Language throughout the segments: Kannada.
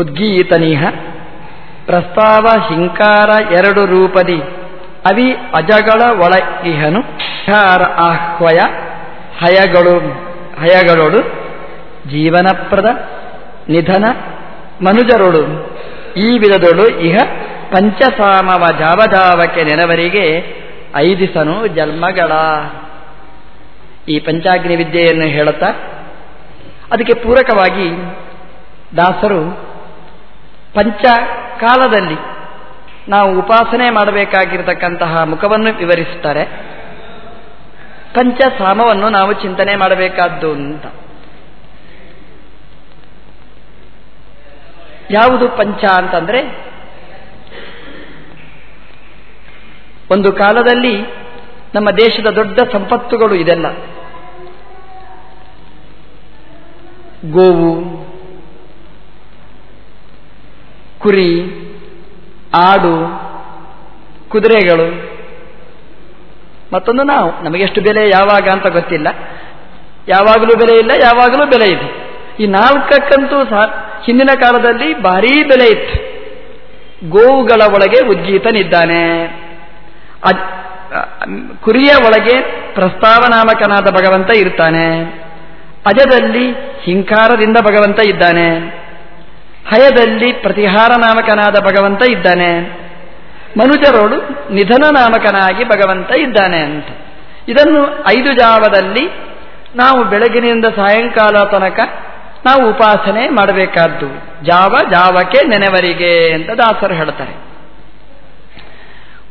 ಉದ್ಗೀತನಿಹ ಪ್ರಸ್ತಾವ ಹಿಂಕಾರ ಎರಡು ರೂಪದಿ. ಅವಿ ಅಜಗಳ ಒಳ ಇಹನು ಆಹ್ವಯ, ಹಯಗಳು ಹಯಗಳೊಡು ಜೀವನಪ್ರದ, ನಿಧನ ಮನುಜರೊಡು ಈ ವಿಧದೊಳು ಇಹ ಪಂಚಸಾಮವ ಜಾವಜಾವಕ್ಕೆ ನೆನವರಿಗೆ ಐದಿಸನು ಜನ್ಮಗಳ. ಈ ಪಂಚಾಗ್ನಿ ವಿದ್ಯೆಯನ್ನು ಹೇಳುತ್ತ, ಅದಕ್ಕೆ ಪೂರಕವಾಗಿ ದಾಸರು ಪಂಚ ಕಾಲದಲ್ಲಿ ನಾವು ಉಪಾಸನೆ ಮಾಡಬೇಕಾಗಿರತಕ್ಕಂತಹ ಮುಖವನ್ನು ವಿವರಿಸುತ್ತಾರೆ. ಪಂಚ ಸಾಮವನ್ನು ನಾವು ಚಿಂತನೆ ಮಾಡಬೇಕಾದ್ದು ಅಂತ. ಯಾವುದು ಪಂಚ ಅಂತಂದ್ರೆ, ಒಂದು ಕಾಲದಲ್ಲಿ ನಮ್ಮ ದೇಶದ ದೊಡ್ಡ ಸಂಪತ್ತುಗಳು ಇದೆಲ್ಲ. ಗೋವು ಕುರಿ, ಆಡು, ಕುದುರೆಗಳು, ಮತ್ತೊಂದು ನಾವು. ನಮಗೆಷ್ಟು ಬೆಲೆ, ಯಾವಾಗ ಅಂತ ಗೊತ್ತಿಲ್ಲ. ಯಾವಾಗಲೂ ಬೆಲೆ ಇಲ್ಲ, ಯಾವಾಗಲೂ ಬೆಲೆ ಇದೆ. ಈ ನಾಲ್ಕಕ್ಕಂತೂ ಸಹ ಹಿಂದಿನ ಕಾಲದಲ್ಲಿ ಭಾರೀ ಬೆಲೆ ಇತ್ತು. ಗೋವುಗಳ ಒಳಗೆ ಉದ್ಗೀತನಿದ್ದಾನೆ ಕುರಿಯ ಒಳಗೆ ಪ್ರಸ್ತಾವನಾಮಕನಾದ ಭಗವಂತ ಇರ್ತಾನೆ. ಅಜದಲ್ಲಿ ಹಿಂಕಾರದಿಂದ ಭಗವಂತ ಇದ್ದಾನೆ. ಹಯದಲ್ಲಿ ಪ್ರತಿಹಾರ ನಾಮಕನಾದ ಭಗವಂತ ಇದ್ದಾನೆ. ಮನುಜರೋಡು ನಿಧನ ನಾಮಕನಾಗಿ ಭಗವಂತ ಇದ್ದಾನೆ ಅಂತ. ಇದನ್ನು ಐದು ಜಾವದಲ್ಲಿ ನಾವು ಬೆಳಗಿನಿಂದ ಸಾಯಂಕಾಲ ತನಕ ನಾವು ಉಪಾಸನೆ ಮಾಡಬೇಕಾದ್ದು. ಜಾವ ಜಾವಕ್ಕೆ ನೆನೆವರಿಗೆ ಅಂತ ದಾಸರು ಹೇಳ್ತಾರೆ.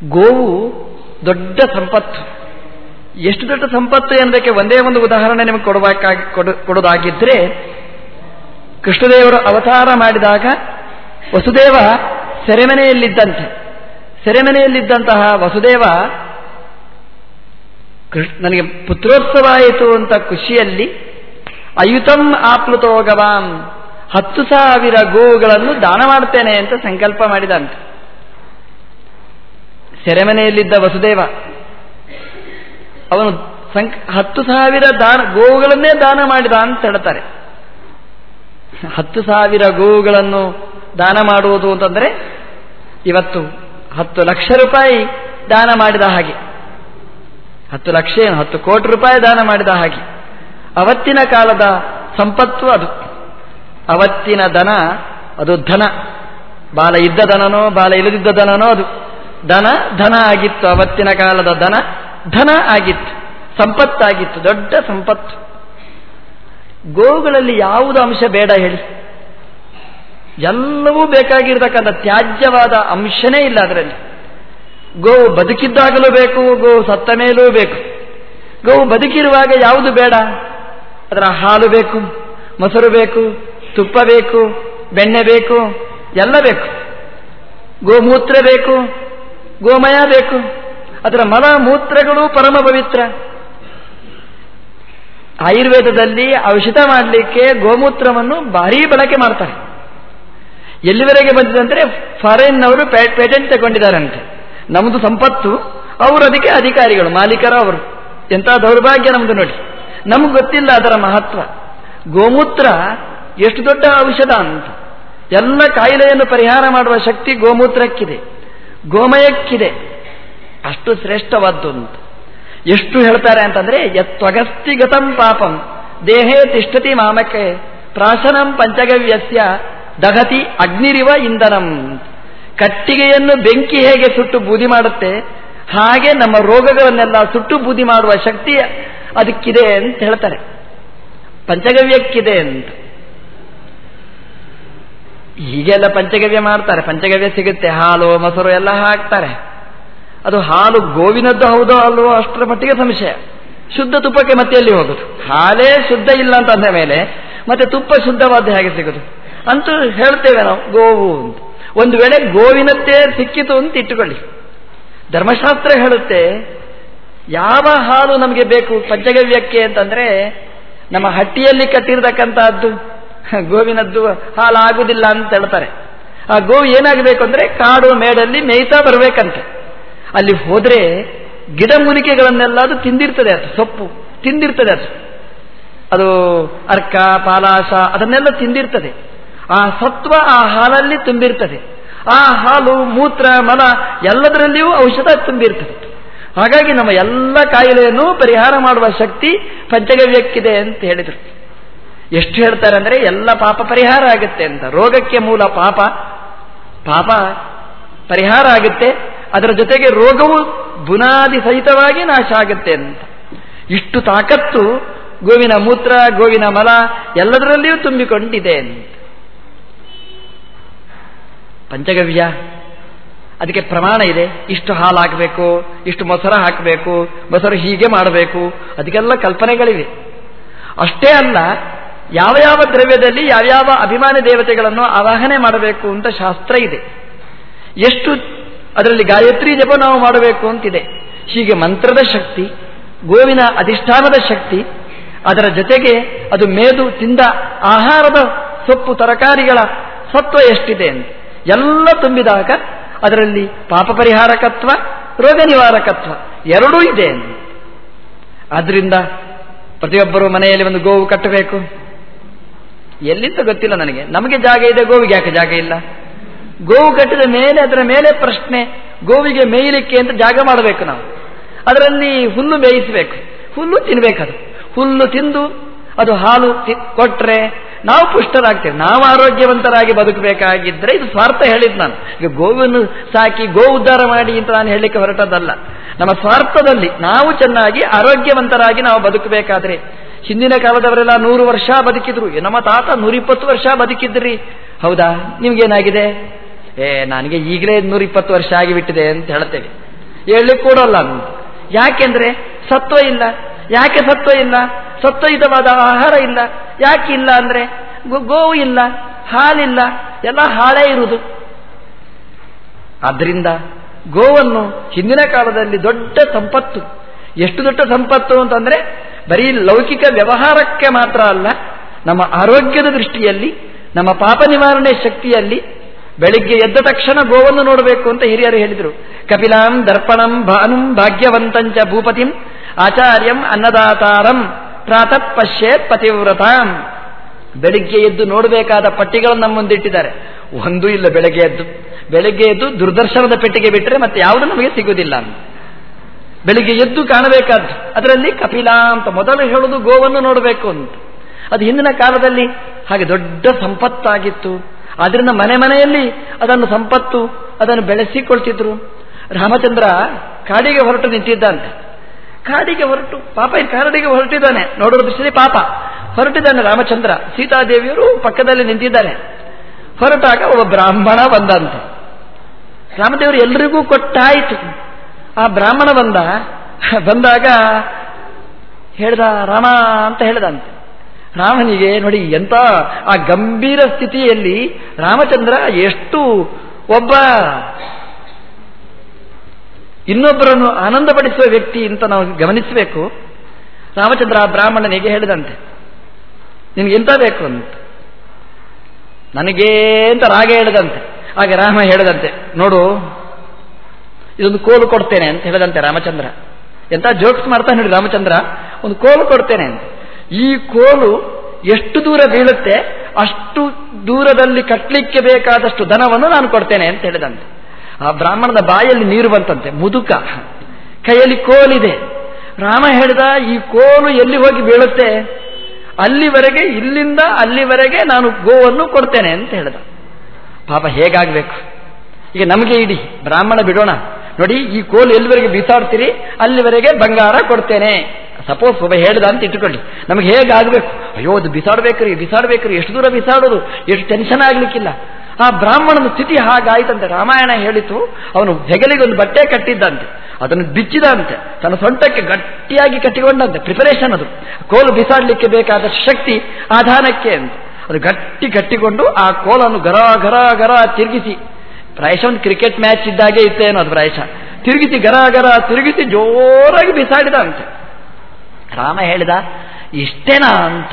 ಗೋವು ದೊಡ್ಡ ಸಂಪತ್ತು. ಎಷ್ಟು ದೊಡ್ಡ ಸಂಪತ್ತು ಎಂದಕ್ಕೆ ಒಂದೇ ಒಂದು ಉದಾಹರಣೆ ನಿಮಗೆ ಕೊಡಬೇಕಾಗಿ ಕೊಡೋದಾಗಿದ್ದರೆ ಕೃಷ್ಣದೇವರು ಅವತಾರ ಮಾಡಿದಾಗ ವಸುದೇವ ಸೆರೆಮನೆಯಲ್ಲಿದ್ದಂತೆ. ಸೆರೆಮನೆಯಲ್ಲಿದ್ದಂತಹ ವಸುದೇವ ನನಗೆ ಪುತ್ರೋತ್ಸವ ಆಯಿತು ಅಂತ ಖುಷಿಯಲ್ಲಿ, ಅಯುತಂ ಆಪ್ಲುತೋಗವಾಂ ಹತ್ತು ಸಾವಿರ ಗೋವುಗಳನ್ನು ದಾನ ಮಾಡ್ತೇನೆ ಅಂತ ಸಂಕಲ್ಪ ಮಾಡಿದಂತೆ. ಸೆರೆಮನೆಯಲ್ಲಿದ್ದ ವಸುದೇವ, ಅವನು ಸಂಕ್, ಹತ್ತು ಸಾವಿರ ದಾನ, ಗೋವುಗಳನ್ನೇ ದಾನ ಮಾಡಿದ ಅಂತ ಹೇಳ್ತಾರೆ. ಹತ್ತು ಸಾವಿರ ಗೋವುಗಳನ್ನು ದಾನ ಮಾಡುವುದು ಅಂತಂದರೆ ಇವತ್ತು ಹತ್ತು ಲಕ್ಷ ರೂಪಾಯಿ ದಾನ ಮಾಡಿದ ಹಾಗೆ. ಹತ್ತು ಲಕ್ಷ ಏನು? ಹತ್ತು ಕೋಟಿ ರೂಪಾಯಿ ದಾನ ಮಾಡಿದ ಹಾಗೆ. ಅವತ್ತಿನ ಕಾಲದ ಸಂಪತ್ತು ಅದು. ಅವತ್ತಿನ ದನ ಅದು ಧನ. ಬಾಲ ಇದ್ದ ದನನೋ, ಬಾಲ ಇಲ್ಲದಿದ್ದ ದನನೋ ಅದು. ದನ, ಧನ ಆಗಿತ್ತು. ಅವತ್ತಿನ ಕಾಲದ ದನ, ಧನ ಆಗಿತ್ತು. ಸಂಪತ್ತಾಗಿತ್ತು. ದೊಡ್ಡ ಸಂಪತ್ತು. ಗೋವುಗಳಲ್ಲಿ ಯಾವುದು ಅಂಶ ಬೇಡ ಹೇಳಿ. ಎಲ್ಲವೂ ಬೇಕಾಗಿರ್ತಕ್ಕಂಥ ತ್ಯಾಜ್ಯವಾದ ಅಂಶನೇ ಇಲ್ಲ ಅದರಲ್ಲಿ. ಗೋವು ಬದುಕಿದ್ದಾಗಲೂ ಬೇಕು, ಗೋವು ಸತ್ತ ಮೇಲೂ ಬೇಕು. ಗೋವು ಬದುಕಿರುವಾಗ ಯಾವುದು ಬೇಡ? ಅದರ ಹಾಲು ಬೇಕು, ಮೊಸರು ಬೇಕು, ತುಪ್ಪ ಬೇಕು, ಬೆಣ್ಣೆ ಬೇಕು, ಎಲ್ಲ ಬೇಕು. ಗೋಮೂತ್ರ ಬೇಕು, ಗೋಮಯ ಬೇಕು. ಅದರ ಮಲ ಮೂತ್ರಗಳು ಪರಮ ಪವಿತ್ರ ಆಯುರ್ವೇದದಲ್ಲಿ ಔಷಧ ಮಾಡಲಿಕ್ಕೆ ಗೋಮೂತ್ರವನ್ನು ಭಾರೀ ಬಳಕೆ ಮಾಡ್ತಾರೆ. ಎಲ್ಲಿವರೆಗೆ ಬಂದಿದೆ ಅಂದರೆ ಫಾರಿನ್ನವರು ಪೇಟೆಂಟ್ ತಗೊಂಡಿದ್ದಾರಂತೆ. ನಮ್ಮದು ಸಂಪತ್ತು, ಅವರು ಅದಕ್ಕೆ ಅಧಿಕಾರಿಗಳು, ಮಾಲೀಕರ ಅವರು. ಎಂಥ ದೌರ್ಭಾಗ್ಯ ನಮ್ಮದು ನೋಡಿ. ನಮ್ಗೆ ಗೊತ್ತಿಲ್ಲ ಅದರ ಮಹತ್ವ. ಗೋಮೂತ್ರ ಎಷ್ಟು ದೊಡ್ಡ ಔಷಧ ಅಂತ. ಎಲ್ಲ ಕಾಯಿಲೆಯನ್ನು ಪರಿಹಾರ ಮಾಡುವ ಶಕ್ತಿ ಗೋಮೂತ್ರಕ್ಕಿದೆ. ಗೋಮಯಕ್ಕಿದೆ. ಅಷ್ಟು ಶ್ರೇಷ್ಠವಾದ್ದು ಅಂತ. ಎಷ್ಟು ಹೇಳ್ತಾರೆ ಅಂತಂದ್ರೆ, ಯತ್ವಗಸ್ತಿಗತಂ ಪಾಪಂ, ದೇಹೇ ತಿಷ್ಠತಿ ಮಾಮಕ್ಕೆ, ಪ್ರಾಶನಂ ಪಂಚಗವ್ಯಸ್ಯ, ದಹತಿ ಅಗ್ನಿರಿವ ಇಂಧನಂ. ಕಟ್ಟಿಗೆಯನ್ನು ಬೆಂಕಿ ಹೇಗೆ ಸುಟ್ಟು ಬೂದಿ ಮಾಡುತ್ತೆ, ಹಾಗೆ ನಮ್ಮ ರೋಗಗಳನ್ನೆಲ್ಲ ಸುಟ್ಟು ಬೂದಿ ಮಾಡುವ ಶಕ್ತಿ ಅದಕ್ಕಿದೆ ಅಂತ ಹೇಳ್ತಾರೆ. ಪಂಚಗವ್ಯಕ್ಕಿದೆ ಅಂತ. ಹೀಗೆಲ್ಲ ಪಂಚಗವ್ಯ ಮಾಡ್ತಾರೆ. ಪಂಚಗವ್ಯ ಸಿಗುತ್ತೆ, ಹಾಲು, ಮೊಸರು ಎಲ್ಲ ಹಾಕ್ತಾರೆ. ಅದು ಹಾಲು ಗೋವಿನದ್ದು ಹೌದೋ ಅಲ್ವೋ ಅಷ್ಟರ ಮಟ್ಟಿಗೆ ಸಂಶಯ. ಶುದ್ಧ ತುಪ್ಪಕ್ಕೆ ಮತ್ತೆ ಎಲ್ಲಿ ಹೋಗುದು? ಹಾಲೇ ಶುದ್ಧ ಇಲ್ಲ ಅಂತ ಅಂದ ಮೇಲೆ ಮತ್ತೆ ತುಪ್ಪ ಶುದ್ಧವಾದ ಹೇಗೆ ಸಿಗುದು? ಅಂತೂ ಹೇಳ್ತೇವೆ ನಾವು, ಗೋವು ಅಂತ. ಒಂದು ವೇಳೆ ಗೋವಿನದ್ದೇ ಸಿಕ್ಕಿತು ಅಂತ ಇಟ್ಟುಕೊಳ್ಳಿ. ಧರ್ಮಶಾಸ್ತ್ರ ಹೇಳುತ್ತೆ, ಯಾವ ಹಾಲು ನಮಗೆ ಬೇಕು ಪಂಚಗವ್ಯಕ್ಕೆ ಅಂತಂದ್ರೆ ನಮ್ಮ ಹಟ್ಟಿಯಲ್ಲಿ ಕಟ್ಟಿರತಕ್ಕಂತಹದ್ದು, ಗೋವಿನದ್ದು ಹಾಲು ಆಗುದಿಲ್ಲ ಅಂತ ಹೇಳ್ತಾರೆ. ಆ ಗೋವು ಏನಾಗಬೇಕು ಅಂದ್ರೆ ಕಾಡು ಮೇಡಲ್ಲಿ ಮೇಯ್ತಾ ಬರಬೇಕಂತೆ. ಅಲ್ಲಿ ಹೋದರೆ ಗಿಡಮೂಲಿಕೆಗಳನ್ನೆಲ್ಲ ಅದು ತಿಂದಿರ್ತದೆ ಅದು, ಸೊಪ್ಪು ತಿಂದಿರ್ತದೆ ಅದು. ಅದು ಅರ್ಕ ಪಾಲಾಸ ಅದನ್ನೆಲ್ಲ ತಿಂದಿರ್ತದೆ. ಆ ಸತ್ವ ಆ ಹಾಲಲ್ಲಿ ತುಂಬಿರ್ತದೆ. ಆ ಹಾಲು, ಮೂತ್ರ, ಮಲ ಎಲ್ಲದರಲ್ಲಿಯೂ ಔಷಧ ತುಂಬಿರ್ತದೆ. ಹಾಗಾಗಿ ನಮ್ಮ ಎಲ್ಲ ಕಾಯಿಲೆಯನ್ನು ಪರಿಹಾರ ಮಾಡುವ ಶಕ್ತಿ ಪಂಚಗವ್ಯಕ್ಕಿದೆ ಅಂತ ಹೇಳಿದರು. ಎಷ್ಟು ಹೇಳ್ತಾರೆ ಅಂದರೆ ಎಲ್ಲ ಪಾಪ ಪರಿಹಾರ ಆಗುತ್ತೆ ಅಂತ. ರೋಗಕ್ಕೆ ಮೂಲ ಪಾಪ. ಪಾಪ ಪರಿಹಾರ ಆಗುತ್ತೆ. ಅದರ ಜೊತೆಗೆ ರೋಗವು ಬುನಾದಿ ಸಹಿತವಾಗಿ ನಾಶ ಆಗುತ್ತೆ ಅಂತ. ಇಷ್ಟು ತಾಕತ್ತು ಗೋವಿನ ಮೂತ್ರ, ಗೋವಿನ ಮಲ ಎಲ್ಲದರಲ್ಲಿಯೂ ತುಂಬಿಕೊಂಡಿದೆ ಅಂತ. ಪಂಚಗವ್ಯ, ಅದಕ್ಕೆ ಪ್ರಮಾಣ ಇದೆ. ಇಷ್ಟು ಹಾಲು ಹಾಕಬೇಕು ಇಷ್ಟು ಮೊಸರು ಹಾಕಬೇಕು, ಮೊಸರು ಹೀಗೆ ಮಾಡಬೇಕು, ಅದಕ್ಕೆಲ್ಲ ಕಲ್ಪನೆಗಳಿವೆ. ಅಷ್ಟೇ ಅಲ್ಲ, ಯಾವ ಯಾವ ದ್ರವ್ಯದಲ್ಲಿ ಯಾವ್ಯಾವ ಅಭಿಮಾನಿ ದೇವತೆಗಳನ್ನು ಆವಾಹನೆ ಮಾಡಬೇಕು ಅಂತ ಶಾಸ್ತ್ರ ಇದೆ. ಎಷ್ಟು ಅದರಲ್ಲಿ ಗಾಯತ್ರಿ ಜಪ ನಾವು ಮಾಡಬೇಕು ಅಂತಿದೆ. ಹೀಗೆ ಮಂತ್ರದ ಶಕ್ತಿ, ಗೋವಿನ ಅಧಿಷ್ಠಾನದ ಶಕ್ತಿ, ಅದರ ಜೊತೆಗೆ ಅದು ಮೇದು ತಿಂದ ಆಹಾರದ ಸೊಪ್ಪು ತರಕಾರಿಗಳ ಸತ್ವ ಎಷ್ಟಿದೆ ಅಂತ. ಎಲ್ಲ ತುಂಬಿದಾಗ ಅದರಲ್ಲಿ ಪಾಪ ಪರಿಹಾರಕತ್ವ, ರೋಗ ನಿವಾರಕತ್ವ ಎರಡೂ ಇದೆ ಆದ್ರಿಂದ ಪ್ರತಿಯೊಬ್ಬರು ಮನೆಯಲ್ಲಿ ಒಂದು ಗೋವು ಕಟ್ಟಬೇಕು. ಎಲ್ಲಿಂದ ಗೊತ್ತಿಲ್ಲ ನನಗೆ. ನಮಗೆ ಜಾಗ ಇದೆ, ಗೋವಿಗೆ ಯಾಕೆ ಜಾಗ ಇಲ್ಲ? ಗೋವು ಕಟ್ಟಿದ ಮೇಲೆ, ಅದರ ಮೇಲೆ ಪ್ರಶ್ನೆ, ಗೋವಿಗೆ ಮೇಯಲಿಕ್ಕೆ ಅಂತ ಜಾಗ ಮಾಡಬೇಕು ನಾವು. ಅದರಲ್ಲಿ ಹುಲ್ಲು ಮೇಯಿಸಬೇಕು ಹುಲ್ಲು ತಿನ್ಬೇಕದು. ಹುಲ್ಲು ತಿಂದು, ಅದು ಹಾಲು ಕೊಟ್ಟರೆ ನಾವು ಪುಷ್ಟರಾಗ್ತೇವೆ. ನಾವು ಆರೋಗ್ಯವಂತರಾಗಿ ಬದುಕಬೇಕಾಗಿದ್ದರೆ ಇದು ಸ್ವಾರ್ಥ ಹೇಳಿದ್ದು ನಾನು. ಈಗ ಗೋವನ್ನು ಸಾಕಿ ಗೋ ಉದ್ಧಾರ ಮಾಡಿ ಅಂತ ನಾನು ಹೇಳಲಿಕ್ಕೆ ಹೊರಟದಲ್ಲ. ನಮ್ಮ ಸ್ವಾರ್ಥದಲ್ಲಿ ನಾವು ಚೆನ್ನಾಗಿ ಆರೋಗ್ಯವಂತರಾಗಿ ನಾವು ಬದುಕಬೇಕಾದ್ರೆ, ಹಿಂದಿನ ಕಾಲದವರೆಲ್ಲ ನೂರು ವರ್ಷ ಬದುಕಿದ್ರು. ನಮ್ಮ ತಾತ ನೂರಿಪ್ಪತ್ತು ವರ್ಷ ಬದುಕಿದ್ರಿ. ಹೌದಾ? ನಿಮ್ಗೇನಾಗಿದೆ? ಏ, ನನಗೆ ಈಗಲೇ ನೂರಿಪ್ಪತ್ತು ವರ್ಷ ಆಗಿಬಿಟ್ಟಿದೆ ಅಂತ ಹೇಳ್ತೇವೆ ಹೇಳಲಿಕ್ಕೆ ಕೊಡೋಲ್ಲ ಯಾಕೆಂದ್ರೆ ಸತ್ವ ಇಲ್ಲ. ಯಾಕೆ ಸತ್ವ ಇಲ್ಲ? ಸತ್ವಯುತವಾದ ಆಹಾರ ಇಲ್ಲ. ಯಾಕೆ ಇಲ್ಲ ಅಂದ್ರೆ ಗೋವು ಇಲ್ಲ, ಹಾಲಿಲ್ಲ, ಎಲ್ಲ ಹಾಳೇ ಇರುವುದು. ಆದ್ರಿಂದ ಗೋವನ್ನು ಹಿಂದಿನ ಕಾಲದಲ್ಲಿ ದೊಡ್ಡ ಸಂಪತ್ತು. ಎಷ್ಟು ದೊಡ್ಡ ಸಂಪತ್ತು ಅಂತಂದ್ರೆ ಬರೀ ಲೌಕಿಕ ವ್ಯವಹಾರಕ್ಕೆ ಮಾತ್ರ ಅಲ್ಲ, ನಮ್ಮ ಆರೋಗ್ಯದ ದೃಷ್ಟಿಯಲ್ಲಿ, ನಮ್ಮ ಪಾಪ ನಿವಾರಣೆ ಶಕ್ತಿಯಲ್ಲಿ ಬೆಳಿಗ್ಗೆ ಎದ್ದ ತಕ್ಷಣ ಗೋವನ್ನು ನೋಡಬೇಕು ಅಂತ ಹಿರಿಯರು ಹೇಳಿದರು. ಕಪಿಲಾಂ ದರ್ಪಣಂ ಭಾನುಂ ಭಾಗ್ಯವಂತಂಚ ಭೂಪತಿಂ ಆಚಾರ್ಯಂ ಅನ್ನದಾತಾರಂ ಪ್ರಾತಃ ಪಶ್ಯೇತ್ ಪತಿವ್ರತಾಂ. ಬೆಳಿಗ್ಗೆ ಎದ್ದು ನೋಡಬೇಕಾದ ಪಟ್ಟಿಗಳನ್ನು ನಮ್ಮ ಮುಂದಿಟ್ಟಿದ್ದಾರೆ ಒಂದೂ ಇಲ್ಲ ಬೆಳಗ್ಗೆ ಎದ್ದು. ಬೆಳಗ್ಗೆ ಎದ್ದು ದುರ್ದರ್ಶನದ ಪೆಟ್ಟಿಗೆ ಬಿಟ್ಟರೆ ಮತ್ತೆ ಯಾವುದು ನಮಗೆ ಸಿಗುವುದಿಲ್ಲ. ಬೆಳಿಗ್ಗೆ ಎದ್ದು ಕಾಣಬೇಕಾದ್ದು. ಅದರಲ್ಲಿ ಕಪಿಲಾ ಅಂತ ಮೊದಲು ಹೇಳುದು ಗೋವನ್ನು ನೋಡಬೇಕು ಅಂತ. ಅದು ಹಿಂದಿನ ಕಾಲದಲ್ಲಿ ಹಾಗೆ ದೊಡ್ಡ ಸಂಪತ್ತಾಗಿತ್ತು. ಆದ್ರಿಂದ ಮನೆ ಮನೆಯಲ್ಲಿ ಅದನ್ನು ಸಂಪತ್ತು ಅದನ್ನು ಬೆಳೆಸಿಕೊಳ್ತಿದ್ರು. ರಾಮಚಂದ್ರ ಕಾಡಿಗೆ ಹೊರಟು ನಿಂತಿದ್ದಂತೆ ಕಾಡಿಗೆ ಹೊರಟು, ಪಾಪ ಕಾಡಿಗೆ ಹೊರಟಿದ್ದಾನೆ. ನೋಡುವ ದೃಷ್ಟಿಯಲ್ಲಿ ಪಾಪ. ಹೊರಟಿದ್ದಾನೆ ರಾಮಚಂದ್ರ. ಸೀತಾದೇವಿಯರು ಪಕ್ಕದಲ್ಲಿ ನಿಂತಿದ್ದಾರೆ. ಹೊರಟಾಗ ಒಬ್ಬ ಬ್ರಾಹ್ಮಣ ಬಂದಂತೆ. ರಾಮದೇವರು ಎಲ್ರಿಗೂ ಕೊಟ್ಟಾಯಿತು. ಆ ಬ್ರಾಹ್ಮಣ ಬಂದ, ಬಂದಾಗ ಹೇಳ್ದ, ರಾಮ ಅಂತ ಹೇಳ್ದಂತೆ. ರಾಮನಿಗೆ ನೋಡಿ ಎಂತ ಆ ಗಂಭೀರ ಸ್ಥಿತಿಯಲ್ಲಿ ರಾಮಚಂದ್ರ ಎಷ್ಟು ಒಬ್ಬ ಇನ್ನೊಬ್ಬರನ್ನು ಆನಂದಪಡಿಸುವ ವ್ಯಕ್ತಿ ಅಂತ ನಾವು ಗಮನಿಸಬೇಕು. ರಾಮಚಂದ್ರ ಆ ಬ್ರಾಹ್ಮಣನಿಗೆ ಹೇಳಿದಂತೆ, ನಿನಗೆ ಎಂತ ಬೇಕು ಅಂತ. ನನಗೇ ಅಂತ ರಾಗ ಹೇಳಿದಂತೆ. ಹಾಗೆ ರಾಮ ಹೇಳಿದಂತೆ, ನೋಡು, ಇದೊಂದು ಕೋಲು ಕೊಡ್ತೇನೆ ಅಂತ ಹೇಳಿದಂತೆ ರಾಮಚಂದ್ರ. ಎಂತ ಜೋಕ್ಸ್ ಮಾಡ್ತಾ ನೋಡಿ ರಾಮಚಂದ್ರ, ಒಂದು ಕೋಲು ಕೊಡ್ತೇನೆ ಅಂತ. ಈ ಕೋಲು ಎಷ್ಟು ದೂರ ಬೀಳುತ್ತೆ ಅಷ್ಟು ದೂರದಲ್ಲಿ ಕಟ್ಟಲಿಕ್ಕೆ ಬೇಕಾದಷ್ಟು ಧನವನ್ನು ನಾನು ಕೊಡ್ತೇನೆ ಅಂತ ಹೇಳಿದಂತೆ. ಆ ಬ್ರಾಹ್ಮಣದ ಬಾಯಲ್ಲಿ ನೀರು ಬಂತಂತೆ, ಮುದುಕ. ಕೈಯಲ್ಲಿ ಕೋಲಿದೆ. ರಾಮ ಹೇಳಿದ, ಈ ಕೋಲು ಎಲ್ಲಿ ಹೋಗಿ ಬೀಳುತ್ತೆ? ಅಲ್ಲಿವರೆಗೆ, ಇಲ್ಲಿಂದ ಅಲ್ಲಿವರೆಗೆ ನಾನು ಗೋವನ್ನು ಕೊಡ್ತೇನೆ ಅಂತ ಹೇಳಿದ. ಪಾಪ ಹೇಗಾಗಬೇಕು? ಈಗ ನಮಗೆ ಇಡಿ, ಬ್ರಾಹ್ಮಣ ಬಿಡೋಣ. ನೋಡಿ, ಈ ಕೋಲು ಎಲ್ಲಿವರೆಗೆ ಬಿಸಾಡ್ತೀರಿ? ಅಲ್ಲಿವರೆಗೆ ಬಂಗಾರ ಕೊಡ್ತೇನೆ. ಸಪೋಸ್ ಒಬ್ಬ ಹೇಳ್ದ ಅಂತ ಇಟ್ಟುಕೊಳ್ಳಿ. ನಮಗೆ ಹೇಗಾಗಬೇಕು? ಅಯ್ಯೋ, ಅದು ಬಿಸಾಡ್ಬೇಕ್ರಿ ಬಿಸಾಡ್ಬೇಕ್ರಿ. ಎಷ್ಟು ದೂರ ಬಿಸಾಡೋದು? ಎಷ್ಟು ಟೆನ್ಷನ್ ಆಗ್ಲಿಕ್ಕಿಲ್ಲ. ಆ ಬ್ರಾಹ್ಮಣನ ಸ್ಥಿತಿ ಹಾಗಾಯ್ತಂತೆ. ರಾಮಾಯಣ ಹೇಳಿತು, ಅವನು ಹೆಗಲಿಗೆ ಒಂದು ಬಟ್ಟೆ ಕಟ್ಟಿದ್ದಂತೆ. ಅದನ್ನು ಬಿಚ್ಚಿದಂತೆ. ತನ್ನ ಸೊಂಟಕ್ಕೆ ಗಟ್ಟಿಯಾಗಿ ಕಟ್ಟಿಕೊಂಡಂತೆ. ಪ್ರಿಪರೇಷನ್ ಅದು. ಕೋಲು ಬಿಸಾಡಲಿಕ್ಕೆ ಬೇಕಾದ ಶಕ್ತಿ ಆಧಾನಕ್ಕೆ ಅಂತ. ಅದು ಗಟ್ಟಿ ಕಟ್ಟಿಕೊಂಡು ಆ ಕೋಲನ್ನು ಗರ ಗರ ಗರ ತಿರುಗಿಸಿ ಪ್ರಾಯಶಃ ಒಂದು ಕ್ರಿಕೆಟ್ ಮ್ಯಾಚ್ ಇದ್ದಾಗೆ ಇತ್ತೇನೋ ಅದು ಪ್ರಾಯಶಃ ತಿರುಗಿಸಿ ಗರ ಗರ, ತಿರುಗಿಸಿ ಜೋರಾಗಿ ಬಿಸಾಡಿದ ಅಂತೆ. ರಾಮ ಹೇಳಿದ, ಇಷ್ಟೇನಾ ಅಂತ.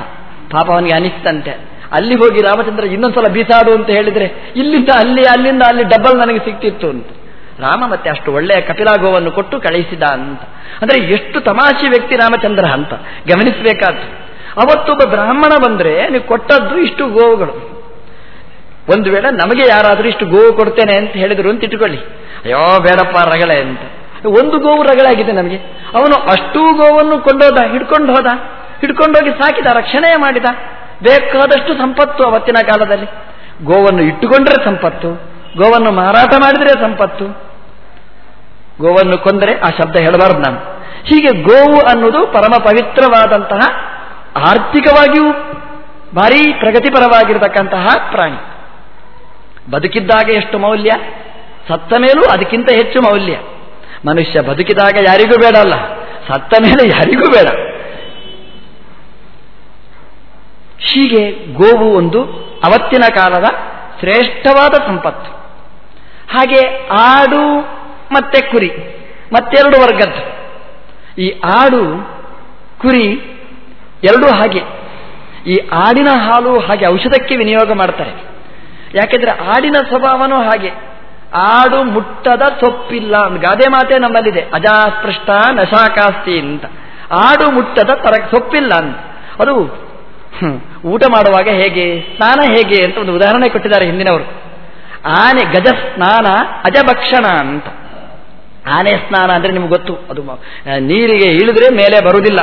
ಪಾಪ ಅವನಿಗೆ ಅನಿಸ್ತಂತೆ. ಅಲ್ಲಿ ಹೋಗಿ ರಾಮಚಂದ್ರ ಇನ್ನೊಂದ್ಸಲ ಬೀಸಾಡು ಅಂತ ಹೇಳಿದ್ರೆ, ಇಲ್ಲಿಂದ ಅಲ್ಲಿ, ಅಲ್ಲಿಂದ ಅಲ್ಲಿ ಡಬಲ್ ನನಗೆ ಸಿಕ್ತಿತ್ತು ಅಂತ. ರಾಮ ಮತ್ತೆ ಅಷ್ಟು ಒಳ್ಳೆಯ ಕಪಿಲಾಗೋವನ್ನು ಕೊಟ್ಟು ಕಳಿಸಿದ ಅಂತ. ಅಂದ್ರೆ ಎಷ್ಟು ತಮಾಷೆ ವ್ಯಕ್ತಿ ರಾಮಚಂದ್ರ ಅಂತ. ಗಮನಿಸಬೇಕಾದ್ರು, ಅವತ್ತೊಬ್ಬ ಬ್ರಾಹ್ಮಣ ಬಂದ್ರೆ ನೀವು ಕೊಟ್ಟದ್ದು ಇಷ್ಟು ಗೋವುಗಳು. ಒಂದು ವೇಳೆ ನಮಗೆ ಯಾರಾದರೂ ಇಷ್ಟು ಗೋವು ಕೊಡ್ತೇನೆ ಅಂತ ಹೇಳಿದರು ಅಂತ ಇಟ್ಕೊಳ್ಳಿ. ಅಯ್ಯೋ, ಬೇಡಪ್ಪ, ರಗಳೆ ಅಂತ. ಒಂದು ಗೋವು ರಗಳಾಗಿದೆ ನಮಗೆ. ಅವನು ಅಷ್ಟೂ ಗೋವನ್ನು ಕೊಂಡೋದ, ಹಿಡ್ಕೊಂಡು ಹೋದ, ಹಿಡ್ಕೊಂಡೋಗಿ ಸಾಕಿದ, ರಕ್ಷಣೆ ಮಾಡಿದ. ಬೇಕಾದಷ್ಟು ಸಂಪತ್ತು ಅವತ್ತಿನ ಕಾಲದಲ್ಲಿ. ಗೋವನ್ನು ಇಟ್ಟುಕೊಂಡ್ರೆ ಸಂಪತ್ತು, ಗೋವನ್ನು ಮಾರಾಟ ಮಾಡಿದರೆ ಸಂಪತ್ತು. ಗೋವನ್ನು ಕೊಂದರೆ ಆ ಶಬ್ದ ಹೇಳಬಾರದು ನಾನು. ಹೀಗೆ ಗೋವು ಅನ್ನೋದು ಪರಮ ಪವಿತ್ರವಾದಂತಹ ಆರ್ಥಿಕವಾಗಿಯೂ ಭಾರೀ ಪ್ರಗತಿಪರವಾಗಿರತಕ್ಕಂತಹ ಪ್ರಾಣಿ. ಬದುಕಿದ್ದಾಗ ಎಷ್ಟು ಮೌಲ್ಯ? ಸತ್ತ ಮೇಲೂ ಅದಕ್ಕಿಂತ ಹೆಚ್ಚು ಮೌಲ್ಯ. ಮನುಷ್ಯ ಬದುಕಿದಾಗ ಯಾರಿಗೂ ಬೇಡ ಅಲ್ಲ, ಸತ್ತ ಮೇಲೆ ಯಾರಿಗೂ ಬೇಡ. ಹೀಗೆ ಗೋವು ಒಂದು ಅವತ್ತಿನ ಕಾಲದ ಶ್ರೇಷ್ಠವಾದ ಸಂಪತ್ತು. ಹಾಗೆ ಆಡು ಮತ್ತೆ ಕುರಿ, ಮತ್ತೆರಡು ವರ್ಗದ್ದು. ಈ ಆಡು, ಕುರಿ ಎರಡೂ ಹಾಗೆ. ಈ ಆಡಿನ ಹಾಲು ಹಾಗೆ ಔಷಧಕ್ಕೆ ವಿನಿಯೋಗ ಮಾಡ್ತಾರೆ. ಯಾಕೆಂದ್ರೆ ಆಡಿನ ಸ್ವಭಾವನೂ ಹಾಗೆ. ಆಡು ಮುಟ್ಟದ ಸೊಪ್ಪಿಲ್ಲ ಗಾದೆ ಮಾತೆ ನಮ್ಮಲ್ಲಿದೆ. ಅಜಾಸ್ಪೃಷ್ಟ ನಶಾಕಾಸ್ತಿ ಅಂತ. ಆಡು ಮುಟ್ಟದ ತರ ಸೊಪ್ಪಿಲ್ಲ ಅಂತ. ಅದು ಊಟ ಮಾಡುವಾಗ ಹೇಗೆ, ಸ್ನಾನ ಹೇಗೆ ಅಂತ ಒಂದು ಉದಾಹರಣೆ ಕೊಟ್ಟಿದ್ದಾರೆ ಹಿಂದಿನವರು. ಆನೆ ಗಜ ಸ್ನಾನ ಅಜಭಕ್ಷಣ ಅಂತ. ಆನೆ ಸ್ನಾನ ಅಂದ್ರೆ ನಿಮ್ಗೆ ಗೊತ್ತು. ಅದು ನೀರಿಗೆ ಇಳಿದ್ರೆ ಮೇಲೆ ಬರುವುದಿಲ್ಲ.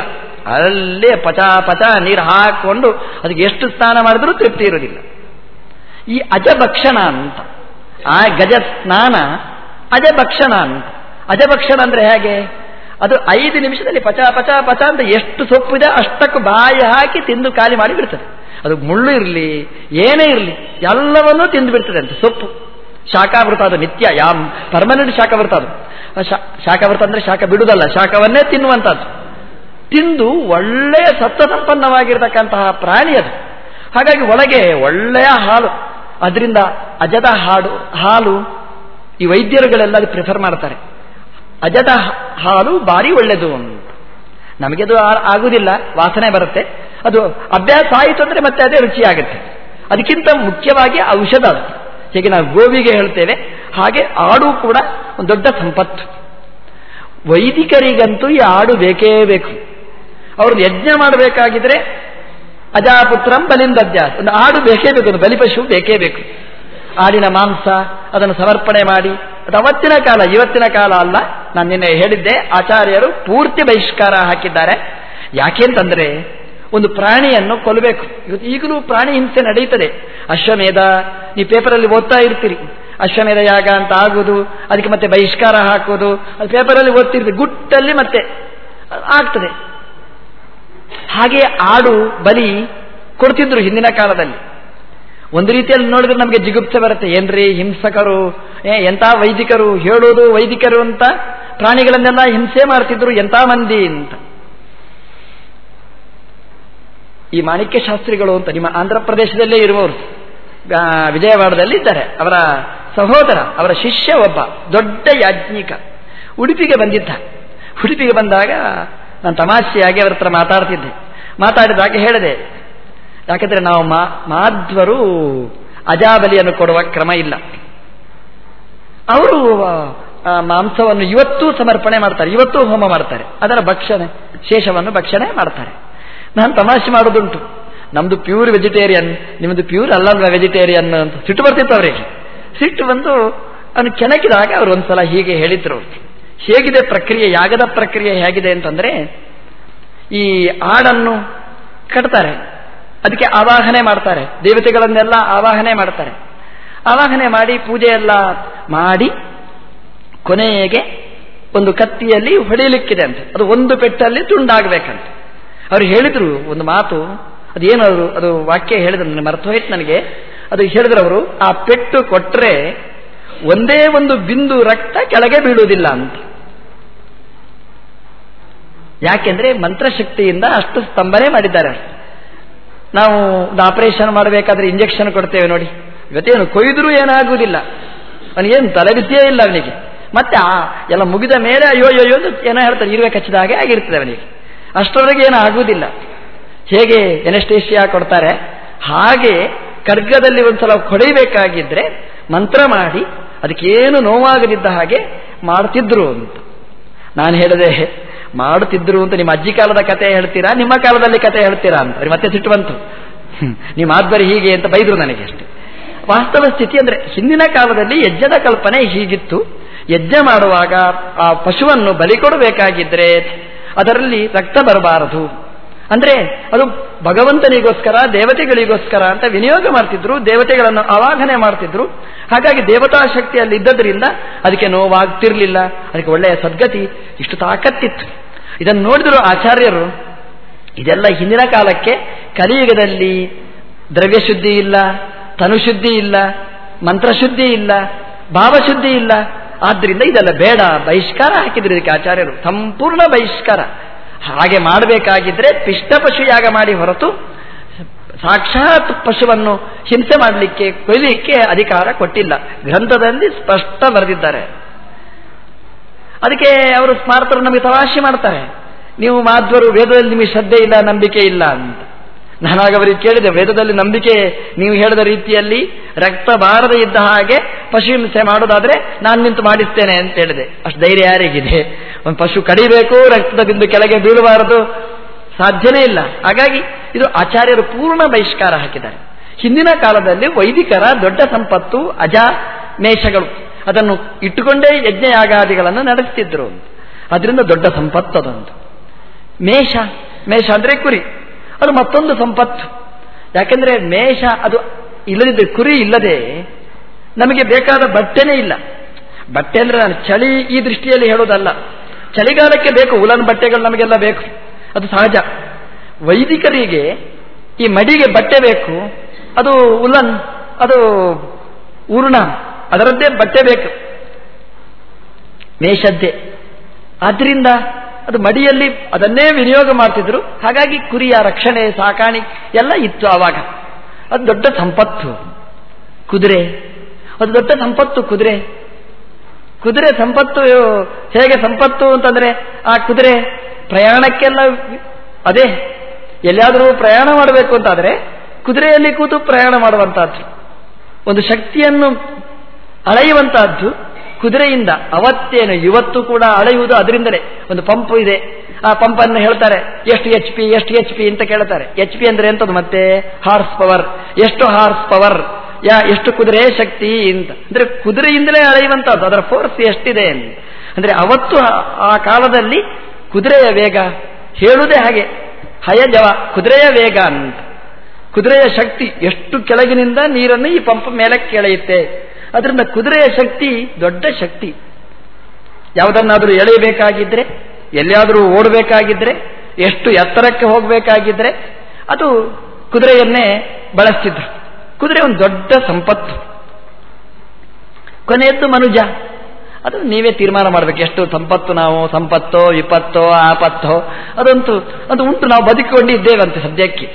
ಅಲ್ಲೇ ಪಚಾ ಪಚ ನೀರು ಹಾಕೊಂಡು ಅದಕ್ಕೆ ಎಷ್ಟು ಸ್ನಾನ ಮಾಡಿದ್ರೂ ತೃಪ್ತಿ ಇರುವುದಿಲ್ಲ. ಈ ಅಜಭಕ್ಷಣ ಅಂತ. ಆ ಗಜ ಸ್ನಾನ ಅಜಭಕ್ಷಣ ಅಂತ. ಅಜಭಕ್ಷಣ ಅಂದ್ರೆ ಹೇಗೆ? ಅದು ಐದು ನಿಮಿಷದಲ್ಲಿ ಪಚ ಪಚ ಪಚ ಅಂತ ಎಷ್ಟು ಸೊಪ್ಪಿದೆ ಅಷ್ಟಕ್ಕೂ ಬಾಯಿ ಹಾಕಿ ತಿಂದು ಖಾಲಿ ಮಾಡಿ ಬಿಡ್ತದೆ. ಅದು ಮುಳ್ಳು ಇರಲಿ, ಏನೇ ಇರಲಿ, ಎಲ್ಲವನ್ನೂ ತಿಂದು ಬಿಡ್ತದೆ ಅಂತ ಸೊಪ್ಪು. ಶಾಖಾವೃತ ಅದು ನಿತ್ಯ, ಯಾಮ್ ಪರ್ಮನೆಂಟ್ ಶಾಖಾವೃತ ಅದು. ಶಾಖಾವೃತ ಅಂದ್ರೆ ಶಾಖ ಬಿಡುವುದಲ್ಲ, ಶಾಖವನ್ನೇ ತಿನ್ನುವಂಥದ್ದು. ತಿಂದು ಒಳ್ಳೆಯ ಸತ್ವ ಸಂಪನ್ನವಾಗಿರತಕ್ಕಂತಹ ಪ್ರಾಣಿ ಅದು. ಹಾಗಾಗಿ ಒಳಗೆ ಒಳ್ಳೆಯ ಹಾಲು. ಅದರಿಂದ ಅಜದ ಹಾಡು, ಹಾಲು ಈ ವೈದ್ಯರುಗಳೆಲ್ಲ ಅದು ಪ್ರಿಫರ್ ಮಾಡ್ತಾರೆ. ಅಜದ ಹಾಲು ಭಾರಿ ಒಳ್ಳೆಯದು ಅಂತ. ನಮಗೆ ಅದು ಆಗುವುದಿಲ್ಲ ವಾಸನೆ ಬರುತ್ತೆ. ಅದು ಅಭ್ಯಾಸ ಆಯಿತು ಅಂದರೆ ಮತ್ತೆ ಅದೇ ರುಚಿಯಾಗುತ್ತೆ ಅದಕ್ಕಿಂತ ಮುಖ್ಯವಾಗಿ ಔಷಧ ಅದು. ಹೇಗೆ ನಾವು ಗೋವಿಗೆ ಹೇಳ್ತೇವೆ, ಹಾಗೆ ಆಡು ಕೂಡ ಒಂದು ದೊಡ್ಡ ಸಂಪತ್ತು. ವೈದಿಕರಿಗಂತೂ ಈ ಆಡು ಬೇಕೇ ಬೇಕು. ಅವ್ರದ್ದು ಯಜ್ಞ ಮಾಡಬೇಕಾಗಿದ್ರೆ ಅಜಾಪುತ್ರಂ ಬಲಿಂದ ಒಂದು ಆಡು ಬೇಕೇ ಬೇಕು, ಒಂದು ಬಲಿಪಶು ಬೇಕೇ ಬೇಕು. ಆಡಿನ ಮಾಂಸ, ಅದನ್ನು ಸಮರ್ಪಣೆ ಮಾಡಿ. ಅದು ಅವತ್ತಿನ ಕಾಲ, ಇವತ್ತಿನ ಕಾಲ ಅಲ್ಲ. ನಾನು ನಿನ್ನೆ ಹೇಳಿದ್ದೆ, ಆಚಾರ್ಯರು ಪೂರ್ತಿ ಬಹಿಷ್ಕಾರ ಹಾಕಿದ್ದಾರೆ. ಯಾಕೆಂತಂದ್ರೆ, ಒಂದು ಪ್ರಾಣಿಯನ್ನು ಕೊಲ್ಲಬೇಕು. ಇವತ್ತು ಈಗಲೂ ಪ್ರಾಣಿ ಹಿಂಸೆ ನಡೆಯುತ್ತದೆ. ಅಶ್ವಮೇಧ ನೀವು ಪೇಪರಲ್ಲಿ ಓದ್ತಾ ಇರ್ತೀರಿ. ಅಶ್ವಮೇಧ ಯಾಗ ಅಂತ ಆಗುವುದು, ಅದಕ್ಕೆ ಮತ್ತೆ ಬಹಿಷ್ಕಾರ ಹಾಕೋದು ಅದು ಪೇಪರಲ್ಲಿ ಓದ್ತಿರ್ತೀವಿ ಗುಟ್ಟಲ್ಲಿ ಮತ್ತೆ ಆಗ್ತದೆ. ಹಾಗೆ ಆಡು ಬಲಿ ಕೊಡ್ತಿದ್ರು ಹಿಂದಿನ ಕಾಲದಲ್ಲಿ. ಒಂದು ರೀತಿಯಲ್ಲಿ ನೋಡಿದ್ರೆ ನಮಗೆ ಜಿಗುಪ್ಸೆ ಬರುತ್ತೆ. ಏನ್ರಿ ಹಿಂಸಕರು? ಏ ಎಂಥ ವೈದಿಕರು? ಹೇಳೋದು ವೈದಿಕರು ಅಂತ ಪ್ರಾಣಿಗಳನ್ನೆಲ್ಲ ಹಿಂಸೆ ಮಾಡ್ತಿದ್ರು ಎಂಥ ಮಂದಿ ಅಂತ. ಈ ಮಾಣಿಕ್ಯ ಶಾಸ್ತ್ರಿಗಳು ಅಂತ ನಿಮ್ಮ ಆಂಧ್ರ ಪ್ರದೇಶದಲ್ಲೇ ಇರುವವರು ವಿಜಯವಾಡದಲ್ಲಿ ಇದ್ದಾರೆ. ಅವರ ಸಹೋದರ, ಅವರ ಶಿಷ್ಯ ಒಬ್ಬ, ದೊಡ್ಡ ಯಾಜ್ಞಿಕ. ಉಡುಪಿಗೆ ಬಂದಿದ್ದ. ಉಡುಪಿಗೆ ಬಂದಾಗ ನಾನು ತಮಾಷೆಯಾಗಿ ಅವರ ಹತ್ರ ಮಾತಾಡ್ತಿದ್ದೆ. ಮಾತಾಡಿದಾಗ ಹೇಳಿದೆ. ಯಾಕಂದ್ರೆ ನಾವು ಮಾಧ್ವರು ಅಜಾಬಲಿಯನ್ನು ಕೊಡುವ ಕ್ರಮ ಇಲ್ಲ. ಅವರು ಮಾಂಸವನ್ನು ಇವತ್ತೂ ಸಮರ್ಪಣೆ ಮಾಡ್ತಾರೆ. ಇವತ್ತೂ ಹೋಮ ಮಾಡ್ತಾರೆ. ಅದರ ಭಕ್ಷಣೆ ಶೇಷವನ್ನು ಭಕ್ಷಣೆ ಮಾಡ್ತಾರೆ. ನಾನು ತಮಾಷೆ ಮಾಡೋದುಂಟು. ನಮ್ದು ಪ್ಯೂರ್ ವೆಜಿಟೇರಿಯನ್ ನಿಮ್ಮದು ಪ್ಯೂರ್ ಅಲ್ಲಲ್ವ ವೆಜಿಟೇರಿಯನ್ ಅಂತ ಸಿಟ್ಟು ಬರ್ತಿತ್ತು ಅವರಿಗೆ. ಸಿಟ್ಟು ಬಂದು ಅವನು ಕೆಣಕಿದಾಗ ಅವರು ಒಂದ್ಸಲ ಹೀಗೆ ಹೇಳಿದ್ರು. ಹೇಗಿದೆ ಪ್ರಕ್ರಿಯೆ, ಯಾಗದ ಪ್ರಕ್ರಿಯೆ ಹೇಗಿದೆ ಅಂತಂದ್ರೆ, ಈ ಆಡನ್ನು ಕಟ್ತಾರೆ. ಅದಕ್ಕೆ ಆವಾಹನೆ ಮಾಡ್ತಾರೆ. ದೇವತೆಗಳನ್ನೆಲ್ಲ ಆವಾಹನೆ ಮಾಡ್ತಾರೆ. ಆವಾಹನೆ ಮಾಡಿ ಪೂಜೆ ಎಲ್ಲ ಮಾಡಿ ಕೊನೆಗೆ ಒಂದು ಕತ್ತಿಯಲ್ಲಿ ಹೊಡೆಯಲಿಕ್ಕಿದೆ ಅಂತ. ಅದು ಒಂದು ಪೆಟ್ಟಲ್ಲಿ ತುಂಡಾಗಬೇಕಂತ. ಅವರು ಹೇಳಿದ್ರು ಒಂದು ಮಾತು ಅದೇನವರು ಅದು ವಾಕ್ಯ ಹೇಳಿದ್ರು, ನನಗೆ ಮರೆತು ಹೋಯ್ತು ನನಗೆ. ಅದು ಹೇಳಿದ್ರು ಅವರು, ಆ ಪೆಟ್ಟು ಕೊಟ್ಟರೆ ಒಂದೇ ಒಂದು ಬಿಂದು ರಕ್ತ ಕೆಳಗೆ ಬೀಳುವುದಿಲ್ಲ ಅಂತ. ಯಾಕೆಂದ್ರೆ ಮಂತ್ರಶಕ್ತಿಯಿಂದ ಅಷ್ಟು ಸ್ತಂಭನೆ ಮಾಡಿದ್ದಾರೆ. ನಾವು ಆಪರೇಷನ್ ಮಾಡಬೇಕಾದ್ರೆ ಇಂಜೆಕ್ಷನ್ ಕೊಡ್ತೇವೆ ನೋಡಿ. ಇವತ್ತೇನು ಕೊಯ್ದರೂ ಏನಾಗುವುದಿಲ್ಲ. ಅವನಿಗೇನು ತಲೆಬಿಸಿಯೇ ಇಲ್ಲ ಅವನಿಗೆ. ಮತ್ತೆ ಆ ಎಲ್ಲ ಮುಗಿದ ಮೇಲೆ ಅಯ್ಯೋ ಅಯ್ಯೋ ಏನೋ ಹೇಳ್ತಾರೆ ಇರುವೆ ಕಚ್ಚಿದ ಹಾಗೆ ಆಗಿರ್ತದೆ ಅವನಿಗೆ. ಅಷ್ಟರವರೆಗೆ ಏನೂ ಆಗುವುದಿಲ್ಲ ಹೇಗೆ ಎನೆಸ್ಟೇಷಿಯಾ ಕೊಡ್ತಾರೆ? ಹಾಗೆ ಕರ್ಗದಲ್ಲಿ ಒಂದ್ಸಲ ಕೊಡೆಯಬೇಕಾಗಿದ್ರೆ ಮಂತ್ರ ಮಾಡಿ, ಅದಕ್ಕೇನು ನೋವಾಗದಿದ್ದ ಹಾಗೆ ಮಾಡ್ತಿದ್ರು ಅಂತ. ನಾನು ಹೇಳಿದೆ ಮಾಡುತ್ತಿದ್ರು ಅಂತ ನಿಮ್ಮ ಅಜ್ಜಿ ಕಾಲದ ಕತೆ ಹೇಳ್ತೀರಾ? ನಿಮ್ಮ ಕಾಲದಲ್ಲಿ ಕತೆ ಹೇಳ್ತೀರಾ ಅಂತ. ಮತ್ತೆ ಸಿಟ್ಟು ಬಂತು. ನಿಮ್ಮ ಆದ್ಬರಿ ಹೀಗೆ ಅಂತ ಬೈದ್ರು ನನಗೆ ಅಷ್ಟೆ. ವಾಸ್ತವ ಸ್ಥಿತಿ ಅಂದ್ರೆ ಹಿಂದಿನ ಕಾಲದಲ್ಲಿ ಯಜ್ಞದ ಕಲ್ಪನೆ ಹೀಗಿತ್ತು. ಯಜ್ಞ ಮಾಡುವಾಗ ಆ ಪಶುವನ್ನು ಬಲಿ ಕೊಡಬೇಕಾಗಿದ್ರೆ ಅದರಲ್ಲಿ ರಕ್ತ ಬರಬಾರದು. ಅಂದ್ರೆ ಅದು ಭಗವಂತನಿಗೋಸ್ಕರ, ದೇವತೆಗಳಿಗೋಸ್ಕರ ಅಂತ ವಿನಿಯೋಗ ಮಾಡ್ತಿದ್ರು, ದೇವತೆಗಳನ್ನು ಆವಾಹನೆ ಮಾಡ್ತಿದ್ರು. ಹಾಗಾಗಿ ದೇವತಾ ಶಕ್ತಿಯಲ್ಲಿ ಇದ್ದದ್ರಿಂದ ಅದಕ್ಕೆ ನೋವಾಗ್ತಿರ್ಲಿಲ್ಲ, ಅದಕ್ಕೆ ಒಳ್ಳೆಯ ಸದ್ಗತಿ, ಇಷ್ಟು ತಾಕತ್ತಿತ್ತು. ಇದನ್ನು ನೋಡಿದ್ರು ಆಚಾರ್ಯರು, ಇದೆಲ್ಲ ಹಿಂದಿನ ಕಾಲಕ್ಕೆ ಕಲಿಯುಗದಲ್ಲಿ ದ್ರವ್ಯಶುದ್ಧಿ ಇಲ್ಲ, ತನುಶುದ್ಧಿ ಇಲ್ಲ, ಮಂತ್ರಶುದ್ಧಿ ಇಲ್ಲ, ಭಾವಶುದ್ಧಿ ಇಲ್ಲ. ಆದ್ದರಿಂದ ಇದೆಲ್ಲ ಬೇಡ, ಬಹಿಷ್ಕಾರ ಹಾಕಿದ್ರು ಇದಕ್ಕೆ ಆಚಾರ್ಯರು, ಸಂಪೂರ್ಣ ಬಹಿಷ್ಕಾರ. ಹಾಗೆ ಮಾಡಬೇಕಾಗಿದ್ರೆ ಪಿಷ್ಟ ಪಶು ಯಾಗ ಮಾಡಿ ಹೊರತು ಸಾಕ್ಷಾತ್ ಪಶುವನ್ನು ಹಿಂಸೆ ಮಾಡಲಿಕ್ಕೆ, ಕೊಯ್ಲಿಕ್ಕೆ ಅಧಿಕಾರ ಕೊಟ್ಟಿಲ್ಲ. ಗ್ರಂಥದಲ್ಲಿ ಸ್ಪಷ್ಟ ಬರೆದಿದ್ದಾರೆ. ಅದಕ್ಕೆ ಅವರು ಸ್ಮಾರತರು ನಮಗೆ ತವಾಶೆ ಮಾಡ್ತಾರೆ. ನೀವು ಮಾಧ್ವರು, ವೇದದಲ್ಲಿ ನಿಮಗೆ ಶ್ರದ್ಧೆ ಇಲ್ಲ, ನಂಬಿಕೆ ಇಲ್ಲ ಅಂತ. ನಾನಾಗ ಅವರಿಗೆ ಕೇಳಿದೆ, ವೇದದಲ್ಲಿ ನಂಬಿಕೆ, ನೀವು ಹೇಳಿದ ರೀತಿಯಲ್ಲಿ ರಕ್ತ ಬಾರದೆ ಇದ್ದ ಹಾಗೆ ಪಶು ಹಿಂಸೆ ಮಾಡೋದಾದ್ರೆ ನಾನು ನಿಂತು ಮಾಡಿಸ್ತೇನೆ ಅಂತ ಹೇಳಿದೆ. ಅಷ್ಟು ಧೈರ್ಯ ಯಾರಿಗಿದೆ? ಒಂದು ಪಶು ಕಡಿಬೇಕು, ರಕ್ತದ ಬಿಂದು ಕೆಳಗೆ ಬೀಳಬಾರದು. ಸಾಧ್ಯನೇ ಇಲ್ಲ. ಹಾಗಾಗಿ ಇದು ಆಚಾರ್ಯರು ಪೂರ್ಣ ಬಹಿಷ್ಕಾರ ಹಾಕಿದ್ದಾರೆ. ಹಿಂದಿನ ಕಾಲದಲ್ಲಿ ವೈದಿಕರ ದೊಡ್ಡ ಸಂಪತ್ತು ಅಜ ಮೇಷಗಳು ಅದನ್ನು ಇಟ್ಟುಕೊಂಡೇ ಯಜ್ಞಯಾಗಾದಿಗಳನ್ನು ನಡೆಸ್ತಿದ್ರು ಅದರಿಂದ ದೊಡ್ಡ ಸಂಪತ್ತು ಅದೊಂದು. ಮೇಷ ಮೇಷ ಅಂದರೆ ಕುರಿ. ಅದು ಮತ್ತೊಂದು ಸಂಪತ್ತು. ಯಾಕೆಂದರೆ ಮೇಷ ಅದು ಇಲ್ಲದಿದ್ದ ಕುರಿ ಇಲ್ಲದೆ ನಮಗೆ ಬೇಕಾದ ಬಟ್ಟೆನೇ ಇಲ್ಲ. ಬಟ್ಟೆ ಅಂದರೆ ನಾನು ಚಳಿ ಈ ದೃಷ್ಟಿಯಲ್ಲಿ ಹೇಳೋದಲ್ಲ ಚಳಿಗಾಲಕ್ಕೆ ಬೇಕು, ಉಲನ್ ಬಟ್ಟೆಗಳು ನಮಗೆಲ್ಲ ಬೇಕು. ಅದು ಸಹಜ. ವೈದಿಕರಿಗೆ ಈ ಮಡಿಗೆ ಬಟ್ಟೆ ಬೇಕು, ಅದು ಉಲನ್, ಅದು ಊರ್ಣ, ಅದರದ್ದೇ ಬಟ್ಟೆ ಬೇಕು. ಮೇಷದ್ದೇ. ಆದ್ರಿಂದ ಅದು ಮಡಿಯಲ್ಲಿ ಅದನ್ನೇ ವಿನಿಯೋಗ ಮಾಡ್ತಿದ್ರು. ಹಾಗಾಗಿ ಕುರಿಯ ರಕ್ಷಣೆ, ಸಾಕಾಣಿ ಎಲ್ಲ ಇತ್ತು ಆವಾಗ. ಅದು ದೊಡ್ಡ ಸಂಪತ್ತು. ಕುದುರೆ. ಅದು ದೊಡ್ಡ ಸಂಪತ್ತು ಕುದುರೆ. ಕುದುರೆ ಸಂಪತ್ತು ಹೇಗೆ ಸಂಪತ್ತು ಅಂತಂದ್ರೆ ಆ ಕುದುರೆ ಪ್ರಯಾಣಕ್ಕೆಲ್ಲ ಅದೇ, ಎಲ್ಲಿಯಾದರೂ ಪ್ರಯಾಣ ಮಾಡಬೇಕು ಅಂತಾದರೆ ಕುದುರೆಯಲ್ಲಿ ಕೂತು ಪ್ರಯಾಣ ಮಾಡುವಂತಹದ್ದು. ಒಂದು ಶಕ್ತಿಯನ್ನು ಅಳೆಯುವಂತಹದ್ದು ಕುದುರೆಯಿಂದ. ಅವತ್ತೇನು, ಇವತ್ತು ಕೂಡ ಅಳೆಯುವುದು ಅದರಿಂದಲೇ. ಒಂದು ಪಂಪ್ ಇದೆ, ಆ ಪಂಪನ್ನು ಹೇಳ್ತಾರೆ, ಎಷ್ಟು ಎಚ್ ಪಿ ಎಷ್ಟು ಎಚ್ ಪಿ ಅಂತ ಕೇಳ್ತಾರೆ. ಎಚ್ ಪಿ ಅಂದ್ರೆ ಎಂಥದ್ದು ಮತ್ತೆ? ಹಾರ್ಸ್ ಪವರ್ ಎಷ್ಟು ಹಾರ್ಸ್ ಪವರ್ ಯಾ, ಎಷ್ಟು ಕುದುರೆ ಶಕ್ತಿ ಅಂತ. ಅಂದ್ರೆ ಕುದುರೆಯಿಂದಲೇ ಅಳೆಯುವಂತಹದ್ದು ಅದರ ಫೋರ್ಸ್ ಎಷ್ಟಿದೆ ಅಂತ. ಅಂದ್ರೆ ಅವತ್ತು ಆ ಕಾಲದಲ್ಲಿ ಕುದುರೆಯ ವೇಗ ಹೇಳುವುದೇ ಹಾಗೆ. ಹಯಜವ ಕುದುರೆಯ ವೇಗ ಅಂತ. ಕುದುರೆಯ ಶಕ್ತಿ ಎಷ್ಟು ಕೆಳಗಿನಿಂದ ನೀರನ್ನು ಈ ಪಂಪ್ ಮೇಲೆ ಕೆಳೆಯುತ್ತೆ. ಅದರಿಂದ ಕುದುರೆಯ ಶಕ್ತಿ ದೊಡ್ಡ ಶಕ್ತಿ. ಯಾವುದನ್ನಾದರೂ ಎಳೆಯಬೇಕಾಗಿದ್ರೆ, ಎಲ್ಲಿಯಾದರೂ ಓಡಬೇಕಾಗಿದ್ರೆ, ಎಷ್ಟು ಎತ್ತರಕ್ಕೆ ಹೋಗಬೇಕಾಗಿದ್ರೆ, ಅದು ಕುದುರೆಯನ್ನೇ ಬಳಸ್ತಿದ್ರು. ಕುದುರೆ ಒಂದು ದೊಡ್ಡ ಸಂಪತ್ತು. ಕೊನೆಯದ್ದು ಮನುಜ. ಅದು ನೀವೇ ತೀರ್ಮಾನ ಮಾಡಬೇಕು, ಎಷ್ಟು ಸಂಪತ್ತು ನಾವು, ಸಂಪತ್ತೋ, ವಿಪತ್ತೋ, ಆಪತ್ತೋ. ಅದಂತೂ, ಅದು ಉಂಟು, ನಾವು ಬದುಕಿಕೊಂಡಿದ್ದೇವಂತೆ ಸದ್ಯಕ್ಕೆ.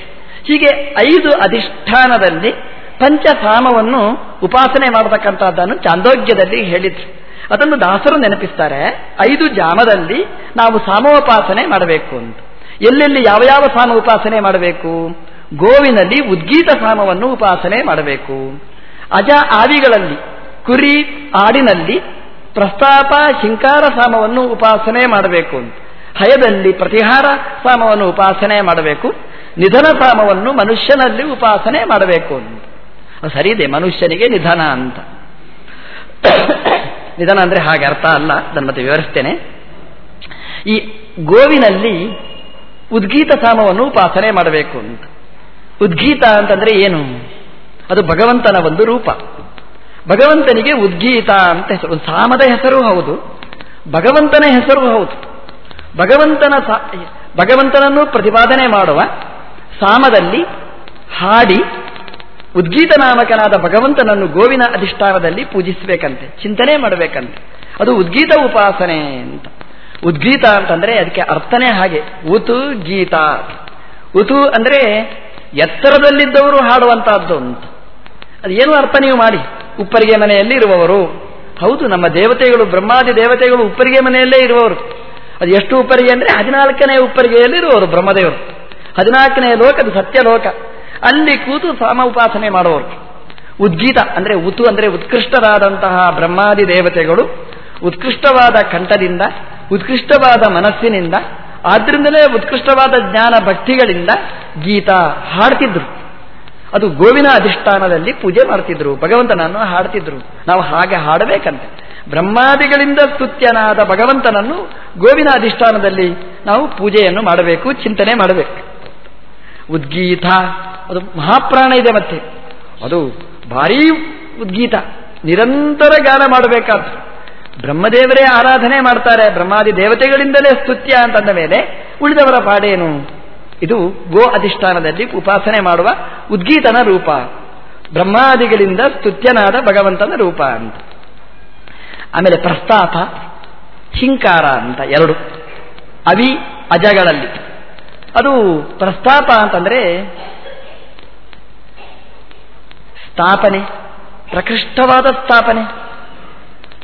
ಹೀಗೆ ಐದು ಅಧಿಷ್ಠಾನದಲ್ಲಿ ಪಂಚಸಾಮವನ್ನು ಉಪಾಸನೆ ಮಾಡತಕ್ಕಂಥದ್ದನ್ನು ಚಾಂದೋಗ್ಯದಲ್ಲಿ ಹೇಳಿದ್ರು. ಅದನ್ನು ದಾಸರು ನೆನಪಿಸ್ತಾರೆ, ಐದು ಜಾಮದಲ್ಲಿ ನಾವು ಸಾಮೋಪಾಸನೆ ಮಾಡಬೇಕು ಅಂತ. ಎಲ್ಲೆಲ್ಲಿ ಯಾವ ಯಾವ ಸಾಮ ಉಪಾಸನೆ ಮಾಡಬೇಕು? ಗೋವಿನಲ್ಲಿ ಉದ್ಗೀತ ಸಾಮವನ್ನು ಉಪಾಸನೆ ಮಾಡಬೇಕು. ಅಜ ಆದಿಗಳಲ್ಲಿ, ಕುರಿ ಆಡಿನಲ್ಲಿ ಪ್ರಸ್ತಾಪ ಶಿಂಕಾರ ಸಾಮವನ್ನು ಉಪಾಸನೆ ಮಾಡಬೇಕು. ಹಯದಲ್ಲಿ ಪ್ರತಿಹಾರ ಸಾಮವನ್ನು ಉಪಾಸನೆ ಮಾಡಬೇಕು. ನಿಧನ ಸಾಮವನ್ನು ಮನುಷ್ಯನಲ್ಲಿ ಉಪಾಸನೆ ಮಾಡಬೇಕು. ಸರಿ ಇದೆ ಮನುಷ್ಯನಿಗೆ ನಿಧನ ಅಂತ. ನಿಧನ ಅಂದ್ರೆ ಹಾಗೆ ಅರ್ಥ ಅಲ್ಲ, ಅದನ್ನು ಮತ್ತೆ ವಿವರಿಸ್ತೇನೆ. ಈ ಗೋವಿನಲ್ಲಿ ಉದ್ಗೀತ ಸಾಮವನ್ನು ಉಪಾಸನೆ ಮಾಡಬೇಕು ಅಂತ. ಉದ್ಗೀತ ಅಂತಂದ್ರೆ ಏನು? ಅದು ಭಗವಂತನ ಒಂದು ರೂಪ. ಭಗವಂತನಿಗೆ ಉದ್ಗೀತ ಅಂತ ಹೆಸರು. ಸಾಮದ ಹೆಸರು ಹೌದು. ಭಗವಂತನ ಹೆಸರು ಹೌದು. ಭಗವಂತನ ಭಗವಂತನನ್ನು ಪ್ರತಿಪಾದನೆ ಮಾಡುವ ಸಾಮದಲ್ಲಿ ಹಾಡಿ ಉದ್ಗೀತ ನಾಮಕನಾದ ಭಗವಂತನನ್ನು ಗೋವಿನ ಅಧಿಷ್ಠಾನದಲ್ಲಿ ಪೂಜಿಸಬೇಕಂತೆ, ಚಿಂತನೆ ಮಾಡಬೇಕಂತೆ. ಅದು ಉದ್ಗೀತ ಉಪಾಸನೆ ಅಂತ. ಉದ್ಗೀತ ಅಂತಂದ್ರೆ ಅದಕ್ಕೆ ಅರ್ಥನೇ ಹಾಗೆ. ಉತು ಗೀತ. ಉತು ಅಂದ್ರೆ ಎತ್ತರದಲ್ಲಿದ್ದವರು ಹಾಡುವಂತಹದ್ದು ಉಂಟು. ಅದೇನು ಅರ್ಥ ನೀವು ಮಾಡಿ? ಉಪ್ಪರಿಗೆ ಮನೆಯಲ್ಲಿ ಇರುವವರು. ಹೌದು, ನಮ್ಮ ದೇವತೆಗಳು, ಬ್ರಹ್ಮಾದಿ ದೇವತೆಗಳು ಉಪ್ಪರಿಗೆ ಮನೆಯಲ್ಲೇ ಇರುವವರು. ಅದು ಎಷ್ಟು ಉಪ್ಪರಿಗೆ ಅಂದರೆ ಹದಿನಾಲ್ಕನೇ ಉಪ್ಪರಿಗೆಯಲ್ಲಿ ಇರುವವರು ಬ್ರಹ್ಮದೇವರು. ಹದಿನಾಲ್ಕನೇ ಲೋಕ, ಅದು ಸತ್ಯ ಲೋಕ ಅಲ್ಲಿ ಕೂತು ಸಾಮ ಉಪಾಸನೆ ಮಾಡುವವರು. ಉದ್ಗೀತ ಅಂದರೆ ಉತು ಅಂದರೆ ಉತ್ಕೃಷ್ಟರಾದಂತಹ ಬ್ರಹ್ಮಾದಿ ದೇವತೆಗಳು, ಉತ್ಕೃಷ್ಟವಾದ ಕಂಠದಿಂದ, ಉತ್ಕೃಷ್ಟವಾದ ಮನಸ್ಸಿನಿಂದ ಆದ್ರಿಂದಲೇ ಉತ್ಕೃಷ್ಟವಾದ ಜ್ಞಾನ ಭಕ್ತಿಗಳಿಂದ ಗೀತ ಹಾಡ್ತಿದ್ರು. ಅದು ಗೋವಿನ ಅಧಿಷ್ಠಾನದಲ್ಲಿ ಪೂಜೆ ಮಾಡ್ತಿದ್ರು. ಭಗವಂತನನ್ನು ಹಾಡ್ತಿದ್ರು. ನಾವು ಹಾಗೆ ಹಾಡಬೇಕಂತೆ. ಬ್ರಹ್ಮಾದಿಗಳಿಂದ ಸ್ತುತ್ಯನಾದ ಭಗವಂತನನ್ನು ಗೋವಿನ ಅಧಿಷ್ಠಾನದಲ್ಲಿ ನಾವು ಪೂಜೆಯನ್ನು ಮಾಡಬೇಕು, ಚಿಂತನೆ ಮಾಡಬೇಕು. ಉದ್ಗೀತ, ಅದು ಮಹಾಪ್ರಾಣ ಇದೆ ಮತ್ತೆ. ಅದು ಭಾರೀ ಉದ್ಗೀತ. ನಿರಂತರ ಗಾನ ಮಾಡಬೇಕಾದ ಬ್ರಹ್ಮದೇವರೇ ಆರಾಧನೆ ಮಾಡ್ತಾರೆ. ಬ್ರಹ್ಮಾದಿ ದೇವತೆಗಳಿಂದಲೇ ಸ್ತುತ್ಯ ಅಂತಂದ ಮೇಲೆ ಉಳಿದವರ ಪಾಡೇನು? ಇದು ಗೋ ಅಧಿಷ್ಠಾನದಲ್ಲಿ ಉಪಾಸನೆ ಮಾಡುವ ಉದ್ಗೀತನ ರೂಪ. ಬ್ರಹ್ಮಾದಿಗಳಿಂದ ಸ್ತುತ್ಯನಾದ ಭಗವಂತನ ರೂಪ ಅಂತ. ಆಮೇಲೆ ಪ್ರಸ್ತಾಪ, ಹಿಂಕಾರ ಅಂತ ಎರಡು. ಅವಿ, ಅಜಗಳಲ್ಲಿ. ಅದು ಪ್ರಸ್ತಾಪ ಅಂತಂದ್ರೆ ಸ್ಥಾಪನೆ, ಪ್ರಕೃಷ್ಟವಾದ ಸ್ಥಾಪನೆ.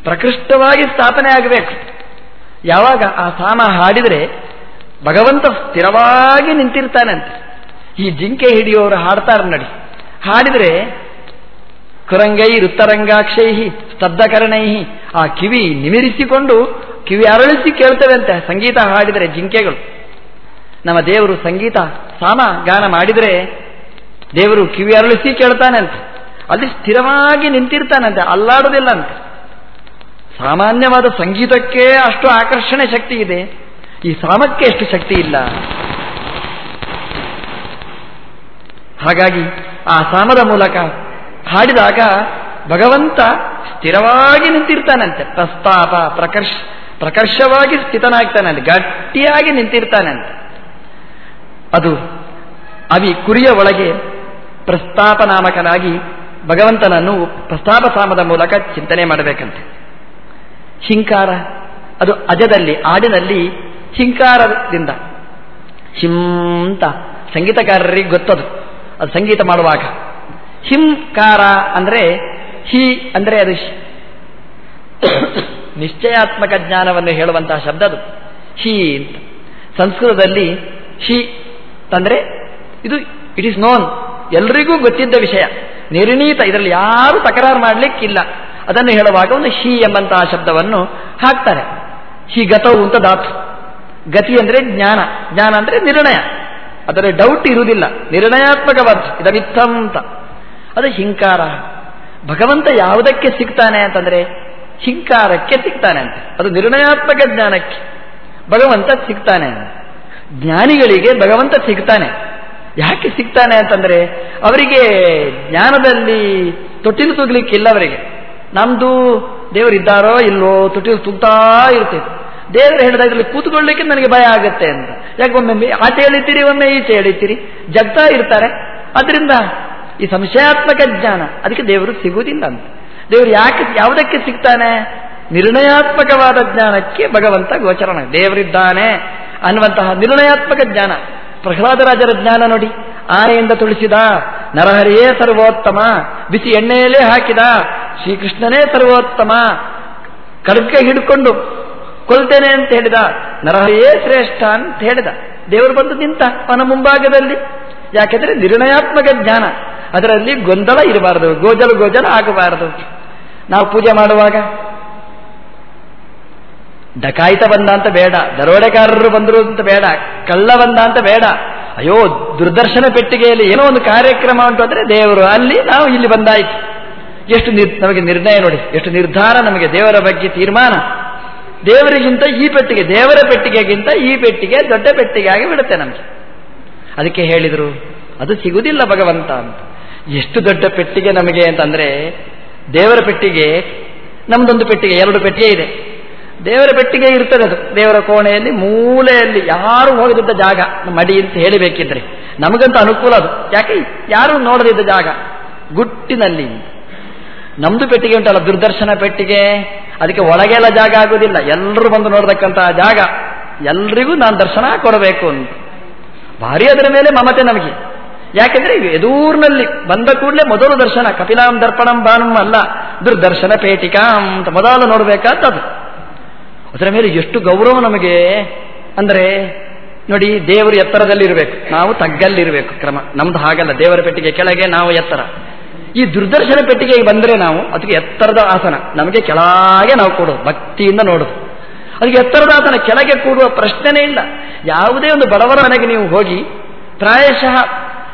ಪ್ರಕೃಷ್ಟವಾಗಿ ಸ್ಥಾಪನೆ ಆಗಬೇಕು. ಯಾವಾಗ ಆ ಸಾಮ ಹಾಡಿದರೆ ಭಗವಂತ ಸ್ಥಿರವಾಗಿ ನಿಂತಿರ್ತಾನಂತೆ. ಈ ಜಿಂಕೆ ಹಿಡಿಯೋರು ಹಾಡ್ತಾರೆ ನಡಿ. ಹಾಡಿದರೆ ಕುರಂಗೈ ವೃತ್ತರಂಗಾಕ್ಷೈ ಸ್ತಬ್ಧಕರಣೈ ಆ ಕಿವಿ ನಿಮಿರಿಸಿಕೊಂಡು ಕಿವಿ ಅರಳಿಸಿ ಕೇಳ್ತವೆ ಅಂತೆ ಸಂಗೀತ ಹಾಡಿದರೆ ಜಿಂಕೆಗಳು. ನಮ್ಮ ದೇವರು ಸಂಗೀತ, ಸಾಮ ಗಾನ ಮಾಡಿದರೆ ದೇವರು ಕಿವಿ ಅರಳಿಸಿ ಕೇಳ್ತಾನಂತೆ. ಅಲ್ಲಿ ಸ್ಥಿರವಾಗಿ ನಿಂತಿರ್ತಾನಂತೆ ಅಲ್ಲಾಡುವುದಿಲ್ಲ ಅಂತ ಸಾಮಾನ್ಯವಾದ ಸಂಗೀತಕ್ಕೆ ಅಷ್ಟು ಆಕರ್ಷಣೆ ಶಕ್ತಿ ಇದೆ. ಈ ಸಾಮಕ್ಕೆ ಎಷ್ಟು ಶಕ್ತಿ ಇಲ್ಲ. ಹಾಗಾಗಿ ಆ ಸಾಮದ ಮೂಲಕ ಹಾಡಿದಾಗ ಭಗವಂತ ಸ್ಥಿರವಾಗಿ ನಿಂತಿರ್ತಾನಂತೆ. ಪ್ರಸ್ತಾಪ, ಪ್ರಕರ್ಷ, ಪ್ರಕರ್ಷವಾಗಿ ಸ್ಥಿತನಾಗ್ತಾನಂತೆ. ಗಟ್ಟಿಯಾಗಿ ನಿಂತಿರ್ತಾನಂತೆ. ಅದು ಅವಿ ಕುರಿಯ ಒಳಗೆ ಪ್ರಸ್ತಾಪ ನಾಮಕನಾಗಿ ಭಗವಂತನನ್ನು ಪ್ರಸ್ತಾಪ ಸಾಮದ ಮೂಲಕ ಚಿಂತನೆ ಮಾಡಬೇಕಂತೆ. ಹಿಂಕಾರ ಅದು ಅಜದಲ್ಲಿ, ಆಡಿನಲ್ಲಿ ಹಿಂಕಾರದಿಂದ ಹಿಂತ ಸಂಗೀತಕಾರರಿಗೆ ಗೊತ್ತದು. ಅದು ಸಂಗೀತ ಮಾಡುವಾಗ. ಹಿಂಕಾರ ಅಂದರೆ ಹಿ ಅಂದರೆ ಅದು ನಿಶ್ಚಯಾತ್ಮಕ ಜ್ಞಾನವನ್ನು ಹೇಳುವಂತಹ ಶಬ್ದ ಅದು. ಹಿ ಅಂತ. ಸಂಸ್ಕೃತದಲ್ಲಿ ಹಿ ಅಂದರೆ ಇದು ಇಟ್ ಈಸ್ ನೋನ್ ಎಲ್ರಿಗೂ ಗೊತ್ತಿದ್ದ ವಿಷಯ. ನಿರ್ಣೀತ, ಇದರಲ್ಲಿ ಯಾರು ತಕರಾರು ಮಾಡಲಿಕ್ಕಿಲ್ಲ. ಅದನ್ನು ಹೇಳುವಾಗ ಒಂದು ಶಿ ಎಂಬಂತಹ ಶಬ್ದವನ್ನು ಹಾಕ್ತಾರೆ. ಶಿ ಗತವು ಅಂತ ಧಾತು ಗತಿ ಅಂದರೆ ಜ್ಞಾನ. ಜ್ಞಾನ ಅಂದರೆ ನಿರ್ಣಯ. ಅದರ ಡೌಟ್ ಇರುವುದಿಲ್ಲ. ನಿರ್ಣಯಾತ್ಮಕವಾದ ಇದವಿತ್ತಂ ಅಂತ. ಅದು ಹಿಂಕಾರ. ಭಗವಂತ ಯಾವುದಕ್ಕೆ ಸಿಗ್ತಾನೆ ಅಂತಂದ್ರೆ ಹಿಂಕಾರಕ್ಕೆ ಸಿಗ್ತಾನೆ ಅಂತ. ಅದು ನಿರ್ಣಯಾತ್ಮಕ ಜ್ಞಾನಕ್ಕೆ. ಭಗವಂತ ಸಿಗ್ತಾನೆ ಜ್ಞಾನಿಗಳಿಗೆ ಭಗವಂತ ಸಿಗ್ತಾನೆ. ಯಾಕೆ ಸಿಗ್ತಾನೆ ಅಂತಂದ್ರೆ ಅವರಿಗೆ ಜ್ಞಾನದಲ್ಲಿ ತೊಟ್ಟಿಲು ತೂಗ್ಲಿಕ್ಕಿಲ್ಲ ಅವರಿಗೆ. ನಮ್ದು ದೇವರಿದ್ದಾರೋ ಇಲ್ಲೋ ತುಟಿಲು ತುಗ್ತಾ ಇರ್ತೈತೆ ದೇವರು ಹೇಳಿದ ಇದರಲ್ಲಿ ಕೂತ್ಕೊಳ್ಳಿಕ್ಕೆ ನನಗೆ ಭಯ ಆಗುತ್ತೆ ಅಂತ. ಯಾಕೆ ಒಮ್ಮೆ ಆಚೆ ಎಳಿತೀರಿ ಒಮ್ಮೆ ಈಚೆ ಹೇಳಿತೀರಿ ಜಗ್ತಾ ಇರ್ತಾರೆ. ಅದರಿಂದ ಈ ಸಂಶಯಾತ್ಮಕ ಜ್ಞಾನ, ಅದಕ್ಕೆ ದೇವರು ಸಿಗುವುದಿಲ್ಲ ಅಂತ. ದೇವರು ಯಾಕೆ ಯಾವುದಕ್ಕೆ ಸಿಗ್ತಾನೆ? ನಿರ್ಣಯಾತ್ಮಕವಾದ ಜ್ಞಾನಕ್ಕೆ ಭಗವಂತ ಗೋಚರಣ ದೇವರಿದ್ದಾನೆ ಅನ್ನುವಂತಹ ನಿರ್ಣಯಾತ್ಮಕ ಜ್ಞಾನ. ಪ್ರಹ್ಲಾದರಾಜರ ಜ್ಞಾನ ನೋಡಿ. ಆನೆಯಿಂದ ತುಳಿಸಿದ ನರಹರಿಯೇ ಸರ್ವೋತ್ತಮ, ಬಿಸಿ ಎಣ್ಣೆಯಲ್ಲೇ ಹಾಕಿದ ಶ್ರೀಕೃಷ್ಣನೇ ಸರ್ವೋತ್ತಮ. ಕಡ್ಕ ಹಿಡ್ಕೊಂಡು ಕೊಲ್ತೇನೆ ಅಂತ ಹೇಳಿದ ನರಹಯೇ ಶ್ರೇಷ್ಠ ಅಂತ ಹೇಳಿದ. ದೇವರು ಬಂದು ನಿಂತ ಅವನ ಮುಂಭಾಗದಲ್ಲಿ. ಯಾಕೆಂದ್ರೆ ನಿರ್ಣಯಾತ್ಮಕ ಜ್ಞಾನ. ಅದರಲ್ಲಿ ಗೊಂದಲ ಇರಬಾರದು, ಗೋಜಲು ಗೋಜಲ ಆಗಬಾರದು. ನಾವು ಪೂಜೆ ಮಾಡುವಾಗ, ಡಕಾಯಿತ ಬಂದ ಅಂತ ಬೇಡ ದರೋಡೆಕಾರರು ಬಂದರು ಅಂತ ಬೇಡ, ಕಳ್ಳ ಬಂದ ಅಂತ ಬೇಡ. ಅಯ್ಯೋ, ದುರ್ದರ್ಶನ ಪೆಟ್ಟಿಗೆಯಲ್ಲಿ ಏನೋ ಒಂದು ಕಾರ್ಯಕ್ರಮ ಉಂಟು ಅಂದರೆ ದೇವರು, ಅಲ್ಲಿ ನಾವು ಇಲ್ಲಿ ಬಂದಾಯ್ತು. ಎಷ್ಟು ನಿರ್ ನಮಗೆ ನಿರ್ಣಯ ನೋಡಿ, ಎಷ್ಟು ನಿರ್ಧಾರ ನಮಗೆ ದೇವರ ಬಗ್ಗೆ ತೀರ್ಮಾನ. ದೇವರಿಗಿಂತ ಈ ಪೆಟ್ಟಿಗೆ, ದೇವರ ಪೆಟ್ಟಿಗೆಗಿಂತ ಈ ಪೆಟ್ಟಿಗೆ ದೊಡ್ಡ ಪೆಟ್ಟಿಗೆ ಆಗಿ ಬಿಡುತ್ತೆ ನಮಗೆ. ಅದಕ್ಕೆ ಹೇಳಿದರು, ಅದು ಸಿಗುವುದಿಲ್ಲ ಭಗವಂತ ಅಂತ. ಎಷ್ಟು ದೊಡ್ಡ ಪೆಟ್ಟಿಗೆ ನಮಗೆ ಅಂತಂದರೆ, ದೇವರ ಪೆಟ್ಟಿಗೆ, ನಮ್ದೊಂದು ಪೆಟ್ಟಿಗೆ, ಎರಡು ಪೆಟ್ಟಿಗೆ ಇದೆ. ದೇವರ ಪೆಟ್ಟಿಗೆ ಇರ್ತದೆ ಅದು. ದೇವರ ಕೋಣೆಯಲ್ಲಿ, ಮೂಲೆಯಲ್ಲಿ ಯಾರು ಹೋಗದಿದ್ದ ಜಾಗ ಮಡಿ ಅಂತ ಹೇಳಬೇಕಿದ್ರೆ. ನಮಗಂತ ಅನುಕೂಲ ಅದು. ಯಾಕೆ? ಯಾರು ನೋಡದಿದ್ದ ಜಾಗ. ಗುಟ್ಟಿನಲ್ಲಿ. ನಮ್ದು ಪೆಟ್ಟಿಗೆ ಉಂಟಲ್ಲ, ದುರ್ದರ್ಶನ ಪೆಟ್ಟಿಗೆ. ಅದಕ್ಕೆ ಒಳಗೆಲ್ಲ ಜಾಗ ಆಗುವುದಿಲ್ಲ ಎಲ್ಲರೂ ಬಂದು ನೋಡತಕ್ಕಂತಹ ಜಾಗ. ಎಲ್ರಿಗೂ ನಾನು ದರ್ಶನ ಕೊಡಬೇಕು ಅಂತ. ಭಾರಿ ಅದರ ಮೇಲೆ ಮಮತೆ ನಮಗೆ. ಯಾಕೆಂದ್ರೆ ಎದೂರ್ನಲ್ಲಿ ಬಂದ ಕೂಡಲೇ ಮೊದಲು ದರ್ಶನ. ಕಪಿಲಾಂ ದರ್ಪಣಂ ಬಾನಂ ಅಲ್ಲ. ದುರ್ದರ್ಶನ ಪೇಟಿಕಾ ಅಂತ ಮೊದಲು ನೋಡಬೇಕಾದದು ಅದರ ಮೇಲೆ ಎಷ್ಟು ಗೌರವ ನಮಗೆ. ಅಂದರೆ ನೋಡಿ, ದೇವರು ಎತ್ತರದಲ್ಲಿರಬೇಕು. ನಾವು ತಗ್ಗಲ್ಲಿರಬೇಕು ಕ್ರಮ. ನಮ್ದು ಹಾಗಲ್ಲ. ದೇವರ ಪೆಟ್ಟಿಗೆ ಕೆಳಗೆ ನಾವು ಎತ್ತರ. ಈ ದುರ್ದರ್ಶನ ಪೆಟ್ಟಿಗೆಗೆ ಬಂದರೆ ನಾವು ಅದಕ್ಕೆ ಎತ್ತರದ ಆಸನ. ನಮಗೆ ಕೆಳಗೆ ನಾವು ಕೊಡೋದು ಭಕ್ತಿಯಿಂದ ನೋಡೋದು ಅದಕ್ಕೆ ಎತ್ತರದ ಆಸನ, ಕೆಳಗೆ ಕೂಡುವ ಪ್ರಶ್ನೆನೇ ಇಲ್ಲ. ಯಾವುದೇ ಒಂದು ಬಡವರ ಮನೆಗೆ ನೀವು ಹೋಗಿ, ಪ್ರಾಯಶಃ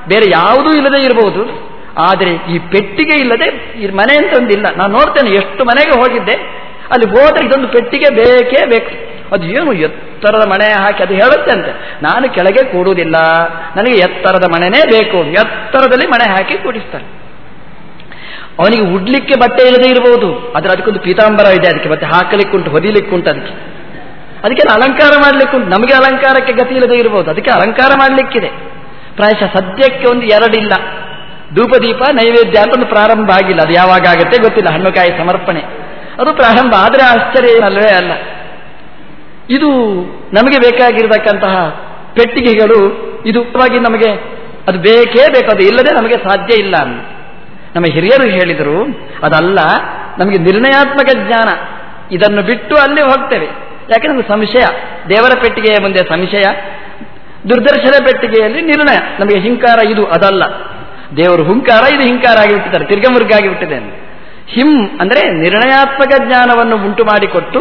ಬೇರೆ ಯಾವುದೂ ಇಲ್ಲದೆ ಇರಬಹುದು ಆದರೆ ಈ ಪೆಟ್ಟಿಗೆ ಇಲ್ಲದೆ ಈ ಮನೆ ಅಂತ ಒಂದಿಲ್ಲ ನಾನು ನೋಡ್ತೇನೆ, ಎಷ್ಟು ಮನೆಗೆ ಹೋಗಿದ್ದೆ, ಅಲ್ಲಿ ಹೋದರೆ ಇದೊಂದು ಪೆಟ್ಟಿಗೆ ಬೇಕೇ ಬೇಕು. ಅದು ಏನು ಎತ್ತರದ ಮನೆ ಹಾಕಿ ಅದು ಹೇಳುತ್ತೆ ಅಂತೆ. ನಾನು ಕೆಳಗೆ ಕೂಡುವುದಿಲ್ಲ. ನನಗೆ ಎತ್ತರದ ಮನೆನೇ ಬೇಕು. ಎತ್ತರದಲ್ಲಿ ಮನೆ ಹಾಕಿ ಕೂಡಿಸ್ತಾರೆ. ಅವನಿಗೆ ಉಡ್ಲಿಕ್ಕೆ ಬಟ್ಟೆ ಇಲ್ಲದೆ ಇರಬಹುದು ಆದರೆ ಅದಕ್ಕೊಂದು ಪೀತಾಂಬರ ಇದೆ, ಅದಕ್ಕೆ ಮತ್ತೆ ಹಾಕಲಿಕ್ಕುಂಟು, ಹೊದಿಲಿಕ್ಕುಂಟು ಅದಕ್ಕೆ. ಅದಕ್ಕೆ ಅಲಂಕಾರ ಮಾಡಲಿಕ್ಕುಂಟು, ನಮಗೆ ಅಲಂಕಾರಕ್ಕೆ ಗತಿ ಇಲ್ಲದೆ ಇರಬಹುದು ಅದಕ್ಕೆ ಅಲಂಕಾರ ಮಾಡಲಿಕ್ಕಿದೆ. ಪ್ರಾಯಶಃ ಸದ್ಯಕ್ಕೆ ಒಂದು ಎರಡಿಲ್ಲ. ಧೂಪದೀಪ, ನೈವೇದ್ಯ ಅಂತ ಒಂದು ಪ್ರಾರಂಭ ಆಗಿಲ್ಲ, ಅದು ಯಾವಾಗ ಆಗುತ್ತೆ ಗೊತ್ತಿಲ್ಲ, ಹಣ್ಣುಕಾಯಿ ಸಮರ್ಪಣೆ. ಅದು ಪ್ರಾರಂಭ ಆದರೆ ಆಶ್ಚರ್ಯ ಏನಲ್ಲವೇ ಅಲ್ಲ. ಇದು ನಮಗೆ ಬೇಕಾಗಿರತಕ್ಕಂತಹ ಪೆಟ್ಟಿಗೆಗಳು, ಇದು ನಮಗೆ ಅದು ಬೇಕೇ ಬೇಕು, ಅದು ಇಲ್ಲದೆ ನಮಗೆ ಸಾಧ್ಯ ಇಲ್ಲ ಅಂತ. ನಮ್ಮ ಹಿರಿಯರು ಹೇಳಿದರು, ಅದಲ್ಲ, ನಮಗೆ ನಿರ್ಣಯಾತ್ಮಕ ಜ್ಞಾನ. ಇದನ್ನು ಬಿಟ್ಟು ಅಲ್ಲಿ ಹೋಗ್ತೇವೆ. ಯಾಕೆಂದ್ರೆ ಸಂಶಯ? ದೇವರ ಪೆಟ್ಟಿಗೆಯ ಮುಂದೆ ಸಂಶಯ, ದುರ್ದರ್ಶನ ಪೆಟ್ಟಿಗೆಯಲ್ಲಿ ನಿರ್ಣಯ. ನಮಗೆ ಹಿಂಕಾರ ಇದು, ಅದಲ್ಲ. ದೇವರು ಹುಂಕಾರ, ಇದು ಹಿಂಕಾರ ಆಗಿಬಿಟ್ಟಿದ್ದಾರೆ. ತಿರ್ಗಮುರ್ಗ ಆಗಿಬಿಟ್ಟಿದೆ ಹಿಂ ಅಂದರೆ ನಿರ್ಣಯಾತ್ಮಕ ಜ್ಞಾನವನ್ನು ಉಂಟು ಮಾಡಿಕೊಟ್ಟು,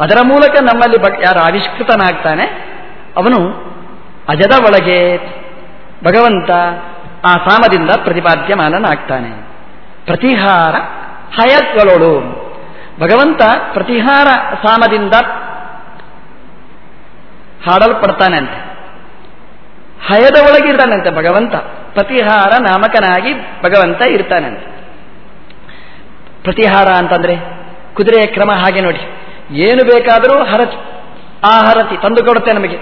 ಅದರ ಮೂಲಕ ನಮ್ಮಲ್ಲಿ ಯಾರು ಆವಿಷ್ಕೃತನಾಗ್ತಾನೆ, ಅವನು ಅಜದ ಒಳಗೆ ಭಗವಂತ ಆ ಸಾಮದಿಂದ ಪ್ರತಿಪಾದ್ಯಮಾನನಾಗ್ತಾನೆ. ಪ್ರತಿಹಾರ ಹಯತ್ಗಳೋಳು ಭಗವಂತ ಪ್ರತಿಹಾರ ಸಾಮದಿಂದ ಹಾಡಲ್ಪಡ್ತಾನೆ ಅಂತೆ ಹಯದ ಒಳಗಿರ್ತಾನಂತೆ ಭಗವಂತ. ಪ್ರತಿಹಾರ ನಾಮಕನಾಗಿ ಭಗವಂತ ಇರ್ತಾನಂತೆ. ಪ್ರತಿಹಾರ ಅಂತಂದ್ರೆ ಕುದುರೆಯ ಕ್ರಮ ಹಾಗೆ ನೋಡಿ. ಏನು ಬೇಕಾದರೂ ಹರತಿ, ಆ ಹರತಿ ತಂದು ಕೊಡುತ್ತೆ ನಮಗೆ.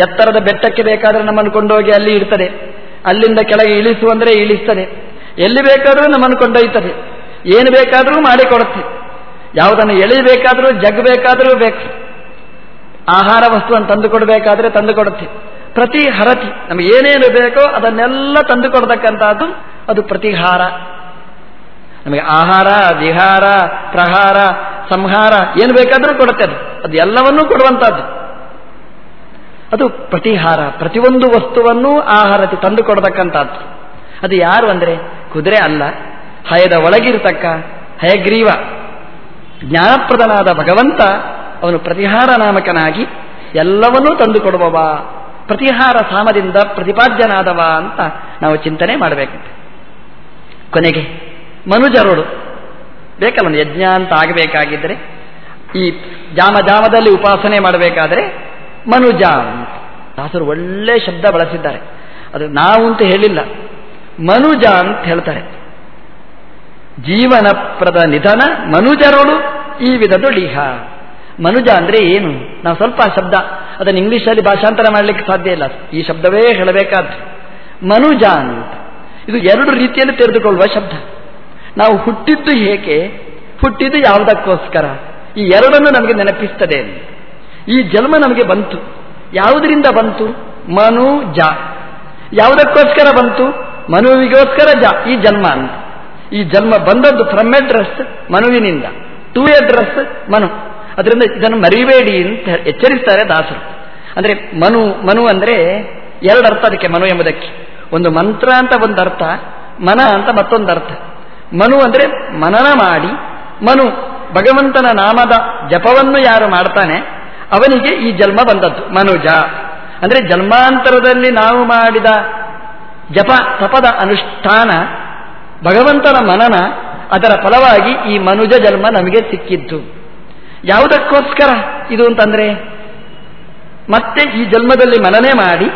ಎತ್ತರದ ಬೆಟ್ಟಕ್ಕೆ ಬೇಕಾದರೆ ನಮ್ಮನ್ನು ಕೊಂಡೋಗಿ ಅಲ್ಲಿ ಇಡ್ತದೆ ಅಲ್ಲಿಂದ ಕೆಳಗೆ ಇಳಿಸು ಅಂದರೆ ಇಳಿಸ್ತದೆ. ಎಲ್ಲಿ ಬೇಕಾದರೂ ನಮ್ಮನ್ನು ಕೊಂಡೊಯ್ತದೆ. ಏನು ಬೇಕಾದರೂ ಮಾಡಿಕೊಡುತ್ತೆ. ಯಾವುದನ್ನು ಎಳಿಬೇಕಾದರೂ ಬೇಕಾದರೂ ಬೇಕು. ಆಹಾರ ವಸ್ತುವನ್ನು ತಂದು ಕೊಡಬೇಕಾದ್ರೆ ತಂದು ಕೊಡುತ್ತೆ ಪ್ರತಿ ಹರತಿ ನಮಗೆ ಏನೇನು ಬೇಕೋ ಅದನ್ನೆಲ್ಲ ತಂದು ಕೊಡತಕ್ಕಂಥದ್ದು ಅದು ಪ್ರತಿಹಾರ. ನಮಗೆ ಆಹಾರ, ವಿಹಾರ, ಪ್ರಹಾರ, ಸಂಹಾರ ಏನು ಬೇಕಾದರೂ ಕೊಡುತ್ತೆ ಅದು. ಅದು ಎಲ್ಲವನ್ನೂ ಕೊಡುವಂತಹದ್ದು ಅದು ಪ್ರತಿಹಾರ. ಪ್ರತಿಯೊಂದು ವಸ್ತುವನ್ನು ಆಹಾರತಿ ತಂದು ಕೊಡತಕ್ಕಂಥದ್ದು ಅದು ಯಾರು ಅಂದರೆ? ಕುದುರೆ ಅಲ್ಲ. ಹಯದ ಒಳಗಿರತಕ್ಕ ಹಯಗ್ರೀವ. ಜ್ಞಾನಪ್ರದನಾದ ಭಗವಂತ ಅವನು ಪ್ರತಿಹಾರ ನಾಮಕನಾಗಿ ಎಲ್ಲವನ್ನೂ ತಂದುಕೊಡುವವ. ಪ್ರತಿಹಾರ ಸಾಮದಿಂದ ಪ್ರತಿಪಾದ್ಯನಾದವ ಅಂತ ನಾವು ಚಿಂತನೆ ಮಾಡಬೇಕಂತೆ. ಕೊನೆಗೆ, ಮನುಜರೋಡು. ಬೇಕಲ್ಲ ಯಜ್ಞ ಅಂತ ಆಗಬೇಕಾಗಿದ್ದರೆ, ಈ ಜಾಮ ಜಾಮದಲ್ಲಿ ಉಪಾಸನೆ ಮಾಡಬೇಕಾದ್ರೆ ಮನುಜ ದಾಸರು ಒಳ್ಳೆ ಶಬ್ದ ಬಳಸಿದ್ದಾರೆ. ಅದು ನಾವು ಅಂತ ಹೇಳಿಲ್ಲ. ಮನುಜ ಅಂತ ಹೇಳ್ತಾರೆ. ಜೀವನಪ್ರದ ನಿಧನ ಮನುಜರೋಳು ಈ ವಿಧದ ಲೀಹ. ಮನುಜ ಅಂದ್ರೆ ಏನು? ನಾವು ಸ್ವಲ್ಪ ಶಬ್ದ, ಅದನ್ನು ಇಂಗ್ಲಿಷಲ್ಲಿ ಭಾಷಾಂತರ ಮಾಡಲಿಕ್ಕೆ ಸಾಧ್ಯ ಇಲ್ಲ. ಈ ಶಬ್ದವೇ ಹೇಳಬೇಕಾದ್ರೆ ಮನುಜ ಅಂತ. ಇದು ಎರಡು ರೀತಿಯಲ್ಲಿ ತೆರೆದುಕೊಳ್ಳುವ ಶಬ್ದ. ನಾವು ಹುಟ್ಟಿದ್ದು ಹೇಗೆ? ಹುಟ್ಟಿದ್ದು ಯಾವುದಕ್ಕೋಸ್ಕರ? ಈ ಎರಡನ್ನು ನಮಗೆ ನೆನಪಿಸ್ತದೆ ಈ ಜನ್ಮ ನಮಗೆ ಬಂತು. ಯಾವುದರಿಂದ ಬಂತು? ಮನುಜ. ಯಾವುದಕ್ಕೋಸ್ಕರ ಬಂತು? ಮನುವಿಗೋಸ್ಕರ ಈ ಜನ್ಮ ಅಂತ. ಈ ಜನ್ಮ ಬಂದದ್ದು from address ಮನುವಿನಿಂದ. To dress Manu. ಅದರಿಂದ ಇದನ್ನು ಮರಿಬೇಡಿ ಅಂತ ಎಚ್ಚರಿಸ್ತಾರೆ ದಾಸರು. ಅಂದ್ರೆ ಮನು ಮನು ಅಂದ್ರೆ ಎರಡು ಅರ್ಥ ಅದಕ್ಕೆ, ಮನು ಎಂಬುದಕ್ಕೆ. ಒಂದು ಮಂತ್ರ ಅಂತ ಒಂದು ಅರ್ಥ, ಮನ ಅಂತ ಮತ್ತೊಂದು ಅರ್ಥ. ಮನು ಅಂದ್ರೆ ಮನನ ಮಾಡಿ, ಮನು, ಭಗವಂತನ ನಾಮದ ಜಪವನ್ನು ಯಾರು ಮಾಡ್ತಾನೆ, ಅವನಿಗೆ ಈ ಜನ್ಮ ಬಂದದ್ದು, ಮನುಜ. ಅಂದ್ರೆ ಜನ್ಮಾಂತರದಲ್ಲಿ ನಾವು ಮಾಡಿದ ಜಪ ತಪದ ಅನುಷ್ಠಾನ, ಭಗವಂತನ ಮನನ, ಅದರ ಫಲವಾಗಿ ಈ ಮನುಜ ಜನ್ಮ ನಮಗೆ ಸಿಕ್ಕಿದ್ದು. ಯಾವುದಕ್ಕೋಸ್ಕರ ಇದು ಅಂತಂದ್ರೆ, ಮತ್ತೆ ಈ ಜನ್ಮದಲ್ಲಿ ಮನನೆ ಮಾಡಿ,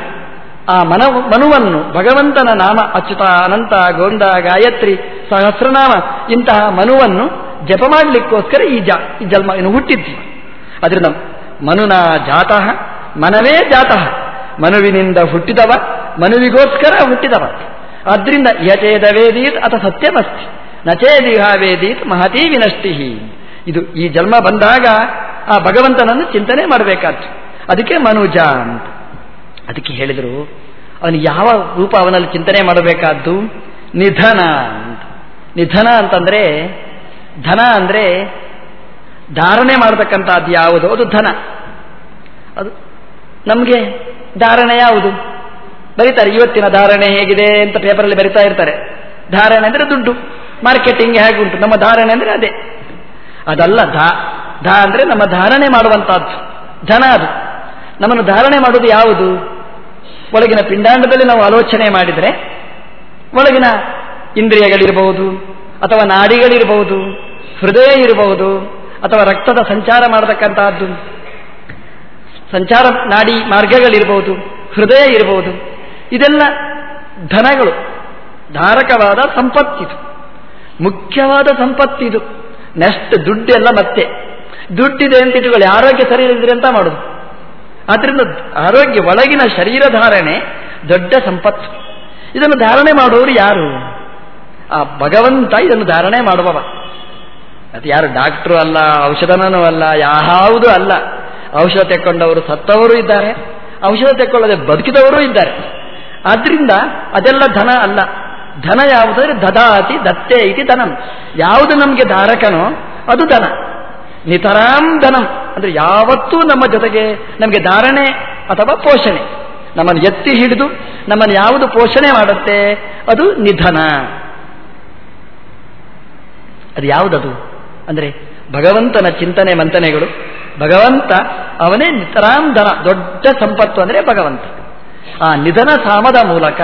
ಆ ಮನ ಮನುವನ್ನು ಭಗವಂತನ ನಾಮ ಅಚ್ಯುತ, ಅನಂತ ಗೋಂದ ಗಾಯತ್ರಿ, ಸಹಸ್ರನಾಮ ಇಂತಹ ಮನುವನ್ನು ಜಪ ಮಾಡಲಿಕ್ಕೋಸ್ಕರ ಈ ಜ, ಈ ಜನ್ಮ ಏನು ಹುಟ್ಟಿದ್ವಿ ಅದರಿಂದ ಮನುನ ಜಾತಃ, ಮನವೇ ಜಾತಃ, ಮನುವಿನಿಂದ ಹುಟ್ಟಿದವ ಮನುವಿಗೋಸ್ಕರ ಹುಟ್ಟಿದವ. ಆದ್ರಿಂದ ಯಚೇದ ವೇದೀತ್ ಅಥ ಸತ್ಯಮಸ್ತಿ. ನಚೇದಿಹ ವೇದೀತ್ ಮಹತೀ ವಿನಷ್ಟಿಹಿ. ಇದು ಈ ಜನ್ಮ ಬಂದಾಗ ಆ ಭಗವಂತನನ್ನು ಚಿಂತನೆ ಮಾಡಬೇಕಾದ್ರು ಅದಕ್ಕೆ ಮನುಜ ಅಂತ. ಅದಕ್ಕೆ ಹೇಳಿದರು, ಅವನು ಯಾವ ರೂಪ ಅವನಲ್ಲಿ ಚಿಂತನೆ ಮಾಡಬೇಕಾದ್ದು? ನಿಧನ ಅಂತ. ನಿಧನ ಅಂತಂದ್ರೆ, ಧನ ಅಂದ್ರೆ ಧಾರಣೆ ಮಾಡತಕ್ಕಂಥದ್ದು ಯಾವುದು? ಅದು ಧನ. ಅದು ನಮಗೆ ಧಾರಣೆ ಯಾವುದು? ಬರೀತಾರೆ, ಇವತ್ತಿನ ಧಾರಣೆ ಹೇಗಿದೆ ಅಂತ ಪೇಪರಲ್ಲಿ ಬರಿತಾ ಇರ್ತಾರೆ. ಧಾರಣೆ ಅಂದರೆ ದುಡ್ಡು. ಮಾರ್ಕೆಟಿಂಗ್ ಹೇಗುಂಟು ನಮ್ಮ ಧಾರಣೆ ಅಂದರೆ ಅದೇ. ಅದಲ್ಲ, ಧಾ ಧಾ ಅಂದರೆ ನಮ್ಮ ಧಾರಣೆ ಮಾಡುವಂತಹದ್ದು ಧನ ಅದು. ನಮ್ಮನ್ನು ಧಾರಣೆ ಮಾಡುವುದು ಯಾವುದು? ಒಳಗಿನ ಪಿಂಡಾಂಡದಲ್ಲಿ ನಾವು ಆಲೋಚನೆ ಮಾಡಿದರೆ, ಒಳಗಿನ ಇಂದ್ರಿಯಗಳಿರಬಹುದು ಅಥವಾ ನಾಡಿಗಳಿರಬಹುದು ಹೃದಯ ಇರಬಹುದು ಅಥವಾ ರಕ್ತದ ಸಂಚಾರ ಮಾಡತಕ್ಕಂತಹದ್ದು. ಸಂಚಾರ ನಾಡಿ ಮಾರ್ಗಗಳಿರಬಹುದು ಹೃದಯ ಇರಬಹುದು ಇದೆಲ್ಲ ಧನಗಳು. ಧಾರಕವಾದ ಸಂಪತ್ತಿದು ಮುಖ್ಯವಾದ ಸಂಪತ್ತಿದು ನೆಸ್ಟ್ ದುಡ್ಡೆಲ್ಲ ಮತ್ತೆ. ದುಡ್ಡಿದೆ ಅಂತ ಇಟ್ಟುಕೊಳ್ಳಿ ಆರೋಗ್ಯ ಸರಿ ಇಲ್ಲದಿದ್ರೆ ಅಂತ ಮಾಡೋದು? ಆದ್ರಿಂದ ಆರೋಗ್ಯ ಒಳಗಿನ ಶರೀರ ಧಾರಣೆ ದೊಡ್ಡ ಸಂಪತ್ತು. ಇದನ್ನು ಧಾರಣೆ ಮಾಡುವವರು ಯಾರು? ಆ ಭಗವಂತ ಇದನ್ನು ಧಾರಣೆ ಮಾಡುವವ. ಅದು ಯಾರು? ಡಾಕ್ಟ್ರು ಅಲ್ಲ, ಔಷಧನೂ ಅಲ್ಲ, ಯಾವುದೂ ಅಲ್ಲ. ಔಷಧ ತೆಕ್ಕೊಂಡವರು ಸತ್ತವರು ಇದ್ದಾರೆ. ಔಷಧ ತೆಕ್ಕೊಳ್ಳದೆ ಬದುಕಿದವರು ಇದ್ದಾರೆ. ಆದ್ರಿಂದ ಅದೆಲ್ಲ ಧನ ಅಲ್ಲ. ಧನ ಯಾವುದಾದ್ರೆ ದದಾತಿ ದತ್ತೆ ಇತಿ ಧನಂ. ಯಾವುದು ನಮಗೆ ಧಾರಕನೋ ಅದು ಧನ. ನಿತರಾಂ ಧನಂ. ಅಂದ್ರೆ ಯಾವತ್ತೂ ನಮ್ಮ ಜೊತೆಗೆ ನಮಗೆ ಧಾರಣೆ ಅಥವಾ ಪೋಷಣೆ. ನಮ್ಮನ್ನು ಎತ್ತಿ ಹಿಡಿದು ನಮ್ಮನ್ನು ಯಾವುದು ಪೋಷಣೆ ಮಾಡುತ್ತೆ? ಅದು ನಿಧನ. ಅದು ಯಾವುದದು? ಅಂದರೆ ಭಗವಂತನ ಚಿಂತನೆ ಮಂತನೆಗಳು. ಭಗವಂತ ಅವನೇ ನಿತರಾಂ ಧನ. ದೊಡ್ಡ ಸಂಪತ್ತು ಅಂದರೆ ಭಗವಂತ. ಆ ನಿಧನ ಸಾಮದ ಮೂಲಕ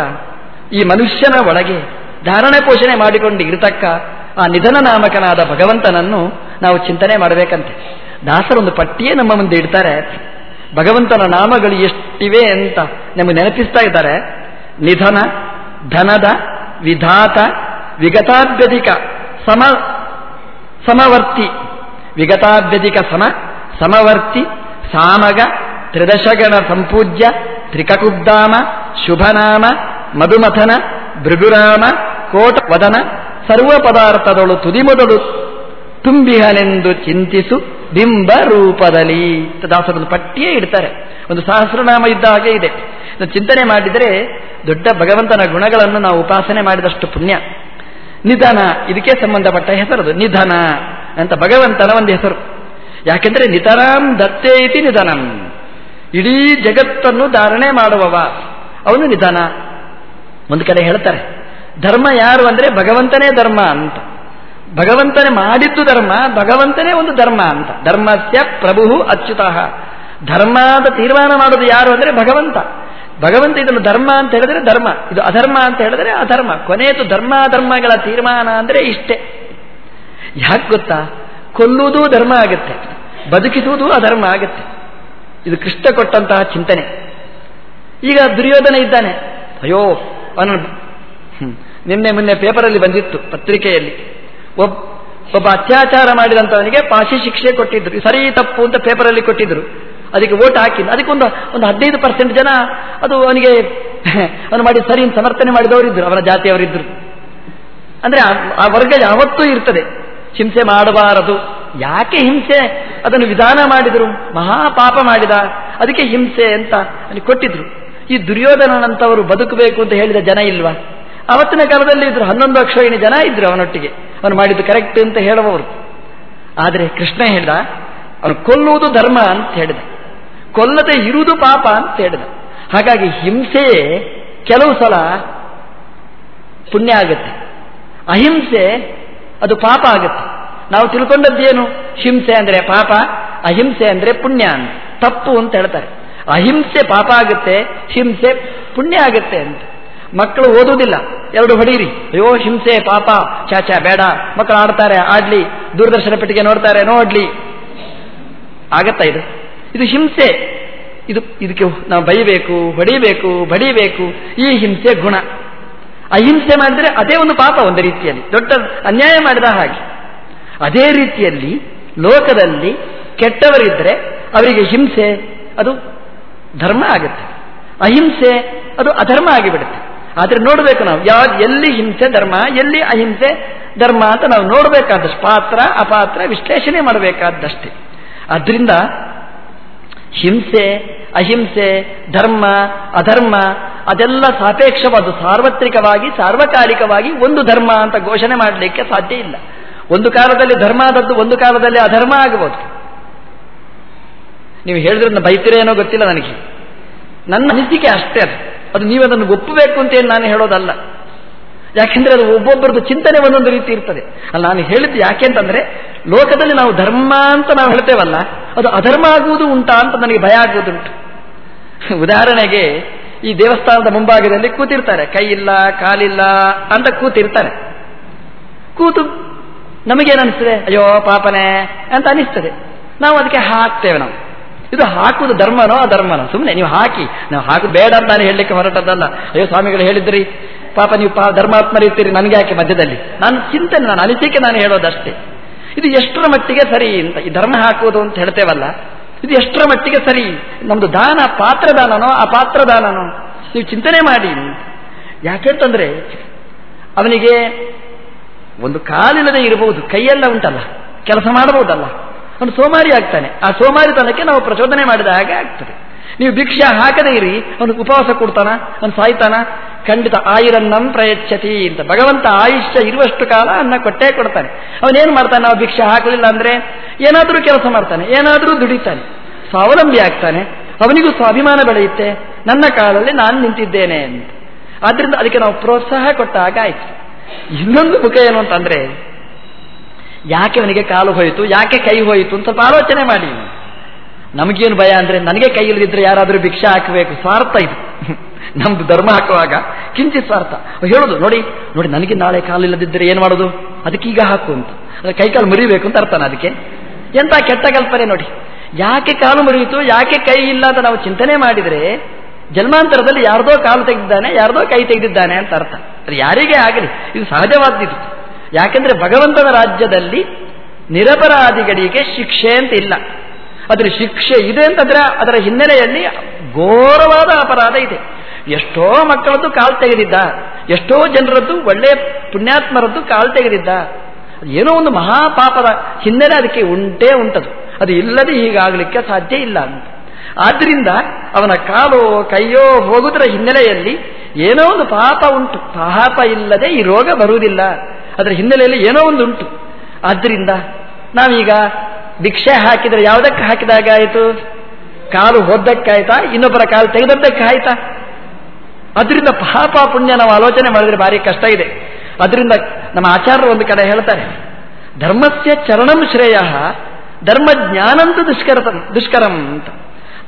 ಈ ಮನುಷ್ಯನ ಒಳಗೆ ಧಾರಣೆ ಪೋಷಣೆ ಮಾಡಿಕೊಂಡು ಇರತಕ್ಕ ಆ ನಿಧನ ನಾಮಕನಾದ ಭಗವಂತನನ್ನು ನಾವು ಚಿಂತನೆ ಮಾಡಬೇಕಂತೆ. ದಾಸರೊಂದು ಪಟ್ಟಿಯೇ ನಮ್ಮ ಮುಂದೆ ಇಡ್ತಾರೆ. ಭಗವಂತನ ನಾಮಗಳು ಎಷ್ಟಿವೆ ಅಂತ ನಮಗೆ ನೆನಪಿಸ್ತಾ ಇದ್ದಾರೆ. ನಿಧನ, ಧನದ, ವಿಧಾತ ವಿಗತಾಭ್ಯಧಿಕ ಸಮ, ಸಮವರ್ತಿ. ವಿಗತಾಭ್ಯಧಿಕ ಸಮ, ಸಮವರ್ತಿ, ಸಾಮಗ ತ್ರಿದಶಗಣ ಸಂಪೂಜ್ಯ ತ್ರಿಕಕುಬ್ಧಾಮ ಶುಭನಾಮ ಮಧುಮಥನ ಭೃಗುರಾಮ ಕೋಟ ವದನ ಸರ್ವ ಪದಾರ್ಥದಳು ತುದಿಮೊದಲು ತುಂಬಿಹನೆಂದು ಚಿಂತಿಸು ಬಿಂಬ ರೂಪದಲ್ಲಿ ದಾಸರನ್ನು ಪಟ್ಟಿಯೇ ಇಡ್ತಾರೆ ಒಂದು ಸಹಸ್ರನಾಮ ಇದ್ದ ಹಾಗೆ ಇದೆ. ಚಿಂತನೆ ಮಾಡಿದರೆ ದೊಡ್ಡ ಭಗವಂತನ ಗುಣಗಳನ್ನು ನಾವು ಉಪಾಸನೆ ಮಾಡಿದಷ್ಟು ಪುಣ್ಯ. ನಿಧನ, ಇದಕ್ಕೆ ಸಂಬಂಧಪಟ್ಟ ಹೆಸರದು. ನಿಧನ ಅಂತ ಭಗವಂತನ ಒಂದು ಹೆಸರು. ಯಾಕೆಂದ್ರೆ ನಿತರಾಂ ದತ್ತೇ ಇತಿ ನಿಧನಂ. ಇಡೀ ಜಗತ್ತನ್ನು ಧಾರಣೆ ಮಾಡುವವ. ಅವನು ನಿಧಾನ. ಒಂದು ಕಡೆ ಹೇಳ್ತಾರೆ, ಧರ್ಮ ಯಾರು ಅಂದರೆ ಭಗವಂತನೇ ಧರ್ಮ ಅಂತ. ಭಗವಂತನೇ ಮಾಡಿದ್ದು ಧರ್ಮ, ಭಗವಂತನೇ ಒಂದು ಧರ್ಮ ಅಂತ. ಧರ್ಮಸ್ಯ ಪ್ರಭು ಅಚ್ಯುತ. ಧರ್ಮದ ತೀರ್ಮಾನ ಮಾಡೋದು ಯಾರು ಅಂದರೆ ಭಗವಂತ. ಭಗವಂತ ಇದನ್ನು ಧರ್ಮ ಅಂತ ಹೇಳಿದ್ರೆ ಧರ್ಮ. ಇದು ಅಧರ್ಮ ಅಂತ ಹೇಳಿದ್ರೆ ಅಧರ್ಮ. ಕೊನೆಯದು ಧರ್ಮಾಧರ್ಮಗಳ ತೀರ್ಮಾನ ಅಂದರೆ ಇಷ್ಟೇ. ಯಾಕೆ ಗೊತ್ತಾ? ಕೊಲ್ಲುವುದು ಧರ್ಮ ಆಗುತ್ತೆ, ಬದುಕಿಸುವುದು ಅಧರ್ಮ ಆಗುತ್ತೆ. ಇದು ಕೃಷ್ಣ ಕೊಟ್ಟಂತಹ ಚಿಂತನೆ. ಈಗ ದುರ್ಯೋಧನ ಇದ್ದಾನೆ. ಅಯ್ಯೋ ಅವನು ನಿನ್ನೆ ಮೊನ್ನೆ ಪೇಪರಲ್ಲಿ ಬಂದಿತ್ತು ಪತ್ರಿಕೆಯಲ್ಲಿ. ಒಬ್ಬ ಒಬ್ಬ ಅತ್ಯಾಚಾರ ಮಾಡಿದಂಥವನಿಗೆ ಪಾಶಿ ಶಿಕ್ಷೆ ಕೊಟ್ಟಿದ್ರು ಸರಿ ತಪ್ಪು ಅಂತ ಪೇಪರಲ್ಲಿ ಕೊಟ್ಟಿದ್ರು ಅದಕ್ಕೆ ಓಟ್ ಹಾಕಿ, ಅದಕ್ಕೊಂದು, ಒಂದು ಹದಿನೈದು ಪರ್ಸೆಂಟ್ ಜನ ಅದು ಅವನಿಗೆ, ಅವನು ಮಾಡಿ ಸರಿ ಸಮರ್ಥನೆ ಮಾಡಿದವರಿದ್ದರು ಅವನ ಜಾತಿಯವರಿದ್ದರು ಅಂದರೆ ಆ ವರ್ಗ ಯಾವತ್ತೂ ಇರ್ತದೆ. ಹಿಂಸೆ ಮಾಡಬಾರದು. ಯಾಕೆ ಹಿಂಸೆ? ಅದನ್ನು ವಿಧಾನ ಮಾಡಿದರು ಮಹಾಪಾಪ ಮಾಡಿದ, ಅದಕ್ಕೆ ಹಿಂಸೆ ಅಂತ ಅಲ್ಲಿ ಕೊಟ್ಟಿದ್ರು. ಈ ದುರ್ಯೋಧನನಂತವರು ಬದುಕಬೇಕು ಅಂತ ಹೇಳಿದ ಜನ ಇಲ್ವಾ? ಅವತ್ತಿನ ಕಾಲದಲ್ಲಿ ಇದ್ರು, ಹನ್ನೊಂದು ಅಕ್ಷೋಹಿಣಿ ಜನ ಇದ್ರು ಅವನೊಟ್ಟಿಗೆ. ಅವನು ಮಾಡಿದ್ದು ಕರೆಕ್ಟ್ ಅಂತ ಹೇಳುವವರು. ಆದರೆ ಕೃಷ್ಣ ಹೇಳಿದ, ಅವನು ಕೊಲ್ಲುವುದು ಧರ್ಮ ಅಂತ ಹೇಳಿದ. ಕೊಲ್ಲದೆ ಇರುವುದು ಪಾಪ ಅಂತ ಹೇಳಿದ. ಹಾಗಾಗಿ ಹಿಂಸೆಯೇ ಕೆಲವು ಸಲ ಪುಣ್ಯ ಆಗುತ್ತೆ. ಅಹಿಂಸೆ, ಅದು ಪಾಪ ಆಗುತ್ತೆ. ನಾವು ತಿಳ್ಕೊಂಡದ್ದೇನು? ಹಿಂಸೆ ಅಂದ್ರೆ ಪಾಪ, ಅಹಿಂಸೆ ಅಂದ್ರೆ ಪುಣ್ಯ ಅಂತ. ತಪ್ಪು ಅಂತ ಹೇಳ್ತಾರೆ. ಅಹಿಂಸೆ ಪಾಪ ಆಗುತ್ತೆ, ಹಿಂಸೆ ಪುಣ್ಯ ಆಗುತ್ತೆ ಅಂತ. ಮಕ್ಕಳು ಓದುವುದಿಲ್ಲ. ಎರಡು ಹೊಡೀರಿ. ಅಯ್ಯೋ, ಹಿಂಸೆ, ಪಾಪ ಚಾಚಾ ಬೇಡ. ಮಕ್ಕಳು ಆಡ್ತಾರೆ, ಆಡ್ಲಿ. ದೂರದರ್ಶನ ಪೆಟ್ಟಿಗೆ ನೋಡ್ತಾರೆ, ನೋಡ್ಲಿ. ಆಗತ್ತಾ ಇದು? ಇದು ಹಿಂಸೆ. ಇದು, ಇದಕ್ಕೆ ನಾವು ಬೈಬೇಕು, ಹೊಡಿಬೇಕು, ಬಡಿಬೇಕು. ಈ ಹಿಂಸೆ ಗುಣ. ಅಹಿಂಸೆ ಮಾಡಿದ್ರೆ ಅದೇ ಒಂದು ಪಾಪ ಒಂದು ರೀತಿಯಲ್ಲಿ. ದೊಡ್ಡ ಅನ್ಯಾಯ ಮಾಡಿದ ಹಾಗೆ. ಅದೇ ರೀತಿಯಲ್ಲಿ ಲೋಕದಲ್ಲಿ ಕೆಟ್ಟವರಿದ್ದರೆ ಅವರಿಗೆ ಹಿಂಸೆ, ಅದು ಧರ್ಮ ಆಗುತ್ತೆ. ಅಹಿಂಸೆ, ಅದು ಅಧರ್ಮ ಆಗಿಬಿಡುತ್ತೆ. ಆದರೆ ನೋಡಬೇಕು ನಾವು, ಯಾವ, ಎಲ್ಲಿ ಹಿಂಸೆ ಧರ್ಮ, ಎಲ್ಲಿ ಅಹಿಂಸೆ ಧರ್ಮ ಅಂತ ನಾವು ನೋಡಬೇಕಾದಷ್ಟು ಪಾತ್ರ, ಅಪಾತ್ರ ವಿಶ್ಲೇಷಣೆ ಮಾಡಬೇಕಾದಷ್ಟೇ. ಆದ್ರಿಂದ ಹಿಂಸೆ, ಅಹಿಂಸೆ, ಧರ್ಮ, ಅಧರ್ಮ, ಅದೆಲ್ಲ ಸಾಪೇಕ್ಷವಾದ ಸಾರ್ವತ್ರಿಕವಾಗಿ, ಸಾರ್ವಕಾಲಿಕವಾಗಿ ಒಂದು ಧರ್ಮ ಅಂತ ಘೋಷಣೆ ಮಾಡಲಿಕ್ಕೆ ಸಾಧ್ಯ ಇಲ್ಲ. ಒಂದು ಕಾಲದಲ್ಲಿ ಧರ್ಮ ಆದದ್ದು ಒಂದು ಕಾಲದಲ್ಲಿ ಅಧರ್ಮ ಆಗಬಹುದು. ನೀವು ಹೇಳಿದ್ರೆ ಬೈತಿರೇನೋ ಗೊತ್ತಿಲ್ಲ ನನಗೆ. ನನ್ನ ಅನಿಸಿಕೆ ಅಷ್ಟೇ ಅದು. ಅದು ನೀವು ಅದನ್ನು ಒಪ್ಪಬೇಕು ಅಂತ ಏನು ನಾನು ಹೇಳೋದಲ್ಲ. ಯಾಕೆಂದ್ರೆ ಅದು ಒಬ್ಬೊಬ್ಬರದ್ದು ಚಿಂತನೆ ಒಂದೊಂದು ರೀತಿ ಇರ್ತದೆ. ಅಲ್ಲ ನಾನು ಹೇಳಿದ್ದು ಯಾಕೆ ಅಂತಂದ್ರೆ, ಲೋಕದಲ್ಲಿ ನಾವು ಧರ್ಮ ಅಂತ ನಾವು ಹೇಳ್ತೇವಲ್ಲ, ಅದು ಅಧರ್ಮ ಆಗುವುದು ಉಂಟಾ ಅಂತ ನನಗೆ ಭಯ ಆಗುವುದುಂಟು. ಉದಾಹರಣೆಗೆ, ಈ ದೇವಸ್ಥಾನದ ಮುಂಭಾಗದಲ್ಲಿ ಕೂತಿರ್ತಾರೆ. ಕೈ ಇಲ್ಲ ಕಾಲಿಲ್ಲ ಅಂತ ಕೂತಿರ್ತಾರೆ. ಕೂತು ನಮಗೇನನ್ನಿಸ್ತದೆ ಅಯ್ಯೋ, ಪಾಪನೆ ಅಂತ ಅನಿಸ್ತದೆ ನಾವು ಅದಕ್ಕೆ ಹಾಕ್ತೇವೆ ನಾವು. ಇದು ಹಾಕುವುದು ಧರ್ಮನೋ ಅಧರ್ಮನೋ? ಸುಮ್ಮನೆ ನೀವು ಹಾಕಿ. ನಾವು ಹಾಕು ಬೇಡ ಅಂತ ನಾನು ಹೇಳಲಿಕ್ಕೆ ಹೊರಟದ್ದಲ್ಲ. ಅಯ್ಯೋ, ಸ್ವಾಮಿಗಳು ಹೇಳಿದ್ರಿ, ಪಾಪ ನೀವು ಪಾ ಧರ್ಮಾತ್ಮರಿರ್ತೀರಿ ನನಗೆ ಯಾಕೆ ಮಧ್ಯದಲ್ಲಿ? ನಾನು ಚಿಂತನೆ ನಾನು ಅನಿಸಿಕೆ ನಾನು ಹೇಳೋದಷ್ಟೇ. ಇದು ಎಷ್ಟರ ಮಟ್ಟಿಗೆ ಸರಿ ಅಂತ, ಈ ಧರ್ಮ ಹಾಕುವುದು ಅಂತ ಹೇಳ್ತೇವಲ್ಲ, ಇದು ಎಷ್ಟರ ಮಟ್ಟಿಗೆ ಸರಿ? ನಮ್ದು ದಾನ ಆ ಪಾತ್ರ ದಾನನೋ ನೀವು ಚಿಂತನೆ ಮಾಡಿ ಯಾಕೆಂತಂದ್ರೆ ಅವನಿಗೆ ಒಂದು ಕಾಲಿಲ್ಲದೆ ಇರಬಹುದು, ಕೈಯೆಲ್ಲ ಉಂಟಲ್ಲ, ಕೆಲಸ ಮಾಡಬಹುದಲ್ಲ. ಅವನು ಸೋಮಾರಿ ಆಗ್ತಾನೆ. ಆ ಸೋಮಾರಿತನಕ್ಕೆ ನಾವು ಪ್ರಚೋದನೆ ಮಾಡಿದ ಹಾಗೆ ಆಗ್ತದೆ. ನೀವು ಭಿಕ್ಷೆ ಹಾಕದೇ ಇರಿ ಅವನು ಉಪವಾಸ ಕೊಡ್ತಾನ, ಅವನು ಸಾಯ್ತಾನ, ಖಂಡಿತ ಆಯುರನ್ನಂ ಪ್ರಯಚ್ಛತಿ ಅಂತ. ಭಗವಂತ ಆಯುಷ್ಯ ಇರುವಷ್ಟು ಕಾಲ ಅನ್ನ ಕೊಟ್ಟೇ ಕೊಡ್ತಾನೆ. ಅವನೇನು ಮಾಡ್ತಾನೆ, ನಾವು ಭಿಕ್ಷೆ ಹಾಕಲಿಲ್ಲ ಅಂದ್ರೆ ಏನಾದರೂ ಕೆಲಸ ಮಾಡ್ತಾನೆ, ಏನಾದರೂ ದುಡಿತಾನೆ. ಸ್ವಾವಲಂಬಿ ಆಗ್ತಾನೆ. ಅವನಿಗೂ ಸ್ವಾಭಿಮಾನ ಬೆಳೆಯುತ್ತೆ. ನನ್ನ ಕಾಲಲ್ಲಿ ನಾನು ನಿಂತಿದ್ದೇನೆ ಅಂತ. ಆದ್ರಿಂದ ಅದಕ್ಕೆ ನಾವು ಪ್ರೋತ್ಸಾಹ ಕೊಟ್ಟಾಗ ಆಯ್ತು. ಇನ್ನೊಂದು ಮುಖ ಏನು ಅಂತಂದ್ರೆ, ಯಾಕೆ ಅವನಿಗೆ ಕಾಲು ಹೋಯಿತು, ಯಾಕೆ ಕೈ ಹೋಯಿತು ಅಂತ ಸ್ವಲ್ಪ ಆಲೋಚನೆ ಮಾಡಿ. ನಮಗೇನು ಭಯ ಅಂದ್ರೆ, ನನಗೆ ಕೈ ಇಲ್ಲದಿದ್ರೆ ಯಾರಾದರೂ ಭಿಕ್ಷೆ ಹಾಕಬೇಕು, ಸ್ವಾರ್ಥ ಇದು. ನಮ್ದು ಧರ್ಮ ಹಾಕುವಾಗ, ಕಿಂಚಿತ್ ಸ್ವಾರ್ಥ. ಹೇಳೋದು, ನೋಡಿ ನೋಡಿ, ನನಗೆ ನಾಳೆ ಕಾಲು ಇಲ್ಲದಿದ್ದರೆ ಏನು ಮಾಡೋದು? ಅದಕ್ಕೆ ಈಗ ಹಾಕು ಅಂತ. ಕೈ ಕಾಲು ಮುರಿಬೇಕು ಅಂತ ಅರ್ಥನ ಅದಕ್ಕೆ. ಎಂತ ಕೆಟ್ಟ ಕಲ್ಪನೆ ನೋಡಿ. ಯಾಕೆ ಕಾಲು ಮುರಿಯಿತು, ಯಾಕೆ ಕೈ ಇಲ್ಲ ಅಂತ ನಾವು ಚಿಂತನೆ ಮಾಡಿದರೆ ಜನ್ಮಾಂತರದಲ್ಲಿ ಯಾರ್ದೋ ಕಾಲು ತೆಗೆದಿದ್ದಾನೆ, ಯಾರ್ದೋ ಕೈ ತೆಗೆದಿದ್ದಾನೆ ಅಂತ ಅರ್ಥ. ಅದು ಯಾರಿಗೇ ಆಗಲಿ, ಇದು ಸಹಜವಾದ್ದಿತ್ತು ಯಾಕೆಂದ್ರೆ ಭಗವಂತನ ರಾಜ್ಯದಲ್ಲಿ ನಿರಪರಾಧಿಗಳಿಗೆ ಶಿಕ್ಷೆ ಅಂತ ಇಲ್ಲ. ಅದ್ರ ಶಿಕ್ಷೆ ಇದೆ ಅಂತಂದ್ರೆ ಅದರ ಹಿನ್ನೆಲೆಯಲ್ಲಿ ಘೋರವಾದ ಅಪರಾಧ ಇದೆ. ಎಷ್ಟೋ ಮಕ್ಕಳದ್ದು ಕಾಲು ತೆಗೆದಿದ್ದ, ಎಷ್ಟೋ ಜನರದ್ದು ಒಳ್ಳೆಯ ಪುಣ್ಯಾತ್ಮರದ್ದು ಕಾಲು ತೆಗೆದಿದ್ದ. ಏನೋ ಒಂದು ಮಹಾಪಾಪದ ಹಿನ್ನೆಲೆ ಅದಕ್ಕೆ ಉಂಟೇ ಉಂಟದು. ಅದು ಇಲ್ಲದೆ ಹೀಗಾಗಲಿಕ್ಕೆ ಸಾಧ್ಯ ಇಲ್ಲ ಅಂತ. ಆದ್ರಿಂದ ಅವನ ಕಾಲೋ ಕೈಯೋ ಹೋಗುದರ ಹಿನ್ನೆಲೆಯಲ್ಲಿ ಏನೋ ಒಂದು ಪಾಪ ಉಂಟು. ಪಾಪ ಇಲ್ಲದೆ ಈ ರೋಗ ಬರುವುದಿಲ್ಲ. ಅದರ ಹಿನ್ನೆಲೆಯಲ್ಲಿ ಏನೋ ಒಂದು ಉಂಟು. ಆದ್ದರಿಂದ ನಾವೀಗ ಭಿಕ್ಷೆ ಹಾಕಿದರೆ ಯಾವುದಕ್ಕೆ ಹಾಕಿದಾಗ ಆಯಿತು? ಕಾಲು ಹೋದ್ದಕ್ಕಾಯ್ತಾ? ಇನ್ನೊಬ್ಬರ ಕಾಲು ತೆಗೆದದ್ದಕ್ಕೆ ಆಯ್ತಾ? ಅದರಿಂದ ಪಾಪ ಪುಣ್ಯ ನಾವು ಆಲೋಚನೆ ಮಾಡಿದ್ರೆ ಭಾರಿ ಕಷ್ಟ ಇದೆ. ಅದರಿಂದ ನಮ್ಮ ಆಚಾರ್ಯರು ಒಂದು ಕಡೆ ಹೇಳ್ತಾರೆ, ಧರ್ಮಸ್ಯ ಚರಣಂ ಶ್ರೇಯ ಧರ್ಮ ಜ್ಞಾನಂತೂ ದುಷ್ಕರತಂ, ದುಷ್ಕರಂ ಅಂತ.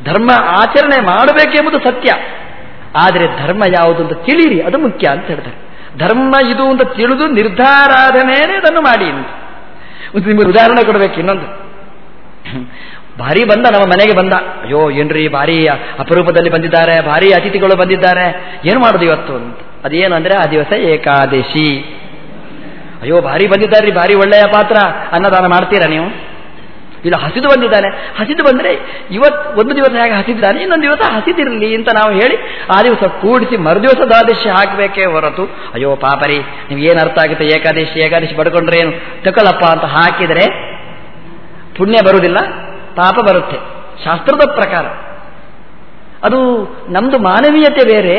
ಧರ್ಮ ಆಚರಣೆ ಮಾಡಬೇಕೆಂಬುದು ಸತ್ಯ. ಆದರೆ ಧರ್ಮ ಯಾವುದು ಅಂತ ತಿಳಿರಿ ಅದು ಮುಖ್ಯ ಅಂತ ಹೇಳ್ತಾರೆ. ಧರ್ಮ ಇದು ಅಂತ ತಿಳಿದು ನಿರ್ಧಾರಾಧನೆಯೇ ಅದನ್ನು ಮಾಡಿ ಅಂತ. ನಿಮಗೆ ಉದಾಹರಣೆ ಕೊಡಬೇಕು ಇನ್ನೊಂದು. ಭಾರಿ ಬಂದ, ನಮ್ಮ ಮನೆಗೆ ಬಂದ. ಅಯ್ಯೋ, ಏನ್ರಿ ಭಾರಿ ಅಪರೂಪದಲ್ಲಿ ಬಂದಿದ್ದಾರೆ, ಭಾರಿ ಅತಿಥಿಗಳು ಬಂದಿದ್ದಾರೆ. ಏನು ಮಾಡೋದು ಇವತ್ತು ಅಂತ. ಅದೇನು ಅಂದ್ರೆ ಆ ದಿವಸ ಏಕಾದಶಿ. ಅಯ್ಯೋ, ಭಾರಿ ಬಂದಿದ್ದಾರೆ ಭಾರಿ ಒಳ್ಳೆಯ ಪಾತ್ರ. ಅನ್ನದಾನ ಮಾಡ್ತೀರಾ ನೀವು? ಇಲ್ಲ, ಹಸಿದು ಬಂದಿದ್ದಾನೆ. ಹಸಿದು ಬಂದರೆ ಇವತ್ತು ಒಂದು ದಿವಸ ಹೇಗೆ ಹಸಿದ್ದಾನೆ ಇನ್ನೊಂದು ದಿವಸ ಹಸಿದಿರಲಿ ಅಂತ ನಾವು ಹೇಳಿ ಆ ದಿವಸ ಕೂಡಿಸಿ ಮರುದಿವಸ ದ್ವಾದಶಿ ಹಾಕಬೇಕೇ ಹೊರತು. ಅಯ್ಯೋ ಪಾಪರಿ, ನಿಮ್ಗೆ ಏನು ಅರ್ಥ ಆಗುತ್ತೆ? ಏಕಾದಶಿ ಏಕಾದಶಿ ಪಡ್ಕೊಂಡ್ರೆ ಏನು? ತಕೊಳ್ಳಪ್ಪ ಅಂತ ಹಾಕಿದರೆ ಪುಣ್ಯ ಬರುವುದಿಲ್ಲ, ಪಾಪ ಬರುತ್ತೆ. ಶಾಸ್ತ್ರದ ಪ್ರಕಾರ. ಅದು ನಮ್ಮದು ಮಾನವೀಯತೆ ಬೇರೆ,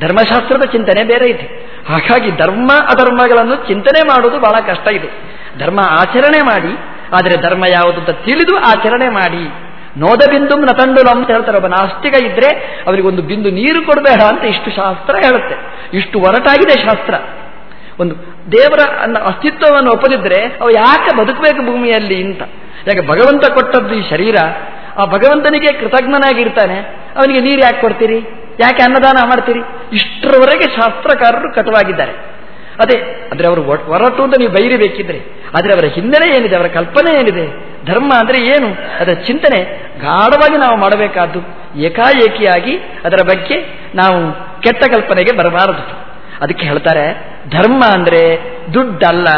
ಧರ್ಮಶಾಸ್ತ್ರದ ಚಿಂತನೆ ಬೇರೆ ಇದೆ. ಹಾಗಾಗಿ ಧರ್ಮ ಅಧರ್ಮಗಳನ್ನು ಚಿಂತನೆ ಮಾಡುವುದು ಬಹಳ ಕಷ್ಟ ಇದೆ. ಧರ್ಮ ಆಚರಣೆ ಮಾಡಿ ಆದರೆ ಧರ್ಮ ಯಾವುದು ಅಂತ ತಿಳಿದು ಆಚರಣೆ ಮಾಡಿ. ನೋದ ಬಿಂದು ನತಂಡುಲ ಅಂತ ಹೇಳ್ತಾರೆ ಒಬ್ಬ ನಾಸ್ತಿಕ ಇದ್ರೆ ಅವರಿಗೆ ಒಂದು ಬಿಂದು ನೀರು ಕೊಡಬೇಡ ಅಂತ ಇಷ್ಟು ಶಾಸ್ತ್ರ ಹೇಳುತ್ತೆ. ಇಷ್ಟು ಒರಟಾಗಿದೆ ಶಾಸ್ತ್ರ. ಒಂದು ದೇವರ ಅಸ್ತಿತ್ವವನ್ನು ಒಪ್ಪದಿದ್ರೆ ಅವು ಯಾಕೆ ಬದುಕಬೇಕು ಭೂಮಿಯಲ್ಲಿ ಅಂತ. ಯಾಕೆ ಭಗವಂತ ಕೊಟ್ಟದ್ದು ಈ ಶರೀರ? ಆ ಭಗವಂತನಿಗೆ ಕೃತಜ್ಞನಾಗಿರ್ತಾನೆ. ಅವನಿಗೆ ನೀರು ಯಾಕೆ ಕೊಡ್ತೀರಿ? ಯಾಕೆ ಅನ್ನದಾನ ಮಾಡ್ತೀರಿ? ಇಷ್ಟರವರೆಗೆ ಶಾಸ್ತ್ರಕಾರರು ಕಟವಾಗಿದ್ದಾರೆ. ಅದೇ, ಅಂದ್ರೆ ಅವರು ಹೊರಟು ಅಂತ ನೀವು ಬೈರಿಬೇಕಿದ್ರೆ, ಆದರೆ ಅವರ ಹಿನ್ನೆಲೆ ಏನಿದೆ, ಅವರ ಕಲ್ಪನೆ ಏನಿದೆ, ಧರ್ಮ ಅಂದ್ರೆ ಏನು, ಅದರ ಚಿಂತನೆ ಗಾಢವಾಗಿ ನಾವು ಮಾಡಬೇಕಾದ್ದು, ಏಕಾಏಕಿಯಾಗಿ ಅದರ ಬಗ್ಗೆ ನಾವು ಕೆಟ್ಟ ಕಲ್ಪನೆಗೆ ಬರಬಾರದು. ಅದಕ್ಕೆ ಹೇಳ್ತಾರೆ, ಧರ್ಮ ಅಂದ್ರೆ ದುಡ್ಡಲ್ಲ,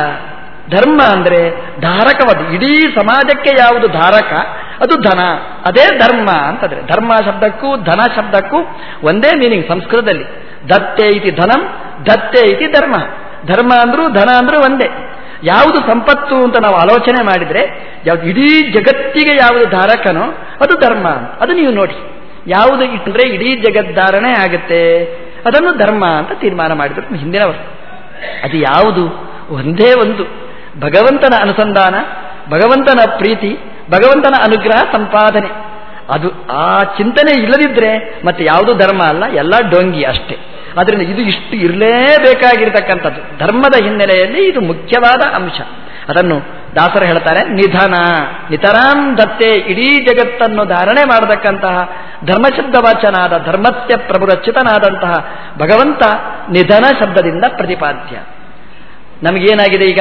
ಧರ್ಮ ಅಂದ್ರೆ ಧಾರಕವಾದ, ಇಡೀ ಸಮಾಜಕ್ಕೆ ಯಾವುದು ಧಾರಕ, ಅದು ಧನ, ಅದೇ ಧರ್ಮ ಅಂತಂದರೆ, ಧರ್ಮ ಶಬ್ದಕ್ಕೂ ಧನ ಶಬ್ದಕ್ಕೂ ಒಂದೇ ಮೀನಿಂಗ್ ಸಂಸ್ಕೃತದಲ್ಲಿ, ದತ್ತೆ ಇತಿ ಧನಂ, ದತ್ತೆ ಇತಿ ಧರ್ಮ. ಧರ್ಮ ಅಂದರೂ ಧನ ಅಂದರೂ ಒಂದೇ. ಯಾವುದು ಸಂಪತ್ತು ಅಂತ ನಾವು ಆಲೋಚನೆ ಮಾಡಿದ್ರೆ ಯಾವ ಇಡೀ ಜಗತ್ತಿಗೆ ಯಾವುದು ಧಾರಕನೋ, ಅದು ಧರ್ಮ. ಅದು ನೀವು ನೋಡಿ. ಯಾವುದು ಇಟ್ಟರೆ ಇಡೀ ಜಗದ್ದಾರಣೆ ಆಗುತ್ತೆ, ಅದನ್ನು ಧರ್ಮ ಅಂತ ತೀರ್ಮಾನ ಮಾಡಿದ್ರು ಹಿಂದಿನವರು. ಅದು ಯಾವುದು? ಒಂದೇ ಒಂದು. ಭಗವಂತನ ಅನುಸಂಧಾನ, ಭಗವಂತನ ಪ್ರೀತಿ, ಭಗವಂತನ ಅನುಗ್ರಹ, ಸಂಪಾದನೆ. ಅದು ಆ ಚಿಂತನೆ ಇಲ್ಲದಿದ್ರೆ ಮತ್ತೆ ಯಾವುದು ಧರ್ಮ ಅಲ್ಲ, ಎಲ್ಲ ಡೊಂಗಿ ಅಷ್ಟೇ. ಅದರಿಂದ ಇದು ಇಷ್ಟು ಇರಲೇಬೇಕಾಗಿರ್ತಕ್ಕಂಥದ್ದು. ಧರ್ಮದ ಹಿನ್ನೆಲೆಯಲ್ಲಿ ಇದು ಮುಖ್ಯವಾದ ಅಂಶ. ಅದನ್ನು ದಾಸರು ಹೇಳ್ತಾರೆ, ನಿಧನ. ನಿತರಾಂ ದತ್ತೆ, ಇಡೀ ಜಗತ್ತನ್ನು ಧಾರಣೆ ಮಾಡತಕ್ಕಂತಹ ಧರ್ಮಶಬ್ದ ವಾಚನಾದ ಧರ್ಮಸ್ಯ ಪ್ರಭುರಚಿತನಾದಂತಹ ಭಗವಂತ ನಿಧನ ಶಬ್ದದಿಂದ ಪ್ರತಿಪಾದ್ಯ. ನಮಗೇನಾಗಿದೆ ಈಗ?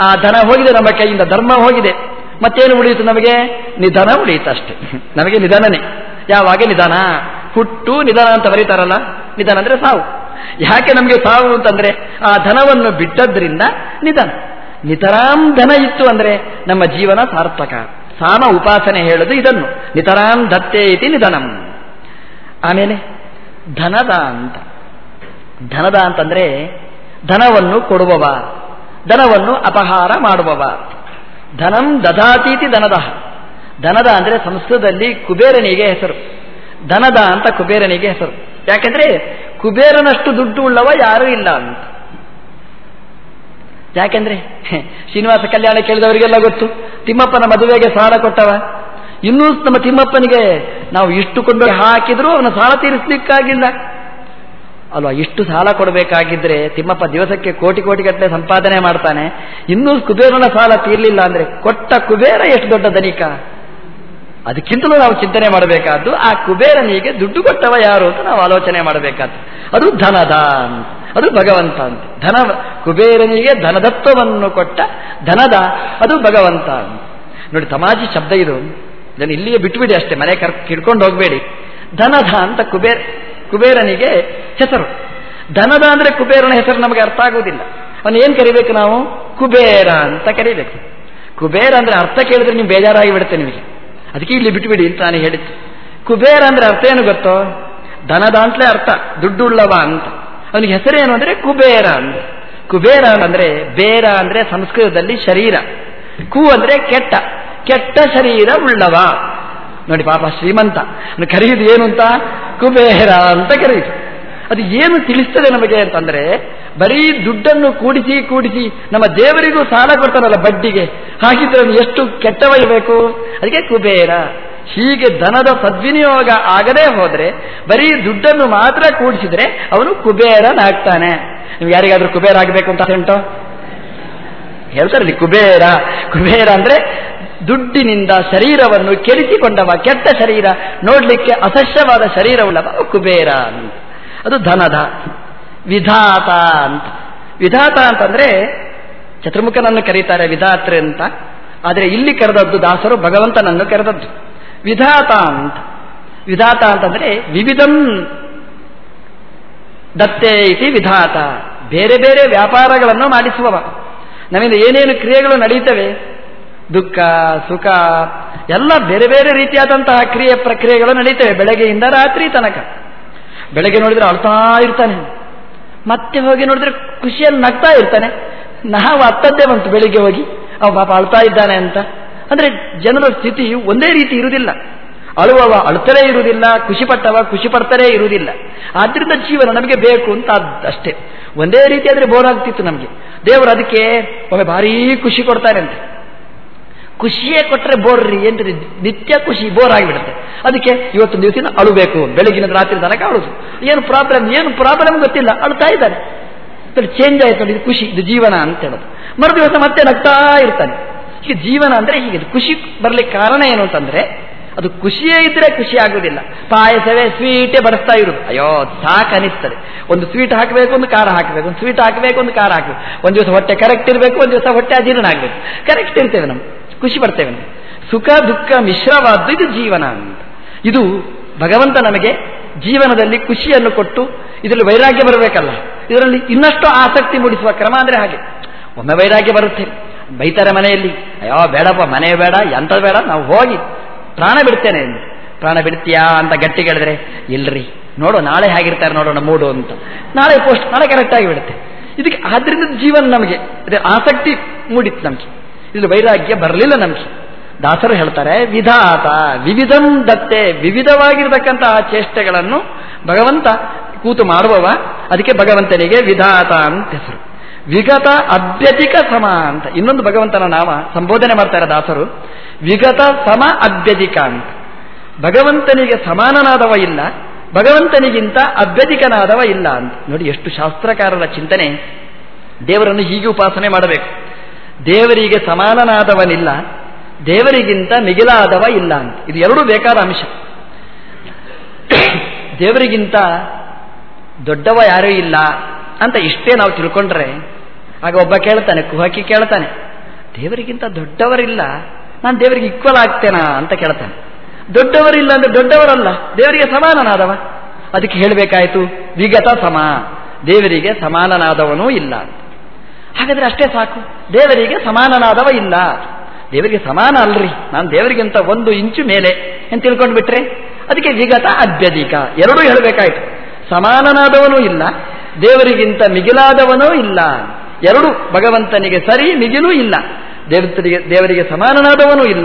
ಆ ಧನ ಹೋಗಿದೆ ನಮ್ಮ ಕೈಯಿಂದ, ಧರ್ಮ ಹೋಗಿದೆ. ಮತ್ತೇನು ಉಳಿಯಿತು ನಮಗೆ? ನಿಧನ ಉಳಿಯಿತು ಅಷ್ಟೇ. ನಮಗೆ ನಿಧನನೇ. ಯಾವಾಗ ನಿಧನ? ಹುಟ್ಟು ನಿಧನ ಅಂತ ಬರೀತಾರಲ್ಲ? ನಿಧನ ಅಂದರೆ ಸಾವು. ಯಾಕೆ ನಮಗೆ ಸಾವು ಅಂತಂದ್ರೆ, ಆ ಧನವನ್ನು ಬಿಟ್ಟದ್ರಿಂದ ನಿಧನ. ನಿತರಾಂ ಧನ ಇತ್ತು ಅಂದ್ರೆ ನಮ್ಮ ಜೀವನ ಸಾರ್ಥಕ. ಸಾಮ ಉಪಾಸನೆ ಹೇಳೋದು ಇದನ್ನು. ನಿತರಾಂ ದತ್ತೆ ಇತಿ ನಿಧನಂ. ಆಮೇಲೆ ಧನದ ಅಂತ. ಧನದ ಅಂತಂದ್ರೆ ಧನವನ್ನು ಕೊಡುವವ. ಧನವನ್ನು ಅಪಹಾರ ಮಾಡುವವ. ಧನಂ ದದಾತೀತಿ ದನದ ದನದ ಅಂದರೆ ಸಂಸ್ಕೃತದಲ್ಲಿ ಕುಬೇರನಿಗೆ ಹೆಸರು. ಧನದ ಅಂತ ಕುಬೇರನಿಗೆ ಹೆಸರು. ಯಾಕೆಂದ್ರೆ ಕುಬೇರನಷ್ಟು ದುಡ್ಡು ಉಳ್ಳವ ಯಾರೂ ಇಲ್ಲ ಅಂತ. ಯಾಕೆಂದ್ರೆ ಶ್ರೀನಿವಾಸ ಕಲ್ಯಾಣ ಕೇಳಿದವರಿಗೆಲ್ಲ ಗೊತ್ತು. ತಿಮ್ಮಪ್ಪನ ಮದುವೆಗೆ ಸಾಲ ಕೊಟ್ಟವ. ಇನ್ನೂ ನಮ್ಮ ತಿಮ್ಮಪ್ಪನಿಗೆ ನಾವು ಇಷ್ಟು ಕೊಂಡು ಹಾಕಿದ್ರು ಅವನ ಸಾಲ ತೀರಿಸಲಿಕ್ಕಾಗಿಲ್ಲ. ಅಲ್ವಾ, ಇಷ್ಟು ಸಾಲ ಕೊಡಬೇಕಾಗಿದ್ರೆ ತಿಮ್ಮಪ್ಪ ದಿವಸಕ್ಕೆ ಕೋಟಿ ಕೋಟಿ ಗಟ್ಟಲೆ ಸಂಪಾದನೆ ಮಾಡ್ತಾನೆ. ಇನ್ನೂ ಕುಬೇರನ ಸಾಲ ತೀರ್ಲಿಲ್ಲ ಅಂದ್ರೆ ಕೊಟ್ಟ ಕುಬೇರ ಎಷ್ಟು ದೊಡ್ಡ ಧನಿಕ? ಅದಕ್ಕಿಂತಲೂ ನಾವು ಚಿಂತನೆ ಮಾಡಬೇಕಾದ್ದು, ಆ ಕುಬೇರನಿಗೆ ದುಡ್ಡು ಕೊಟ್ಟವ ಯಾರು ಅಂತ ನಾವು ಆಲೋಚನೆ ಮಾಡಬೇಕಾದ್ದು. ಅದು ಧನದ ಅದು ಭಗವಂತ ಅಂತ. ಧನ, ಕುಬೇರನಿಗೆ ಧನದತ್ವವನ್ನು ಕೊಟ್ಟ ಧನದ, ಅದು ಭಗವಂತ ಅಂತ. ನೋಡಿ, ತಮಾಜಿ ಶಬ್ದ ಇದು. ಇದನ್ನು ಇಲ್ಲಿಯೇ ಬಿಟ್ಟುಬಿಡಿ ಅಷ್ಟೇ, ಮನೆ ಕರ್ ಕಿಡ್ಕೊಂಡು ಹೋಗಬೇಡಿ. ಧನದ ಅಂತ ಕುಬೇರ ಕುಬೇರನಿಗೆ ಹೆಸರು. ಧನದ ಅಂದ್ರೆ ಕುಬೇರನ ಹೆಸರು ನಮಗೆ ಅರ್ಥ ಆಗುವುದಿಲ್ಲ. ಅವನು ಏನು ಕರಿಬೇಕು ನಾವು? ಕುಬೇರ ಅಂತ ಕರಿಬೇಕು. ಕುಬೇರ ಅಂದ್ರೆ ಅರ್ಥ ಕೇಳಿದ್ರೆ ನೀವು ಬೇಜಾರಾಗಿ ಬಿಡುತ್ತೆ ನಿಮಗೆ. ಅದಕ್ಕೆ ಇಲ್ಲಿ ಬಿಟ್ಟುಬಿಡಿ ಅಂತ ನಾನು ಹೇಳಿದ್ದು. ಕುಬೇರ ಅಂದ್ರೆ ಅರ್ಥ ಏನು ಗೊತ್ತೋ? ಧನದ ಅಂತಲೇ ಅರ್ಥ, ದುಡ್ಡುಳ್ಳವ ಅಂತ. ಅವನಿಗೆ ಹೆಸರೇನು ಅಂದ್ರೆ ಕುಬೇರ ಅಂತ. ಕುಬೇರ ಅಂದ್ರೆ ಬೇರ ಅಂದ್ರೆ ಸಂಸ್ಕೃತದಲ್ಲಿ ಶರೀರ. ಕು ಅಂದ್ರೆ ಕೆಟ್ಟ. ಕೆಟ್ಟ ಶರೀರ ಉಳ್ಳವ. ನೋಡಿ ಪಾಪ ಶ್ರೀಮಂತ. ಕರೆಯುವುದು ಏನು ಅಂತ? ಕುಬೇರ ಅಂತ ಕರೀತು. ಅದು ಏನು ತಿಳಿಸ್ತದೆ ನಮಗೆ ಅಂತಂದ್ರೆ, ಬರೀ ದುಡ್ಡನ್ನು ಕೂಡಿಸಿ ಕೂಡಿಸಿ ನಮ್ಮ ದೇವರಿಗೂ ಸಾಲ ಕೊಡ್ತಾರಲ್ಲ ಬಡ್ಡಿಗೆ, ಹಾಗಿದ್ರೆ ಎಷ್ಟು ಕೆಟ್ಟವಯ್ಯಬೇಕು ಅದಕ್ಕೆ ಕುಬೇರ. ಹೀಗೆ ಧನದ ಸದ್ವಿನಿಯೋಗ ಆಗದೇ ಹೋದ್ರೆ, ಬರೀ ದುಡ್ಡನ್ನು ಮಾತ್ರ ಕೂಡಿಸಿದ್ರೆ ಅವನು ಕುಬೇರನಾಗ್ತಾನೆ. ನೀವು ಯಾರಿಗಾದ್ರೂ ಕುಬೇರ ಆಗಬೇಕು ಅಂತ ಉಂಟು? ಹೇಳ್ತಾರಲ್ಲಿ ಕುಬೇರ. ಕುಬೇರ ಅಂದ್ರೆ ದುಡ್ಡಿನಿಂದ ಶರೀರವನ್ನು ಕೆಡಿಸಿಕೊಂಡವ, ಕೆಟ್ಟ ಶರೀರ ನೋಡಲಿಕ್ಕೆ ಅಸಹ್ಯವಾದ ಶರೀರವುಳ್ಳವ ಕುಬೇರ ಅಂತ. ಅದು ಧನದ ವಿಧಾತ ಅಂತ. ವಿಧಾತ ಅಂತಂದ್ರೆ ಚತುರ್ಮುಖನನ್ನು ಕರೀತಾರೆ ವಿಧಾತ್ರೆ ಅಂತ. ಆದರೆ ಇಲ್ಲಿ ಕರೆದದ್ದು ದಾಸರು ಭಗವಂತನನ್ನು ಕರೆದದ್ದು. ವಿಧಾತ ಅಂತ. ವಿಧಾತ ಅಂತಂದ್ರೆ ವಿವಿಧಂ ದತ್ತೆ ಇತಿ ವಿಧಾತ. ಬೇರೆ ಬೇರೆ ವ್ಯಾಪಾರಗಳನ್ನು ಮಾಡಿಸುವವ. ನಮ್ಮಿಂದ ಏನೇನು ಕ್ರಿಯೆಗಳು ನಡೀತವೆ ದುಃಖ, ಸುಖ, ಎಲ್ಲ ಬೇರೆ ಬೇರೆ ರೀತಿಯಾದಂತಹ ಕ್ರಿಯೆ ಪ್ರಕ್ರಿಯೆಗಳು ನಡೀತವೆ. ಬೆಳಗ್ಗೆಯಿಂದ ರಾತ್ರಿ ತನಕ. ಬೆಳಗ್ಗೆ ನೋಡಿದ್ರೆ ಅಳ್ತಾ ಇರ್ತಾನೆ. ಮತ್ತೆ ಹೋಗಿ ನೋಡಿದ್ರೆ ಖುಷಿಯಲ್ಲಿ ನಗ್ತಾ ಇರ್ತಾನೆ. ನಾವು ಅತ್ತದ್ದೇ ಬಂತು ಬೆಳಿಗ್ಗೆ ಹೋಗಿ. ಅವ ಪಾಪ ಅಳ್ತಾ ಇದ್ದಾನೆ ಅಂತ. ಅಂದ್ರೆ ಜನರ ಸ್ಥಿತಿ ಒಂದೇ ರೀತಿ ಇರುವುದಿಲ್ಲ. ಅಳುವವ ಅಳ್ತಲೇ ಇರುವುದಿಲ್ಲ ಖುಷಿ ಪಟ್ಟವ ಖುಷಿ ಪಡ್ತಲೇ ಇರುವುದಿಲ್ಲ. ಆದ್ರಿಂದ ಜೀವನ ನಮಗೆ ಬೇಕು ಅಂತ ಅಷ್ಟೇ. ಒಂದೇ ರೀತಿ ಆದ್ರೆ ಬೋರ್ ಆಗ್ತಿತ್ತು ನಮಗೆ. ದೇವರು ಅದಕ್ಕೆ ಒಮ್ಮೆ ಭಾರೀ ಖುಷಿ ಕೊಡ್ತಾರೆ ಅಂತ ಖುಷಿಯೇ ಕೊಟ್ಟರೆ ಬೋರ್ರಿ ಎಂದ್ರೆ ನಿತ್ಯ ಖುಷಿ, ಬೋರ್ ಆಗಿಬಿಡುತ್ತೆ. ಅದಕ್ಕೆ ಇವತ್ತು ದಿವಸ ಅಳುಬೇಕು. ಬೆಳಗಿನ ರಾತ್ರಿ ತನಕ ಅಳುದು. ಏನು ಪ್ರಾಬ್ಲಮ್ ಏನು ಪ್ರಾಬ್ಲಮ್ ಗೊತ್ತಿಲ್ಲ. ಅಳ್ತಾ ಇದ್ದಾನೆ ಚೇಂಜ್ ಆಯ್ತು ಇದು ಖುಷಿ, ಇದು ಜೀವನ ಅಂತ ಹೇಳೋದು. ಮರು ದಿವಸ ಮತ್ತೆ ನಗ್ತಾ ಇರ್ತಾನೆ. ಈಗ ಜೀವನ ಅಂದ್ರೆ ಹೀಗೆ ಖುಷಿ ಬರಲಿಕ್ಕೆ ಕಾರಣ ಏನು ಅಂತಂದ್ರೆ, ಅದು ಖುಷಿಯೇ ಇದ್ರೆ ಖುಷಿ ಆಗುವುದಿಲ್ಲ. ಪಾಯಸವೇ ಸ್ವೀಟೇ ಬಡಿಸ್ತಾ ಇರುದು. ಅಯ್ಯೋ, ಸಾಕು ಅನಿಸ್ತದೆ. ಒಂದು ಸ್ವೀಟ್ ಹಾಕಬೇಕು, ಒಂದು ಖಾರ ಹಾಕಬೇಕು. ಒಂದು ಸ್ವೀಟ್ ಹಾಕಬೇಕು, ಒಂದು ಖಾರ ಹಾಕಬೇಕು. ಒಂದು ದಿವಸ ಹೊಟ್ಟೆ ಕರೆಕ್ಟ್ ಇರಬೇಕು, ಒಂದು ದಿವಸ ಹೊಟ್ಟೆ ಅಜೀರ್ಣ ಆಗಬೇಕು. ಕರೆಕ್ಟ್ ಇರ್ತೇವೆ ನಾವು. ಖುಷಿ ಪಡ್ತೇವೆ ಸುಖ, ದುಃಖ, ಮಿಶ್ರವಾದ್ದು ಇದು ಜೀವನ ಅಂತ. ಇದು ಭಗವಂತ ನಮಗೆ ಜೀವನದಲ್ಲಿ ಖುಷಿಯನ್ನು ಕೊಟ್ಟು ಇದರಲ್ಲಿ ವೈರಾಗ್ಯ ಬರಬೇಕಲ್ಲ. ಇದರಲ್ಲಿ ಇನ್ನಷ್ಟು ಆಸಕ್ತಿ ಮೂಡಿಸುವ ಕ್ರಮ ಅಂದ್ರೆ ಹಾಗೆ. ಒಮ್ಮೆ ವೈರಾಗ್ಯ ಬರುತ್ತೆ. ಬೈತಾರೆ ಮನೆಯಲ್ಲಿ. ಅಯ್ಯೋ, ಬೇಡಪ್ಪ, ಮನೆ ಬೇಡ, ಎಂತ ಬೇಡ, ನಾವು ಹೋಗಿ ಪ್ರಾಣ ಬಿಡ್ತೇನೆ ಪ್ರಾಣ ಬಿಡ್ತೀಯಾ ಅಂತ ಗಟ್ಟಿ ಕೇಳಿದ್ರೆ, ಇಲ್ರಿ, ನೋಡು, ನಾಳೆ ಹೇಗಿರ್ತಾರೆ ನೋಡೋಣ, ಮೂಡು ಅಂತ. ನಾಳೆ ಪೋಸ್ಟ್ ನಾಳೆ ಕರೆಕ್ಟಾಗಿ ಬಿಡುತ್ತೆ. ಇದಕ್ಕೆ ಆದ್ರಿಂದ ಜೀವನ ನಮಗೆ, ಅದೇ ಆಸಕ್ತಿ ಮೂಡಿತ್ತು ನಮಗೆ. ಇದು ವೈರಾಗ್ಯ ಬರಲಿಲ್ಲ ನಮಗೆ. ದಾಸರು ಹೇಳ್ತಾರೆ, ವಿಧಾತ, ವಿವಿಧಂ ದತ್ತೆ, ವಿವಿಧವಾಗಿರತಕ್ಕಂತಹ ಚೇಷ್ಟೆಗಳನ್ನು ಭಗವಂತ ಕೂತು ಮಾಡುವವ, ಅದಕ್ಕೆ ಭಗವಂತನಿಗೆ ವಿಧಾತ ಅಂತ ಹೆಸರು. ವಿಗತ ಅಭ್ಯತಿಕ ಸಮ ಅಂತ. ಇನ್ನೊಂದು ಭಗವಂತನ ನಾಮ ಸಂಬೋಧನೆ ಮಾಡ್ತಾರೆ ದಾಸರು. ವಿಗತ ಸಮ ಅಭ್ಯತಿಕ ಅಂತ. ಭಗವಂತನಿಗೆ ಸಮಾನನಾದವ ಇಲ್ಲ, ಭಗವಂತನಿಗಿಂತ ಅಭ್ಯತಿಕನಾದವ ಇಲ್ಲ ಅಂತ. ನೋಡಿ, ಎಷ್ಟು ಶಾಸ್ತ್ರಕಾರರ ಚಿಂತನೆ. ದೇವರನ್ನು ಹೀಗೆ ಉಪಾಸನೆ ಮಾಡಬೇಕು. ದೇವರಿಗೆ ಸಮಾನನಾದವನಿಲ್ಲ, ದೇವರಿಗಿಂತ ಮಿಗಿಲಾದವ ಇಲ್ಲ ಅಂತ. ಇದು ಎರಡೂ ಬೇಕಾದ ಅಂಶ. ದೇವರಿಗಿಂತ ದೊಡ್ಡವ ಯಾರೂ ಇಲ್ಲ ಅಂತ ಇಷ್ಟೇ ನಾವು ತಿಳ್ಕೊಂಡ್ರೆ, ಆಗ ಒಬ್ಬ ಕೇಳ್ತಾನೆ, ಕುಹಕಿ ಕೇಳ್ತಾನೆ, ದೇವರಿಗಿಂತ ದೊಡ್ಡವರಿಲ್ಲ, ನಾನು ದೇವರಿಗೆ ಈಕ್ವಲ್ ಆಗ್ತೇನಾ ಅಂತ ಕೇಳ್ತಾನೆ. ದೊಡ್ಡವರಿಲ್ಲ ಅಂದ್ರೆ ದೊಡ್ಡವರಲ್ಲ, ದೇವರಿಗೆ ಸಮಾನನಾದವ. ಅದಕ್ಕೆ ಹೇಳಬೇಕಾಯಿತು, ವಿಗತ ಸಮ. ದೇವರಿಗೆ ಸಮಾನನಾದವನೂ ಇಲ್ಲ ಹಾಗಾದ್ರೆ ಅಷ್ಟೇ ಸಾಕು. ದೇವರಿಗೆ ಸಮಾನನಾದವ ಇಲ್ಲ. ದೇವರಿಗೆ ಸಮಾನ ಅಲ್ರಿ. ನಾನು ದೇವರಿಗಿಂತ ಒಂದು ಇಂಚು ಮೇಲೆ. ಅಂತ ತಿಳ್ಕೊಂಡು ಬಿಟ್ರೆ ಅದಕ್ಕೆ ವಿಗತ ಅಧ್ಯಧಿಕ ಎರಡೂ ಹೇಳಬೇಕಾಯ್ತು. ಸಮಾನನಾದವನೂ ಇಲ್ಲ. ದೇವರಿಗಿಂತ ಮಿಗಿಲಾದವನೂ ಇಲ್ಲ. ಎರಡು ಭಗವಂತನಿಗೆ ಸರಿ, ಮಿಗಿಲೂ ಇಲ್ಲ. ದೇವರಿಗೆ ದೇವರಿಗೆ ಸಮಾನನಾದವನೂ ಇಲ್ಲ.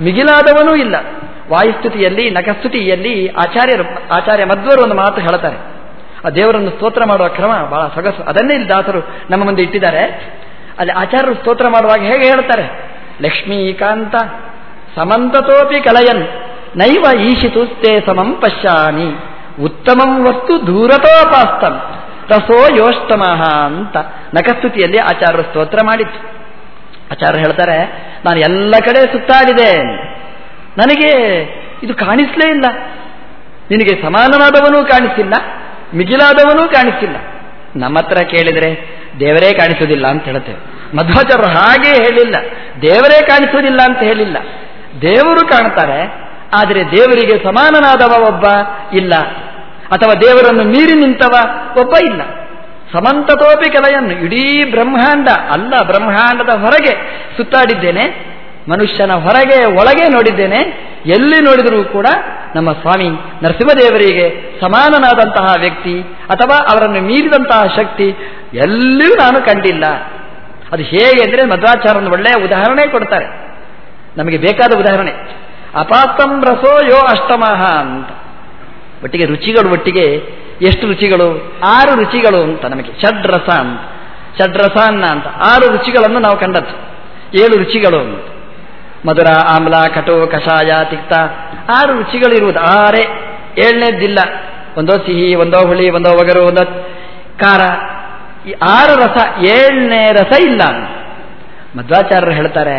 ಮಿಗಿಲಾದವನೂ ಇಲ್ಲ. ವಾಯುಸ್ತುತಿಯಲ್ಲಿ, ನಖಸ್ತುತಿಯಲ್ಲಿ ಆಚಾರ್ಯರು, ಆಚಾರ್ಯ ಮಧ್ವರು ಒಂದು ಮಾತು ಹೇಳ್ತಾರೆ. ಆ ದೇವರನ್ನು ಸ್ತೋತ್ರ ಮಾಡುವ ಕ್ರಮ ಬಹಳ ಸೊಗಸು. ಅದನ್ನೇ ಇಲ್ಲಿ ದಾಸರು ನಮ್ಮ ಮುಂದೆ ಇಟ್ಟಿದ್ದಾರೆ. ಅಲ್ಲಿ ಆಚಾರ್ಯರು ಸ್ತೋತ್ರ ಮಾಡುವಾಗ ಹೇಗೆ ಹೇಳ್ತಾರೆ ಲಕ್ಷ್ಮೀಕಾಂತ ಸಮಂತತೋಪಿ ಕಲಯನ್, ನೈವ ಈಶಿತುಸ್ತೆ ಸಮಂ ಪಶ್ಯಾಮಿ, ಉತ್ತಮಂ ವಸ್ತು ದೂರತೋಪಾಸ್ತಂ ತಸೋ ಯೋಷ್ಟಮಃ ಅಂತ ನಖಸ್ತುತಿಯಲ್ಲಿ ಆಚಾರ್ಯರು ಸ್ತೋತ್ರ ಮಾಡಿತ್ತು ಆಚಾರ್ಯರು ಹೇಳ್ತಾರೆ, ನಾನು ಎಲ್ಲ ಕಡೆ ಸುತ್ತಾಡಿದೆ ನನಗೆ ಇದು ಕಾಣಿಸ್ಲೇ ಇಲ್ಲ. ನಿನಗೆ ಸಮಾನವಾದವನೂ ಕಾಣಿಸಿಲ್ಲ ಮಿಗಿಲಾದವನೂ ಕಾಣಿಸಿಲ್ಲ ನಮ್ಮ ಹತ್ರ ಕೇಳಿದರೆ, ದೇವರೇ ಕಾಣಿಸುವುದಿಲ್ಲ ಅಂತ ಹೇಳ್ತೇವೆ ಮಧ್ವಾಚಾರ್ಯರು ಹಾಗೆ ಹೇಳಿಲ್ಲ. ದೇವರೇ ಕಾಣಿಸುವುದಿಲ್ಲ ಅಂತ ಹೇಳಿಲ್ಲ. ದೇವರು ಕಾಣ್ತಾರೆ, ಆದರೆ ದೇವರಿಗೆ ಸಮಾನನಾದವ ಒಬ್ಬ ಇಲ್ಲ. ಅಥವಾ ದೇವರನ್ನು ಮೀರಿ ನಿಂತವ ಒಬ್ಬ ಇಲ್ಲ. ಸಮಂತತೋಪಿ ಕಲೆಯನ್ನು, ಇಡೀ ಬ್ರಹ್ಮಾಂಡ, ಅಲ್ಲ, ಬ್ರಹ್ಮಾಂಡದ ಹೊರಗೆ ಸುತ್ತಾಡಿದ್ದೇನೆ, ಮನುಷ್ಯನ ಹೊರಗೆ, ಒಳಗೆ ನೋಡಿದ್ದೇನೆ, ಎಲ್ಲಿ ನೋಡಿದರೂ ಕೂಡ ನಮ್ಮ ಸ್ವಾಮಿ ನರಸಿಂಹದೇವರಿಗೆ ಸಮಾನನಾದಂತಹ ವ್ಯಕ್ತಿ ಅಥವಾ ಅವರನ್ನು ಮೀರಿದಂತಹ ಶಕ್ತಿ ಎಲ್ಲಿಯೂ ನಾನು ಕಂಡಿಲ್ಲ. ಅದು ಹೇಗೆ ಅಂದರೆ ಮಧ್ವಾಚಾರ್ಯನ ಒಳ್ಳೆಯ ಉದಾಹರಣೆ ಕೊಡ್ತಾರೆ. ನಮಗೆ ಬೇಕಾದ ಉದಾಹರಣೆ, ಅಪಾಸ್ತಂ ರಸೋ ಯೋ ಅಷ್ಟಮಃ ಅಂತ. ಒಟ್ಟಿಗೆ ರುಚಿಗಳು ಒಟ್ಟಿಗೆ ಎಷ್ಟು ರುಚಿಗಳು? ಆರು ರುಚಿಗಳು ಅಂತ ನಮಗೆ. ಷಡ್ರಸ ಅಂತ. ಷಡ್ರಸ ಅನ್ನ ಅಂತ. ಆರು ರುಚಿಗಳನ್ನು ನಾವು ಕಂಡದ್ದು. ಏಳು ರುಚಿಗಳು ಅಂತ. ಮಧುರ, ಆಮ್ಲ, ಕಟು, ಕಷಾಯ, ತಿಕ್ತ ಆರು ರುಚಿಗಳಿರುವುದು. ಆರೇ ಏಳನೇದ್ದಿಲ್ಲ ಒಂದೋ ಸಿಹಿ, ಒಂದೋ ಹುಳಿ, ಒಂದೋ ಒಗರು, ಒಂದೋ ಖಾರ. ಈ ಆರು ರಸ, ಏಳನೇ ರಸ ಇಲ್ಲ. ಮಧ್ವಾಚಾರ್ಯರು ಹೇಳ್ತಾರೆ,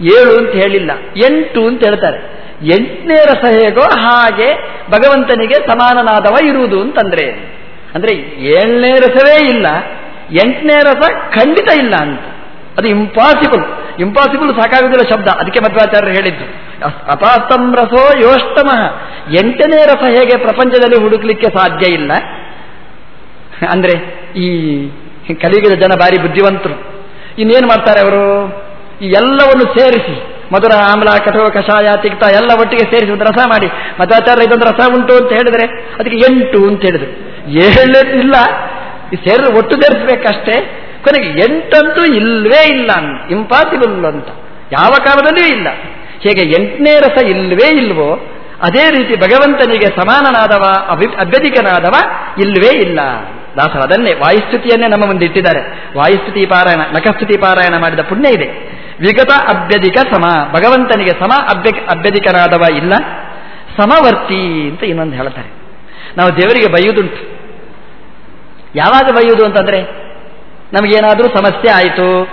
ಏಳು ಅಂತ ಹೇಳಿಲ್ಲ, ಎಂಟು ಅಂತ ಹೇಳ್ತಾರೆ. ಎಂಟನೇ ರಸ ಹೇಗೋ ಹಾಗೆ ಭಗವಂತನಿಗೆ ಸಮಾನನಾದವ ಇರುವುದು ಅಂತಂದ್ರೆ, ಅಂದ್ರೆ ಏಳನೇ ರಸವೇ ಇಲ್ಲ, ಎಂಟನೇ ರಸ ಖಂಡಿತ ಇಲ್ಲ ಅಂತ. ಅದು ಇಂಪಾಸಿಬಲ್ ಇಂಪಾಸಿಬಲ್ ಸಾಕಾಗುವುದಿಲ್ಲ ಶಬ್ದ. ಅದಕ್ಕೆ ಮಧ್ವಾಚಾರ್ಯರು ಹೇಳಿದ್ದು. ಅಪಾಸ್ತಂ ರಸೋ ಯೋಷ್ಟಮ. ಎಂಟನೇ ರಸ ಹೇಗೆ ಪ್ರಪಂಚದಲ್ಲಿ ಹುಡುಕ್ಲಿಕ್ಕೆ ಸಾಧ್ಯ ಇಲ್ಲ. ಅಂದ್ರೆ ಈ ಕಲಿಗಿದ ಜನ ಬಾರಿ ಬುದ್ಧಿವಂತರು. ಇನ್ನೇನು ಮಾಡ್ತಾರೆ ಅವರು? ಈ ಎಲ್ಲವನ್ನು ಸೇರಿಸಿ. ಮಧುರ, ಆಮ್ಲ, ಕಠೋ, ಕಷಾಯ, ತಿಕ್ತ ಎಲ್ಲ ಒಟ್ಟಿಗೆ ಸೇರಿಸಿ ಒಂದು ರಸ ಮಾಡಿ. ಮತಾಚಾರ ಇದೊಂದು ರಸ ಉಂಟು ಅಂತ ಹೇಳಿದ್ರೆ ಅದಕ್ಕೆ ಎಂಟು ಅಂತ ಹೇಳಿದ್ರು. ಇಲ್ಲ. ಈ ಸೇರಿ ಒಟ್ಟು ಸೇರಿಸ್ಬೇಕಷ್ಟೇ. ಕೊನೆಗೆ ಎಂಟಂತೂ ಇಲ್ಲವೇ ಇಲ್ಲ. ಇಂಪಾಸಿಬಲ್ ಅಂತ. ಯಾವ ಕಾಲದಲ್ಲೂ ಇಲ್ಲ. ಹೇಗೆ ಎಂಟನೇ ರಸ ಇಲ್ಲವೇ ಇಲ್ವೋ, ಅದೇ ರೀತಿ ಭಗವಂತನಿಗೆ ಸಮಾನನಾದವ, ಅಭಿ ಅಭ್ಯಧಿಕನಾದವ ಇಲ್ಲವೇ ಇಲ್ಲ. ದಾಸರ ಅದನ್ನೇ ವಾಯುಸ್ತುತಿಯನ್ನೇ ನಮ್ಮ ಮುಂದೆ ಇಟ್ಟಿದ್ದಾರೆ. ವಾಯುಸ್ತುತಿ ಪಾರಾಯಣ, ನಖಸ್ತುತಿ ಪಾರಾಯಣ ಮಾಡಿದ ಪುಣ್ಯ ಇದೆ. ವಿಗತ ಅಭ್ಯಧಿಕ ಸಮ, ಭಗವಂತನಿಗೆ ಸಮ ಅಭ್ಯ ಅಭ್ಯಧಿಕನಾದವ ಇಲ್ಲ. ಸಮವರ್ತಿ ಅಂತ ಇನ್ನೊಂದು ಹೇಳ್ತಾರೆ. ನಾವು ದೇವರಿಗೆ ಬೈಯುವುದುಂಟು ಯಾವಾಗ ಬೈಯುವುದು ಅಂತಂದ್ರೆ, ನಮಗೇನಾದರೂ ಸಮಸ್ಯೆ ಆಯಿತು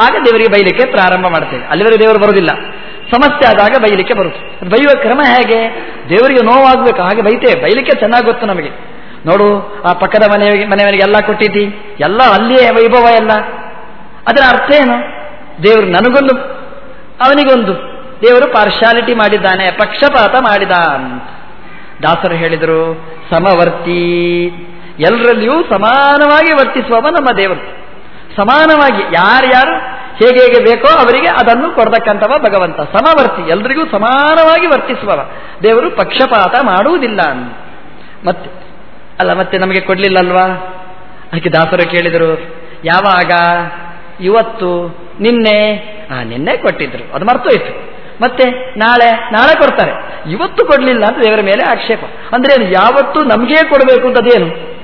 ಆಗ ದೇವರಿಗೆ ಬೈಲಿಕ್ಕೆ ಪ್ರಾರಂಭ ಮಾಡ್ತೇವೆ. ಅಲ್ಲಿವರೆಗೆ ದೇವರು ಬರುವುದಿಲ್ಲ. ಸಮಸ್ಯೆ ಆದಾಗ ಬೈಲಿಕ್ಕೆ ಬರುತ್ತೆ ಬೈಯುವ ಕ್ರಮ ಹೇಗೆ? ದೇವರಿಗೆ ನೋವಾಗಬೇಕು, ಹಾಗೆ ಬೈತೇವೆ. ಬೈಲಿಕ್ಕೆ ಚೆನ್ನಾಗಿ ಗೊತ್ತು ನಮಗೆ. ನೋಡು, ಆ ಪಕ್ಕದ ಮನೆಯವರಿಗೆ ಮನೆಯವರಿಗೆ ಎಲ್ಲ ಕೊಟ್ಟಿದ್ದಿ. ಎಲ್ಲ ಅಲ್ಲಿಯೇ, ವೈಭವ ಎಲ್ಲ. ಅದರ ಅರ್ಥ ಏನು? ದೇವರು ನನಗೊಂದು, ಅವನಿಗೊಂದು. ದೇವರು ಪಾರ್ಶಾಲಿಟಿ ಮಾಡಿದ್ದಾನೆ, ಪಕ್ಷಪಾತ ಮಾಡಿದ ಅಂತ ದಾಸರು ಹೇಳಿದರು, ಸಮವರ್ತಿ. ಎಲ್ಲರಲ್ಲಿಯೂ ಸಮಾನವಾಗಿ ವರ್ತಿಸುವವ ನಮ್ಮ ದೇವರು. ಸಮಾನವಾಗಿ ಯಾರ್ಯಾರು ಹೇಗೆ ಹೇಗೆ ಬೇಕೋ ಅವರಿಗೆ ಅದನ್ನು ಕೊಡತಕ್ಕಂಥವ ಭಗವಂತ. ಸಮವರ್ತಿ, ಎಲ್ರಿಗೂ ಸಮಾನವಾಗಿ ವರ್ತಿಸುವವ. ದೇವರು ಪಕ್ಷಪಾತ ಮಾಡುವುದಿಲ್ಲ ಮತ್ತೆ, ಅಲ್ಲ, ಮತ್ತೆ ನಮಗೆ ಕೊಡ್ಲಿಲ್ಲ ಅಲ್ವಾ ಅದಕ್ಕೆ ದಾಸರು ಕೇಳಿದರು, ಯಾವಾಗ? ಇವತ್ತು, ನಿನ್ನೆ? ಆ, ನಿನ್ನೆ ಕೊಟ್ಟಿದ್ರು. ಅದು ಮರ್ತೋಯ್ತು. ಮತ್ತೆ, ನಾಳೆ? ನಾಳೆ ಕೊಡ್ತಾರೆ. ಇವತ್ತು ಕೊಡಲಿಲ್ಲ ಅಂತ ದೇವರ ಮೇಲೆ ಆಕ್ಷೇಪ. ಅಂದ್ರೆ ಯಾವತ್ತು ನಮಗೇ ಕೊಡಬೇಕು ಅಂತದೇನು?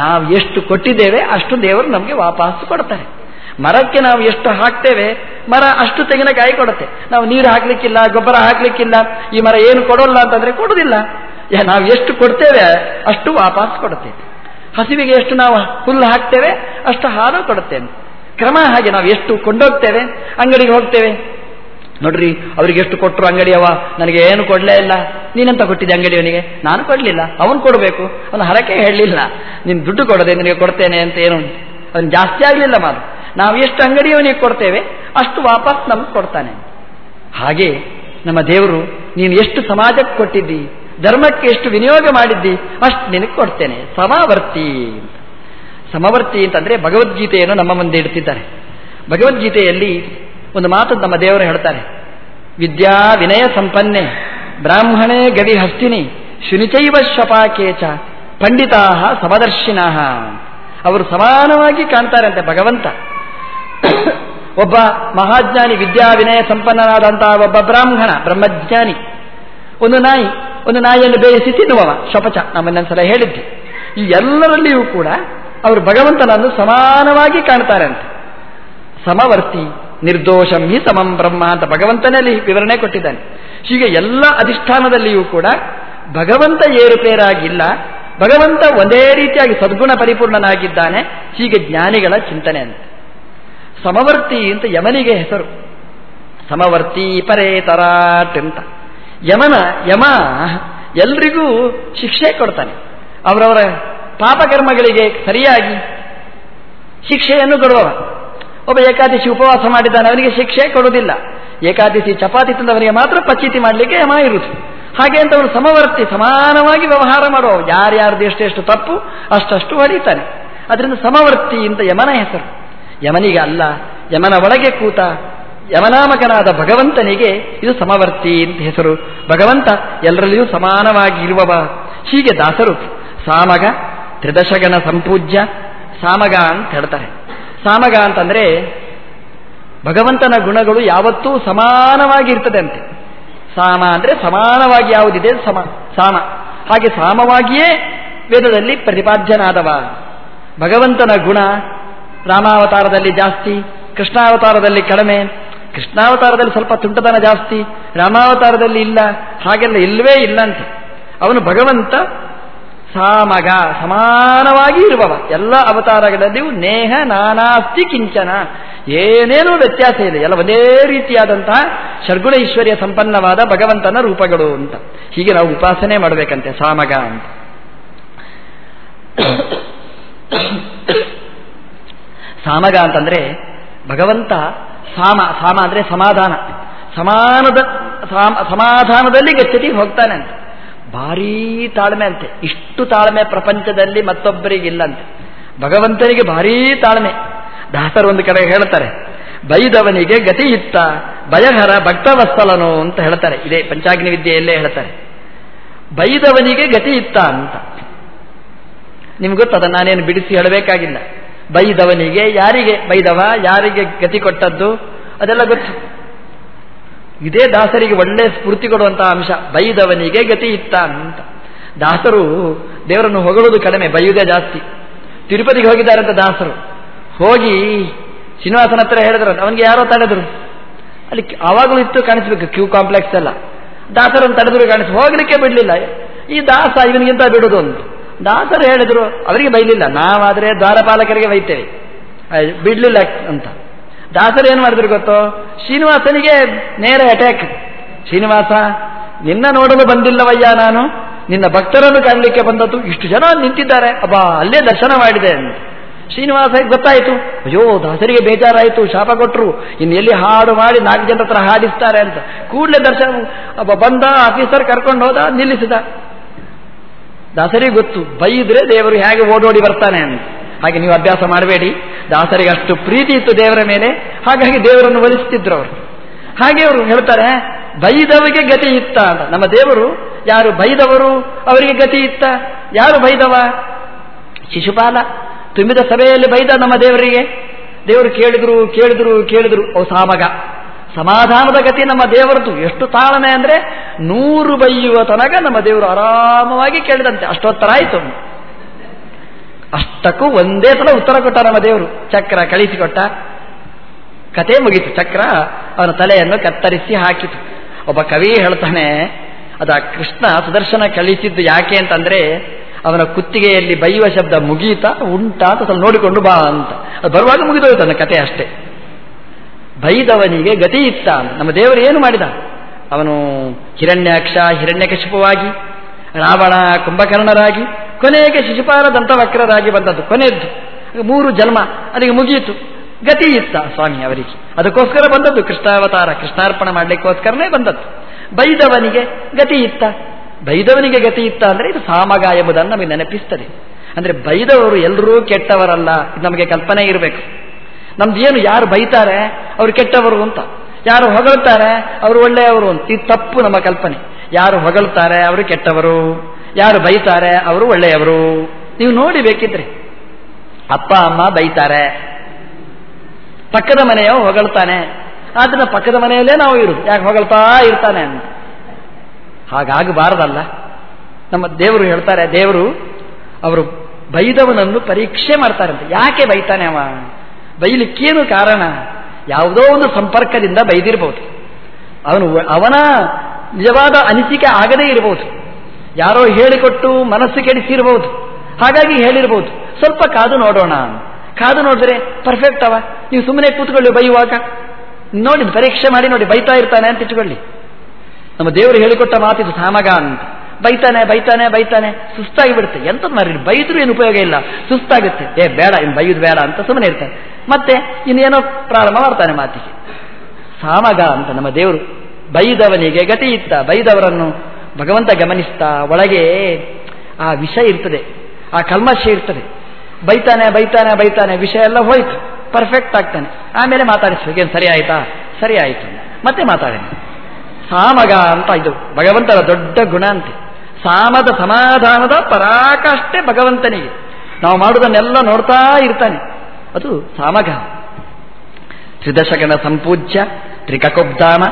ನಾವು ಎಷ್ಟು ಕೊಟ್ಟಿದ್ದೇವೆ ಅಷ್ಟು ದೇವರು ನಮಗೆ ವಾಪಸ್ ಕೊಡ್ತಾರೆ. ಮರಕ್ಕೆ ನಾವು ಎಷ್ಟು ಹಾಕ್ತೇವೆ, ಮರ ಅಷ್ಟು ತೆಂಗಿನಕಾಯಿ ಕೊಡುತ್ತೆ. ನಾವು ನೀರು ಹಾಕ್ಲಿಕ್ಕಿಲ್ಲ, ಗೊಬ್ಬರ ಹಾಕ್ಲಿಕ್ಕಿಲ್ಲ, ಈ ಮರ ಏನು ಕೊಡೋಲ್ಲ ಅಂತಂದ್ರೆ ಕೊಡುದಿಲ್ಲ. ನಾವು ಎಷ್ಟು ಕೊಡ್ತೇವೆ ಅಷ್ಟು ವಾಪಸ್ ಕೊಡುತ್ತೆ. ಹಸಿವಿಗೆ ಎಷ್ಟು ನಾವು ಹುಲ್ಲು ಹಾಕ್ತೇವೆ ಅಷ್ಟು ಹಾಲು ಕೊಡುತ್ತೇನೆ ಕ್ರಮ ಹಾಗೆ ನಾವು ಎಷ್ಟು ಕೊಂಡೋಗ್ತೇವೆ, ಅಂಗಡಿಗೆ ಹೋಗ್ತೇವೆ ನೋಡ್ರಿ, ಅವ್ರಿಗೆ ಎಷ್ಟು ಕೊಟ್ಟರು ಅಂಗಡಿಯವ ನನಗೆ ಏನು ಕೊಡಲೇ ಇಲ್ಲ. ನೀನಂತ ಕೊಟ್ಟಿದ್ದೆ ಅಂಗಡಿಯವನಿಗೆ ನಾನು ಕೊಡಲಿಲ್ಲ. ಅವನು ಕೊಡಬೇಕು. ಅವನು ಹರಕೆ ಹೇಳಲಿಲ್ಲ. ನೀನು ದುಡ್ಡು ಕೊಡದೆ ನಿನಗೆ ಕೊಡ್ತೇನೆ ಅಂತ ಏನು ಅವನು ಜಾಸ್ತಿ ಆಗಲಿಲ್ಲ ಮಾತು ನಾವು ಎಷ್ಟು ಅಂಗಡಿಯವನಿಗೆ ಕೊಡ್ತೇವೆ, ಅಷ್ಟು ವಾಪಸ್ ನಮ್ಗೆ ಕೊಡ್ತಾನೆ. ಹಾಗೆ ನಮ್ಮ ದೇವರು, ನೀನು ಎಷ್ಟು ಸಮಾಜಕ್ಕೆ ಕೊಟ್ಟಿದ್ದಿ, ಧರ್ಮಕ್ಕೆ ಎಷ್ಟು ವಿನಿಯೋಗ ಮಾಡಿದ್ದಿ, ಅಷ್ಟು ನಿನಗೆ ಕೊಡ್ತೇನೆ. ಸಮಾವರ್ತಿ ಸಮವರ್ತಿ ಅಂತಂದರೆ ಭಗವದ್ಗೀತೆಯನ್ನು ನಮ್ಮ ಮುಂದೆ ಇಡ್ತಿದ್ದಾರೆ. ಭಗವದ್ಗೀತೆಯಲ್ಲಿ ಒಂದು ಮಾತು ನಮ್ಮ ದೇವರು ಹೇಳ್ತಾರೆ ವಿದ್ಯಾ ವಿನಯ ಸಂಪನ್ನೆ, ಬ್ರಾಹ್ಮಣೇ ಗವಿ ಹಸ್ತಿನಿ, ಶುನಿಚೈವ ಶಪಾಕೇಚ ಪಂಡಿತಾ ಸಮದರ್ಶಿನ. ಅವರು ಸಮಾನವಾಗಿ ಕಾಣ್ತಾರಂತೆ ಭಗವಂತ. ಒಬ್ಬ ಮಹಾಜ್ಞಾನಿ, ವಿದ್ಯಾ ವಿನಯ ಸಂಪನ್ನನಾದಂತಹ ಒಬ್ಬ ಬ್ರಾಹ್ಮಣ, ಬ್ರಹ್ಮಜ್ಞಾನಿ. ಒಂದು ನಾಯಿ, ಒಂದು ನಾಯಿಯನ್ನು ಬೇಯಿಸಿ ತಿನ್ನುವವ ಶಪಚ ನಮ್ಮನ್ನೊಂದ್ಸಲ ಹೇಳಿದ್ದೆ. ಈ ಎಲ್ಲರಲ್ಲಿಯೂ ಕೂಡ ಅವರು ಭಗವಂತನನ್ನು ಸಮಾನವಾಗಿ ಕಾಣ್ತಾರಂತೆ. ಸಮವರ್ತಿ ನಿರ್ದೋಷಂ ಹಿ ಸಮಂ ಬ್ರಹ್ಮ ಅಂತ ಭಗವಂತನಲ್ಲಿ ವಿವರಣೆ ಕೊಟ್ಟಿದ್ದಾನೆ. ಹೀಗೆ ಎಲ್ಲ ಅಧಿಷ್ಠಾನದಲ್ಲಿಯೂ ಕೂಡ ಭಗವಂತ ಏರುಪೇರಾಗಿಲ್ಲ. ಭಗವಂತ ಒಂದೇ ರೀತಿಯಾಗಿ ಸದ್ಗುಣ ಪರಿಪೂರ್ಣನಾಗಿದ್ದಾನೆ. ಹೀಗೆ ಜ್ಞಾನಿಗಳ ಚಿಂತನೆ ಅಂತ. ಸಮವರ್ತಿ ಅಂತ ಯಮನಿಗೆ ಹೆಸರು. ಸಮವರ್ತಿ ಪರೇತರಾಟ್ ಅಂತ. ಯಮನ, ಯಮ ಎಲ್ರಿಗೂ ಶಿಕ್ಷೆ ಕೊಡ್ತಾನೆ. ಅವರವರ ಪಾಪಕರ್ಮಗಳಿಗೆ ಸರಿಯಾಗಿ ಶಿಕ್ಷೆಯನ್ನು ಕೊಡುವವ. ಒಬ್ಬ ಏಕಾದಶಿ ಉಪವಾಸ ಮಾಡಿದ್ದಾನೆ, ಅವನಿಗೆ ಶಿಕ್ಷೆ ಕೊಡುವುದಿಲ್ಲ. ಏಕಾದಶಿ ಚಪಾತಿ ತಂದವನಿಗೆ ಮಾತ್ರ ಪಚೀತಿ ಮಾಡಲಿಕ್ಕೆ ಯಮ ಇರುತ್ತೆ ಹಾಗೆ ಅಂತ ಅವನು ಸಮವರ್ತಿ, ಸಮಾನವಾಗಿ ವ್ಯವಹಾರ ಮಾಡುವ ಯಾರ್ಯಾರ್ದು ಎಷ್ಟೆಷ್ಟು ತಪ್ಪು, ಅಷ್ಟಷ್ಟು ಹೊರೀತಾನೆ ಅದರಿಂದ ಸಮವರ್ತಿ ಅಂತ ಯಮನ ಹೆಸರು. ಯಮನಿಗೆ ಅಲ್ಲ, ಯಮನ ಒಳಗೆ ಕೂತ, ಯಮನಾಮಕನಾದ ಭಗವಂತನಿಗೆ ಇದು ಸಮವರ್ತಿ ಅಂತ ಹೆಸರು. ಭಗವಂತ ಎಲ್ಲರಲ್ಲಿಯೂ ಸಮಾನವಾಗಿ ಇರುವವ. ಹೀಗೆ ದಾಸರು. ಸಾಮಗ ತ್ರಿದಶಗಣ ಸಂಪೂಜ್ಯ, ಸಾಮಗ ಅಂತ ಹೇಳ್ತಾರೆ. ಸಾಮಗ ಅಂತಂದ್ರೆ ಭಗವಂತನ ಗುಣಗಳು ಯಾವತ್ತೂ ಸಮಾನವಾಗಿ ಇರ್ತದೆ ಅಂತೆ ಸಾಮ ಅಂದ್ರೆ ಸಮಾನವಾಗಿ ಯಾವುದಿದೆ ಸಮ, ಸಾಮ. ಹಾಗೆ ಸಾಮವಾಗಿಯೇ ವೇದದಲ್ಲಿ ಪ್ರತಿಪಾದ್ಯನಾದವ. ಭಗವಂತನ ಗುಣ ರಾಮಾವತಾರದಲ್ಲಿ ಜಾಸ್ತಿ, ಕೃಷ್ಣಾವತಾರದಲ್ಲಿ ಕಡಿಮೆ, ಕೃಷ್ಣಾವತಾರದಲ್ಲಿ ಸ್ವಲ್ಪ ತುಂಟತನ ಜಾಸ್ತಿ, ರಾಮಾವತಾರದಲ್ಲಿ ಇಲ್ಲ, ಹಾಗೆಲ್ಲ ಇಲ್ಲವೇ ಇಲ್ಲ ಅಂತೆ. ಅವನು ಭಗವಂತ ಸಾಮಗ ಸಮಾನವಾಗಿ ಇರುವವ. ಎಲ್ಲ ಅವತಾರಗಳಲ್ಲಿಯೂ ನೇಹ, ನಾನಾಸ್ತಿ, ಕಿಂಚನ. ಏನೇನೂ ವ್ಯತ್ಯಾಸ ಇದೆ ಎಲ್ಲ ಒಂದೇ ರೀತಿಯಾದಂತಹ ಷಡ್ಗುಣ ಸಂಪನ್ನವಾದ ಭಗವಂತನ ರೂಪಗಳು ಅಂತ. ಹೀಗೆ ನಾವು ಉಪಾಸನೆ ಮಾಡಬೇಕಂತೆ ಸಾಮಗ ಅಂತ. ಸಾಮಗ ಅಂತಂದ್ರೆ ಭಗವಂತ ಸಾಮ ಸಾಮ ಅಂದ್ರೆ ಸಮಾಧಾನ. ಸಮಾನದ ಸಮಾಧಾನದಲ್ಲಿ ಗಚ್ಚತಿ ಹೋಗ್ತಾನೆ ಅಂತ. ಭಾರೀ ತಾಳ್ಮೆ ಅಂತೆ. ಇಷ್ಟು ತಾಳ್ಮೆ ಪ್ರಪಂಚದಲ್ಲಿ ಮತ್ತೊಬ್ಬರಿಗಿಲ್ಲಂತೆ ಭಗವಂತನಿಗೆ ಭಾರೀ ತಾಳ್ಮೆ. ದಾಸರು ಒಂದು ಕಡೆ ಹೇಳ್ತಾರೆ, ಬೈದವನಿಗೆ ಗತಿ ಇತ್ತ ಭಯಹರ ಭಕ್ತವಸ್ತಲನು ಅಂತ ಹೇಳ್ತಾರೆ. ಇದೇ ಪಂಚಾಗ್ನಿ ವಿದ್ಯೆಯಲ್ಲೇ ಹೇಳ್ತಾರೆ. ಬೈದವನಿಗೆ ಗತಿ ಇತ್ತ ಅಂತ. ನಿಮ್ಗೆ ಗೊತ್ತದ ನಾನೇನು ಬಿಡಿಸಿ ಹೇಳಬೇಕಾಗಿಲ್ಲ. ಬೈದವನಿಗೆ ಯಾರಿಗೆ, ಬೈದವ ಯಾರಿಗೆ ಗತಿ ಕೊಟ್ಟದ್ದು? ಅದೆಲ್ಲ ಗೊತ್ತು. ಇದೇ ದಾಸರಿಗೆ ಒಳ್ಳೆ ಸ್ಫೂರ್ತಿ ಕೊಡುವಂತಹ ಅಂಶ. ಬೈದವನಿಗೆ ಗತಿ ಇತ್ತ ಅಂತ. ದಾಸರು ದೇವರನ್ನು ಹೊಗಳುವುದು ಕಡಿಮೆ, ಬೈಯುವುದೇ ಜಾಸ್ತಿ. ತಿರುಪತಿಗೆ ಹೋಗಿದ್ದಾರೆ ಅಂತ ದಾಸರು. ಹೋಗಿ ಶ್ರೀನಿವಾಸನ ಹತ್ರ ಹೇಳಿದ್ರು, ಅವನಿಗೆ ಯಾರೋ ತಡೆದ್ರು. ಅಲ್ಲಿ ಆವಾಗಲೂ ಇತ್ತು ಕಾಣಿಸ್ಬೇಕು, ಕ್ಯೂ ಕಾಂಪ್ಲೆಕ್ಸ್ ಎಲ್ಲ. ದಾಸರನ್ನು ತಡೆದ್ರು ಕಾಣಿಸ್ ಹೋಗ್ಲಿಕ್ಕೆ ಬಿಡಲಿಲ್ಲ. ಈ ದಾಸ ಇವನಿಗಿಂತ ಬಿಡುದು ಅಂತ ದಾಸರು ಹೇಳಿದ್ರು, ಅವರಿಗೆ ಬೈಲಿಲ್ಲ, ನಾವಾದರೆ ದ್ವಾರಪಾಲಕರಿಗೆ ಬೈತೇವೆ. ಬಿಡ್ಲಿಲ್ಲ ಅಂತ. ದಾಸರು ಏನು ಮಾಡಿದ್ರು ಗೊತ್ತು? ಶ್ರೀನಿವಾಸನಿಗೆ ನೇರ ಅಟ್ಯಾಕ್ ಶ್ರೀನಿವಾಸ, ನಿನ್ನ ನೋಡಲು ಬಂದಿಲ್ಲವಯ್ಯ ನಾನು. ನಿನ್ನ ಭಕ್ತರನ್ನು ಕಾಣಲಿಕ್ಕೆ ಬಂದದ್ದು ಇಷ್ಟು ಜನ ನಿಂತಿದ್ದಾರೆ. ಅಬ್ಬಾ, ಅಲ್ಲೇ ದರ್ಶನ ಮಾಡಿದೆ ಅಂತ. ಶ್ರೀನಿವಾಸ ಗೊತ್ತಾಯಿತು. ಅಯ್ಯೋ, ದಾಸರಿಗೆ ಬೇಜಾರಾಯಿತು, ಶಾಪ ಕೊಟ್ಟರು ಇನ್ನು ಎಲ್ಲಿ ಹಾಡು ಮಾಡಿ ನಾಲ್ಕು ಜನ ಹತ್ರ ಹಾಡಿಸ್ತಾರೆ ಅಂತ. ಕೂಡಲೇ ದರ್ಶನ ಅಬ್ಬ, ಬಂದ ಆಫೀಸರ್ ಕರ್ಕೊಂಡು ಹೋದ, ನಿಲ್ಲಿಸಿದ. ದಾಸರಿಗೆ ಗೊತ್ತು, ಬೈದ್ರೆ ದೇವರು ಹೇಗೆ ಓಡೋಡಿ ಬರ್ತಾನೆ ಅಂತ. ಹಾಗೆ ನೀವು ಅಭ್ಯಾಸ ಮಾಡಬೇಡಿ. ದಾಸರಿಗೆ ಅಷ್ಟು ಪ್ರೀತಿ ಇತ್ತು ದೇವರ ಮೇಲೆ. ಹಾಗಾಗಿ ದೇವರನ್ನು ಒಲಿಸ್ತಿದ್ರು ಅವರು. ಹಾಗೆ ಅವರು ಹೇಳ್ತಾರೆ, ಬೈದವರಿಗೆ ಗತಿ ಇತ್ತ ಅಂತ. ನಮ್ಮ ದೇವರು ಯಾರು ಬೈದವರು ಅವರಿಗೆ ಗತಿ ಇತ್ತ? ಯಾರು ಬೈದವ? ಶಿಶುಪಾಲ. ತುಂಬಿದ ಸಭೆಯಲ್ಲಿ ಬೈದ ನಮ್ಮ ದೇವರಿಗೆ. ದೇವರು ಕೇಳಿದ್ರು ಕೇಳಿದ್ರು ಕೇಳಿದ್ರು, ಓ ಸಾಮಗ. ಸಮಾಧಾನದ ಗತಿ ನಮ್ಮ ದೇವರದ್ದು. ಎಷ್ಟು ತಾಳನೆ ಅಂದ್ರೆ ನೂರು ಬೈಯುವ ತನಕ ನಮ್ಮ ದೇವರು ಆರಾಮವಾಗಿ ಕೇಳಿದಂತೆ. ಅಷ್ಟೊತ್ತರ ಆಯಿತು. ಅಷ್ಟಕ್ಕೂ ಒಂದೇ ಸಲ ಉತ್ತರ ಕೊಟ್ಟ ನಮ್ಮ ದೇವರು. ಚಕ್ರ ಕಳಿಸಿಕೊಟ್ಟ. ಕತೆ ಮುಗೀತು. ಚಕ್ರ ಅವನ ತಲೆಯನ್ನು ಕತ್ತರಿಸಿ ಹಾಕಿತು. ಒಬ್ಬ ಕವಿ ಹೇಳ್ತಾನೆ, ಅದ ಕೃಷ್ಣ ಸುದರ್ಶನ ಕಳಿಸಿದ್ದು ಯಾಕೆ ಅಂತಂದ್ರೆ, ಅವನ ಕುತ್ತಿಗೆಯಲ್ಲಿ ಬೈಯುವ ಶಬ್ದ ಮುಗೀತಾ, ಉಂಟಾ ಅಂತ ಸ್ವಲ್ಪ ನೋಡಿಕೊಂಡು ಬಾ ಅಂತ. ಅದು ಬರುವಾಗ ಮುಗಿದೋಯ್ತು ನನ್ನ ಕತೆ ಅಷ್ಟೇ. ಬೈದವನಿಗೆ ಗತಿ ಇತ್ತ. ನಮ್ಮ ದೇವರು ಏನು ಮಾಡಿದ? ಅವನು ಹಿರಣ್ಯಾಕ್ಷ ಹಿರಣ್ಯಕಶಿಪವಾಗಿ ರಾವಣ ಕುಂಭಕರ್ಣರಾಗಿ ಕೊನೆಗೆ ಶಿಶುಪಾಲ ದಂತವಕ್ರರಾಗಿ ಬಂದದ್ದು. ಕೊನೆಯದ್ದು ಮೂರು ಜನ್ಮ. ಅಲ್ಲಿಗೆ ಮುಗಿಯಿತು. ಗತಿ ಇತ್ತ ಸ್ವಾಮಿ ಅವರಿಗೆ. ಅದಕ್ಕೋಸ್ಕರ ಬಂದದ್ದು. ಕೃಷ್ಣಾವತಾರ, ಕೃಷ್ಣಾರ್ಪಣ ಮಾಡಲಿಕ್ಕೋಸ್ಕರನೇ ಬಂದದ್ದು. ಬೈದವನಿಗೆ ಗತಿ ಇತ್ತ. ಬೈದವನಿಗೆ ಗತಿ ಇತ್ತ ಅಂದರೆ ಇದು ಸಾಮಗ ಎಂಬುದನ್ನು ನಮಗೆ ನೆನಪಿಸ್ತದೆ. ಅಂದರೆ ಬೈದವರು ಎಲ್ಲರೂ ಕೆಟ್ಟವರಲ್ಲ. ನಮಗೆ ಕಲ್ಪನೆ ಇರಬೇಕು. ನಮ್ದು ಏನು ಯಾರು ಬೈತಾರೆ ಅವರು ಕೆಟ್ಟವರು ಅಂತ. ಯಾರು ಹೊಗಳ್ತಾರೆ ಅವರು ಒಳ್ಳೆಯವರು ಅಂತ. ಇದು ತಪ್ಪು ನಮ್ಮ ಕಲ್ಪನೆ. ಯಾರು ಹೊಗಳ್ತಾರೆ ಅವರು ಕೆಟ್ಟವರು. ಯಾರು ಬೈತಾರೆ? ಅವರು ಒಳ್ಳೆಯವರು. ನೀವು ನೋಡಿ ಬೇಕಿದ್ರೆ. ಅಪ್ಪ, ಅಮ್ಮ ಬೈತಾರೆ. ಪಕ್ಕದ ಮನೆಯವ ಹೊಗಳ್ತಾನೆ. ಆದ್ರೆ ಪಕ್ಕದ ಮನೆಯಲ್ಲೇ ನಾವು ಇರುದು. ಯಾಕೆ ಹೊಗಳ್ತಾ ಇರ್ತಾನೆ ಅಂತ. ಹಾಗಾಗಬಾರದಲ್ಲ. ನಮ್ಮ ದೇವರು ಹೇಳ್ತಾರೆ, ದೇವರು ಅವರು ಬೈದವನನ್ನು ಪರೀಕ್ಷೆ ಮಾಡ್ತಾರಂತೆ. ಯಾಕೆ ಬೈತಾನೆ ಅವ? ಬೈಲಿಕ್ಕೇನು ಕಾರಣ? ಯಾವುದೋ ಒಂದು ಸಂಪರ್ಕದಿಂದ ಬೈದಿರಬಹುದು ಅವನು, ಅವನ ನಿಜವಾದ ಅನಿಸಿಕೆ ಆಗದೇ ಇರಬಹುದು ಯಾರೋ ಹೇಳಿಕೊಟ್ಟು ಮನಸ್ಸು ಕೆಡಿಸಿರಬಹುದು ಹಾಗಾಗಿ ಹೇಳಿರಬಹುದು ಸ್ವಲ್ಪ ಕಾದು ನೋಡೋಣ ಕಾದು ನೋಡಿದ್ರೆ ಪರ್ಫೆಕ್ಟ್ ಅವ. ನೀವು ಸುಮ್ಮನೆ ಕೂತ್ಕೊಳ್ಳಿ ಬೈಯುವಾಗ. ನೋಡಿ ಪರೀಕ್ಷೆ ಮಾಡಿ ನೋಡಿ ಬೈತಾ ಇರ್ತಾನೆ ಅಂತ ಇಟ್ಕೊಳ್ಳಿ. ನಮ್ಮ ದೇವರು ಹೇಳಿಕೊಟ್ಟ ಮಾತಿದು ಸಾಮಗ ಅಂತ. ಬೈತಾನೆ ಬೈತಾನೆ ಬೈತಾನೆ, ಸುಸ್ತಾಗಿ ಬಿಡುತ್ತೆ. ಎಂತದ್ ಮಾರಿ ಬೈದ್ರು ಏನು ಉಪಯೋಗ ಇಲ್ಲ. ಸುಸ್ತಾಗುತ್ತೆ. ಏ, ಬೇಡ ಇನ್ನು ಬೈಯುದು ಬೇಡ ಅಂತ ಸುಮ್ಮನೆ ಇರ್ತಾನೆ. ಮತ್ತೆ ಇನ್ನೇನೋ ಪ್ರಾರಂಭ ಮಾಡ್ತಾನೆ ಮಾತಿಗೆ. ಸಾಮಗ ಅಂತ ನಮ್ಮ ದೇವರು ಬೈದವನಿಗೆ ಗತಿ ಇತ್ತ. ಬೈದವರನ್ನು ಭಗವಂತ ಗಮನಿಸ್ತಾ, ಒಳಗೆ ಆ ವಿಷ ಇರ್ತದೆ, ಆ ಕಲ್ಮಶ ಇರ್ತದೆ. ಬೈತಾನೆ ಬೈತಾನೆ ಬೈತಾನೆ, ವಿಷಯ ಎಲ್ಲ ಹೋಯ್ತು. ಪರ್ಫೆಕ್ಟ್ ಆಗ್ತಾನೆ. ಆಮೇಲೆ ಮಾತಾಡಿಸ್ಬೇಕು. ಏನು, ಸರಿ ಆಯ್ತಾ? ಸರಿ ಆಯಿತು ಮತ್ತೆ ಮಾತಾಡೇನೆ ಸಾಮಗ ಅಂತ ಇದು ಭಗವಂತರ ದೊಡ್ಡ ಗುಣ ಅಂತೆ. ಸಾಮದ ಸಮಾಧಾನದ ಪರಾಕಾಷ್ಠೆ ಭಗವಂತನಿಗೆ. ನಾವು ಮಾಡುವುದನ್ನೆಲ್ಲ ನೋಡ್ತಾ ಇರ್ತಾನೆ. ಅದು ಸಾಮಗ. ತ್ರಿದಶಕನ ಸಂಪೂಜ್ಯ. ತ್ರಿಕಕುಬ್ಧಾಮ,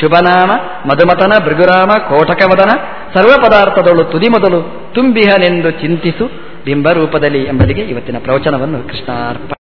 ಶುಭನಾಮ ಮಧುಮತನ ಭೃಗುರಾಮ, ಕೋಟಕವದನ ಸರ್ವ ಪದಾರ್ಥದಳು ತುದಿ ಮೊದಲು ತುಂಬಿಹನೆಂದು ಚಿಂತಿಸು, ಬಿಂಬರೂಪದಲ್ಲಿ ಎಂಬುದಿಗೆ ಇವತ್ತಿನ ಪ್ರವಚನವನ್ನು ಕೃಷ್ಣಾರ್ಪ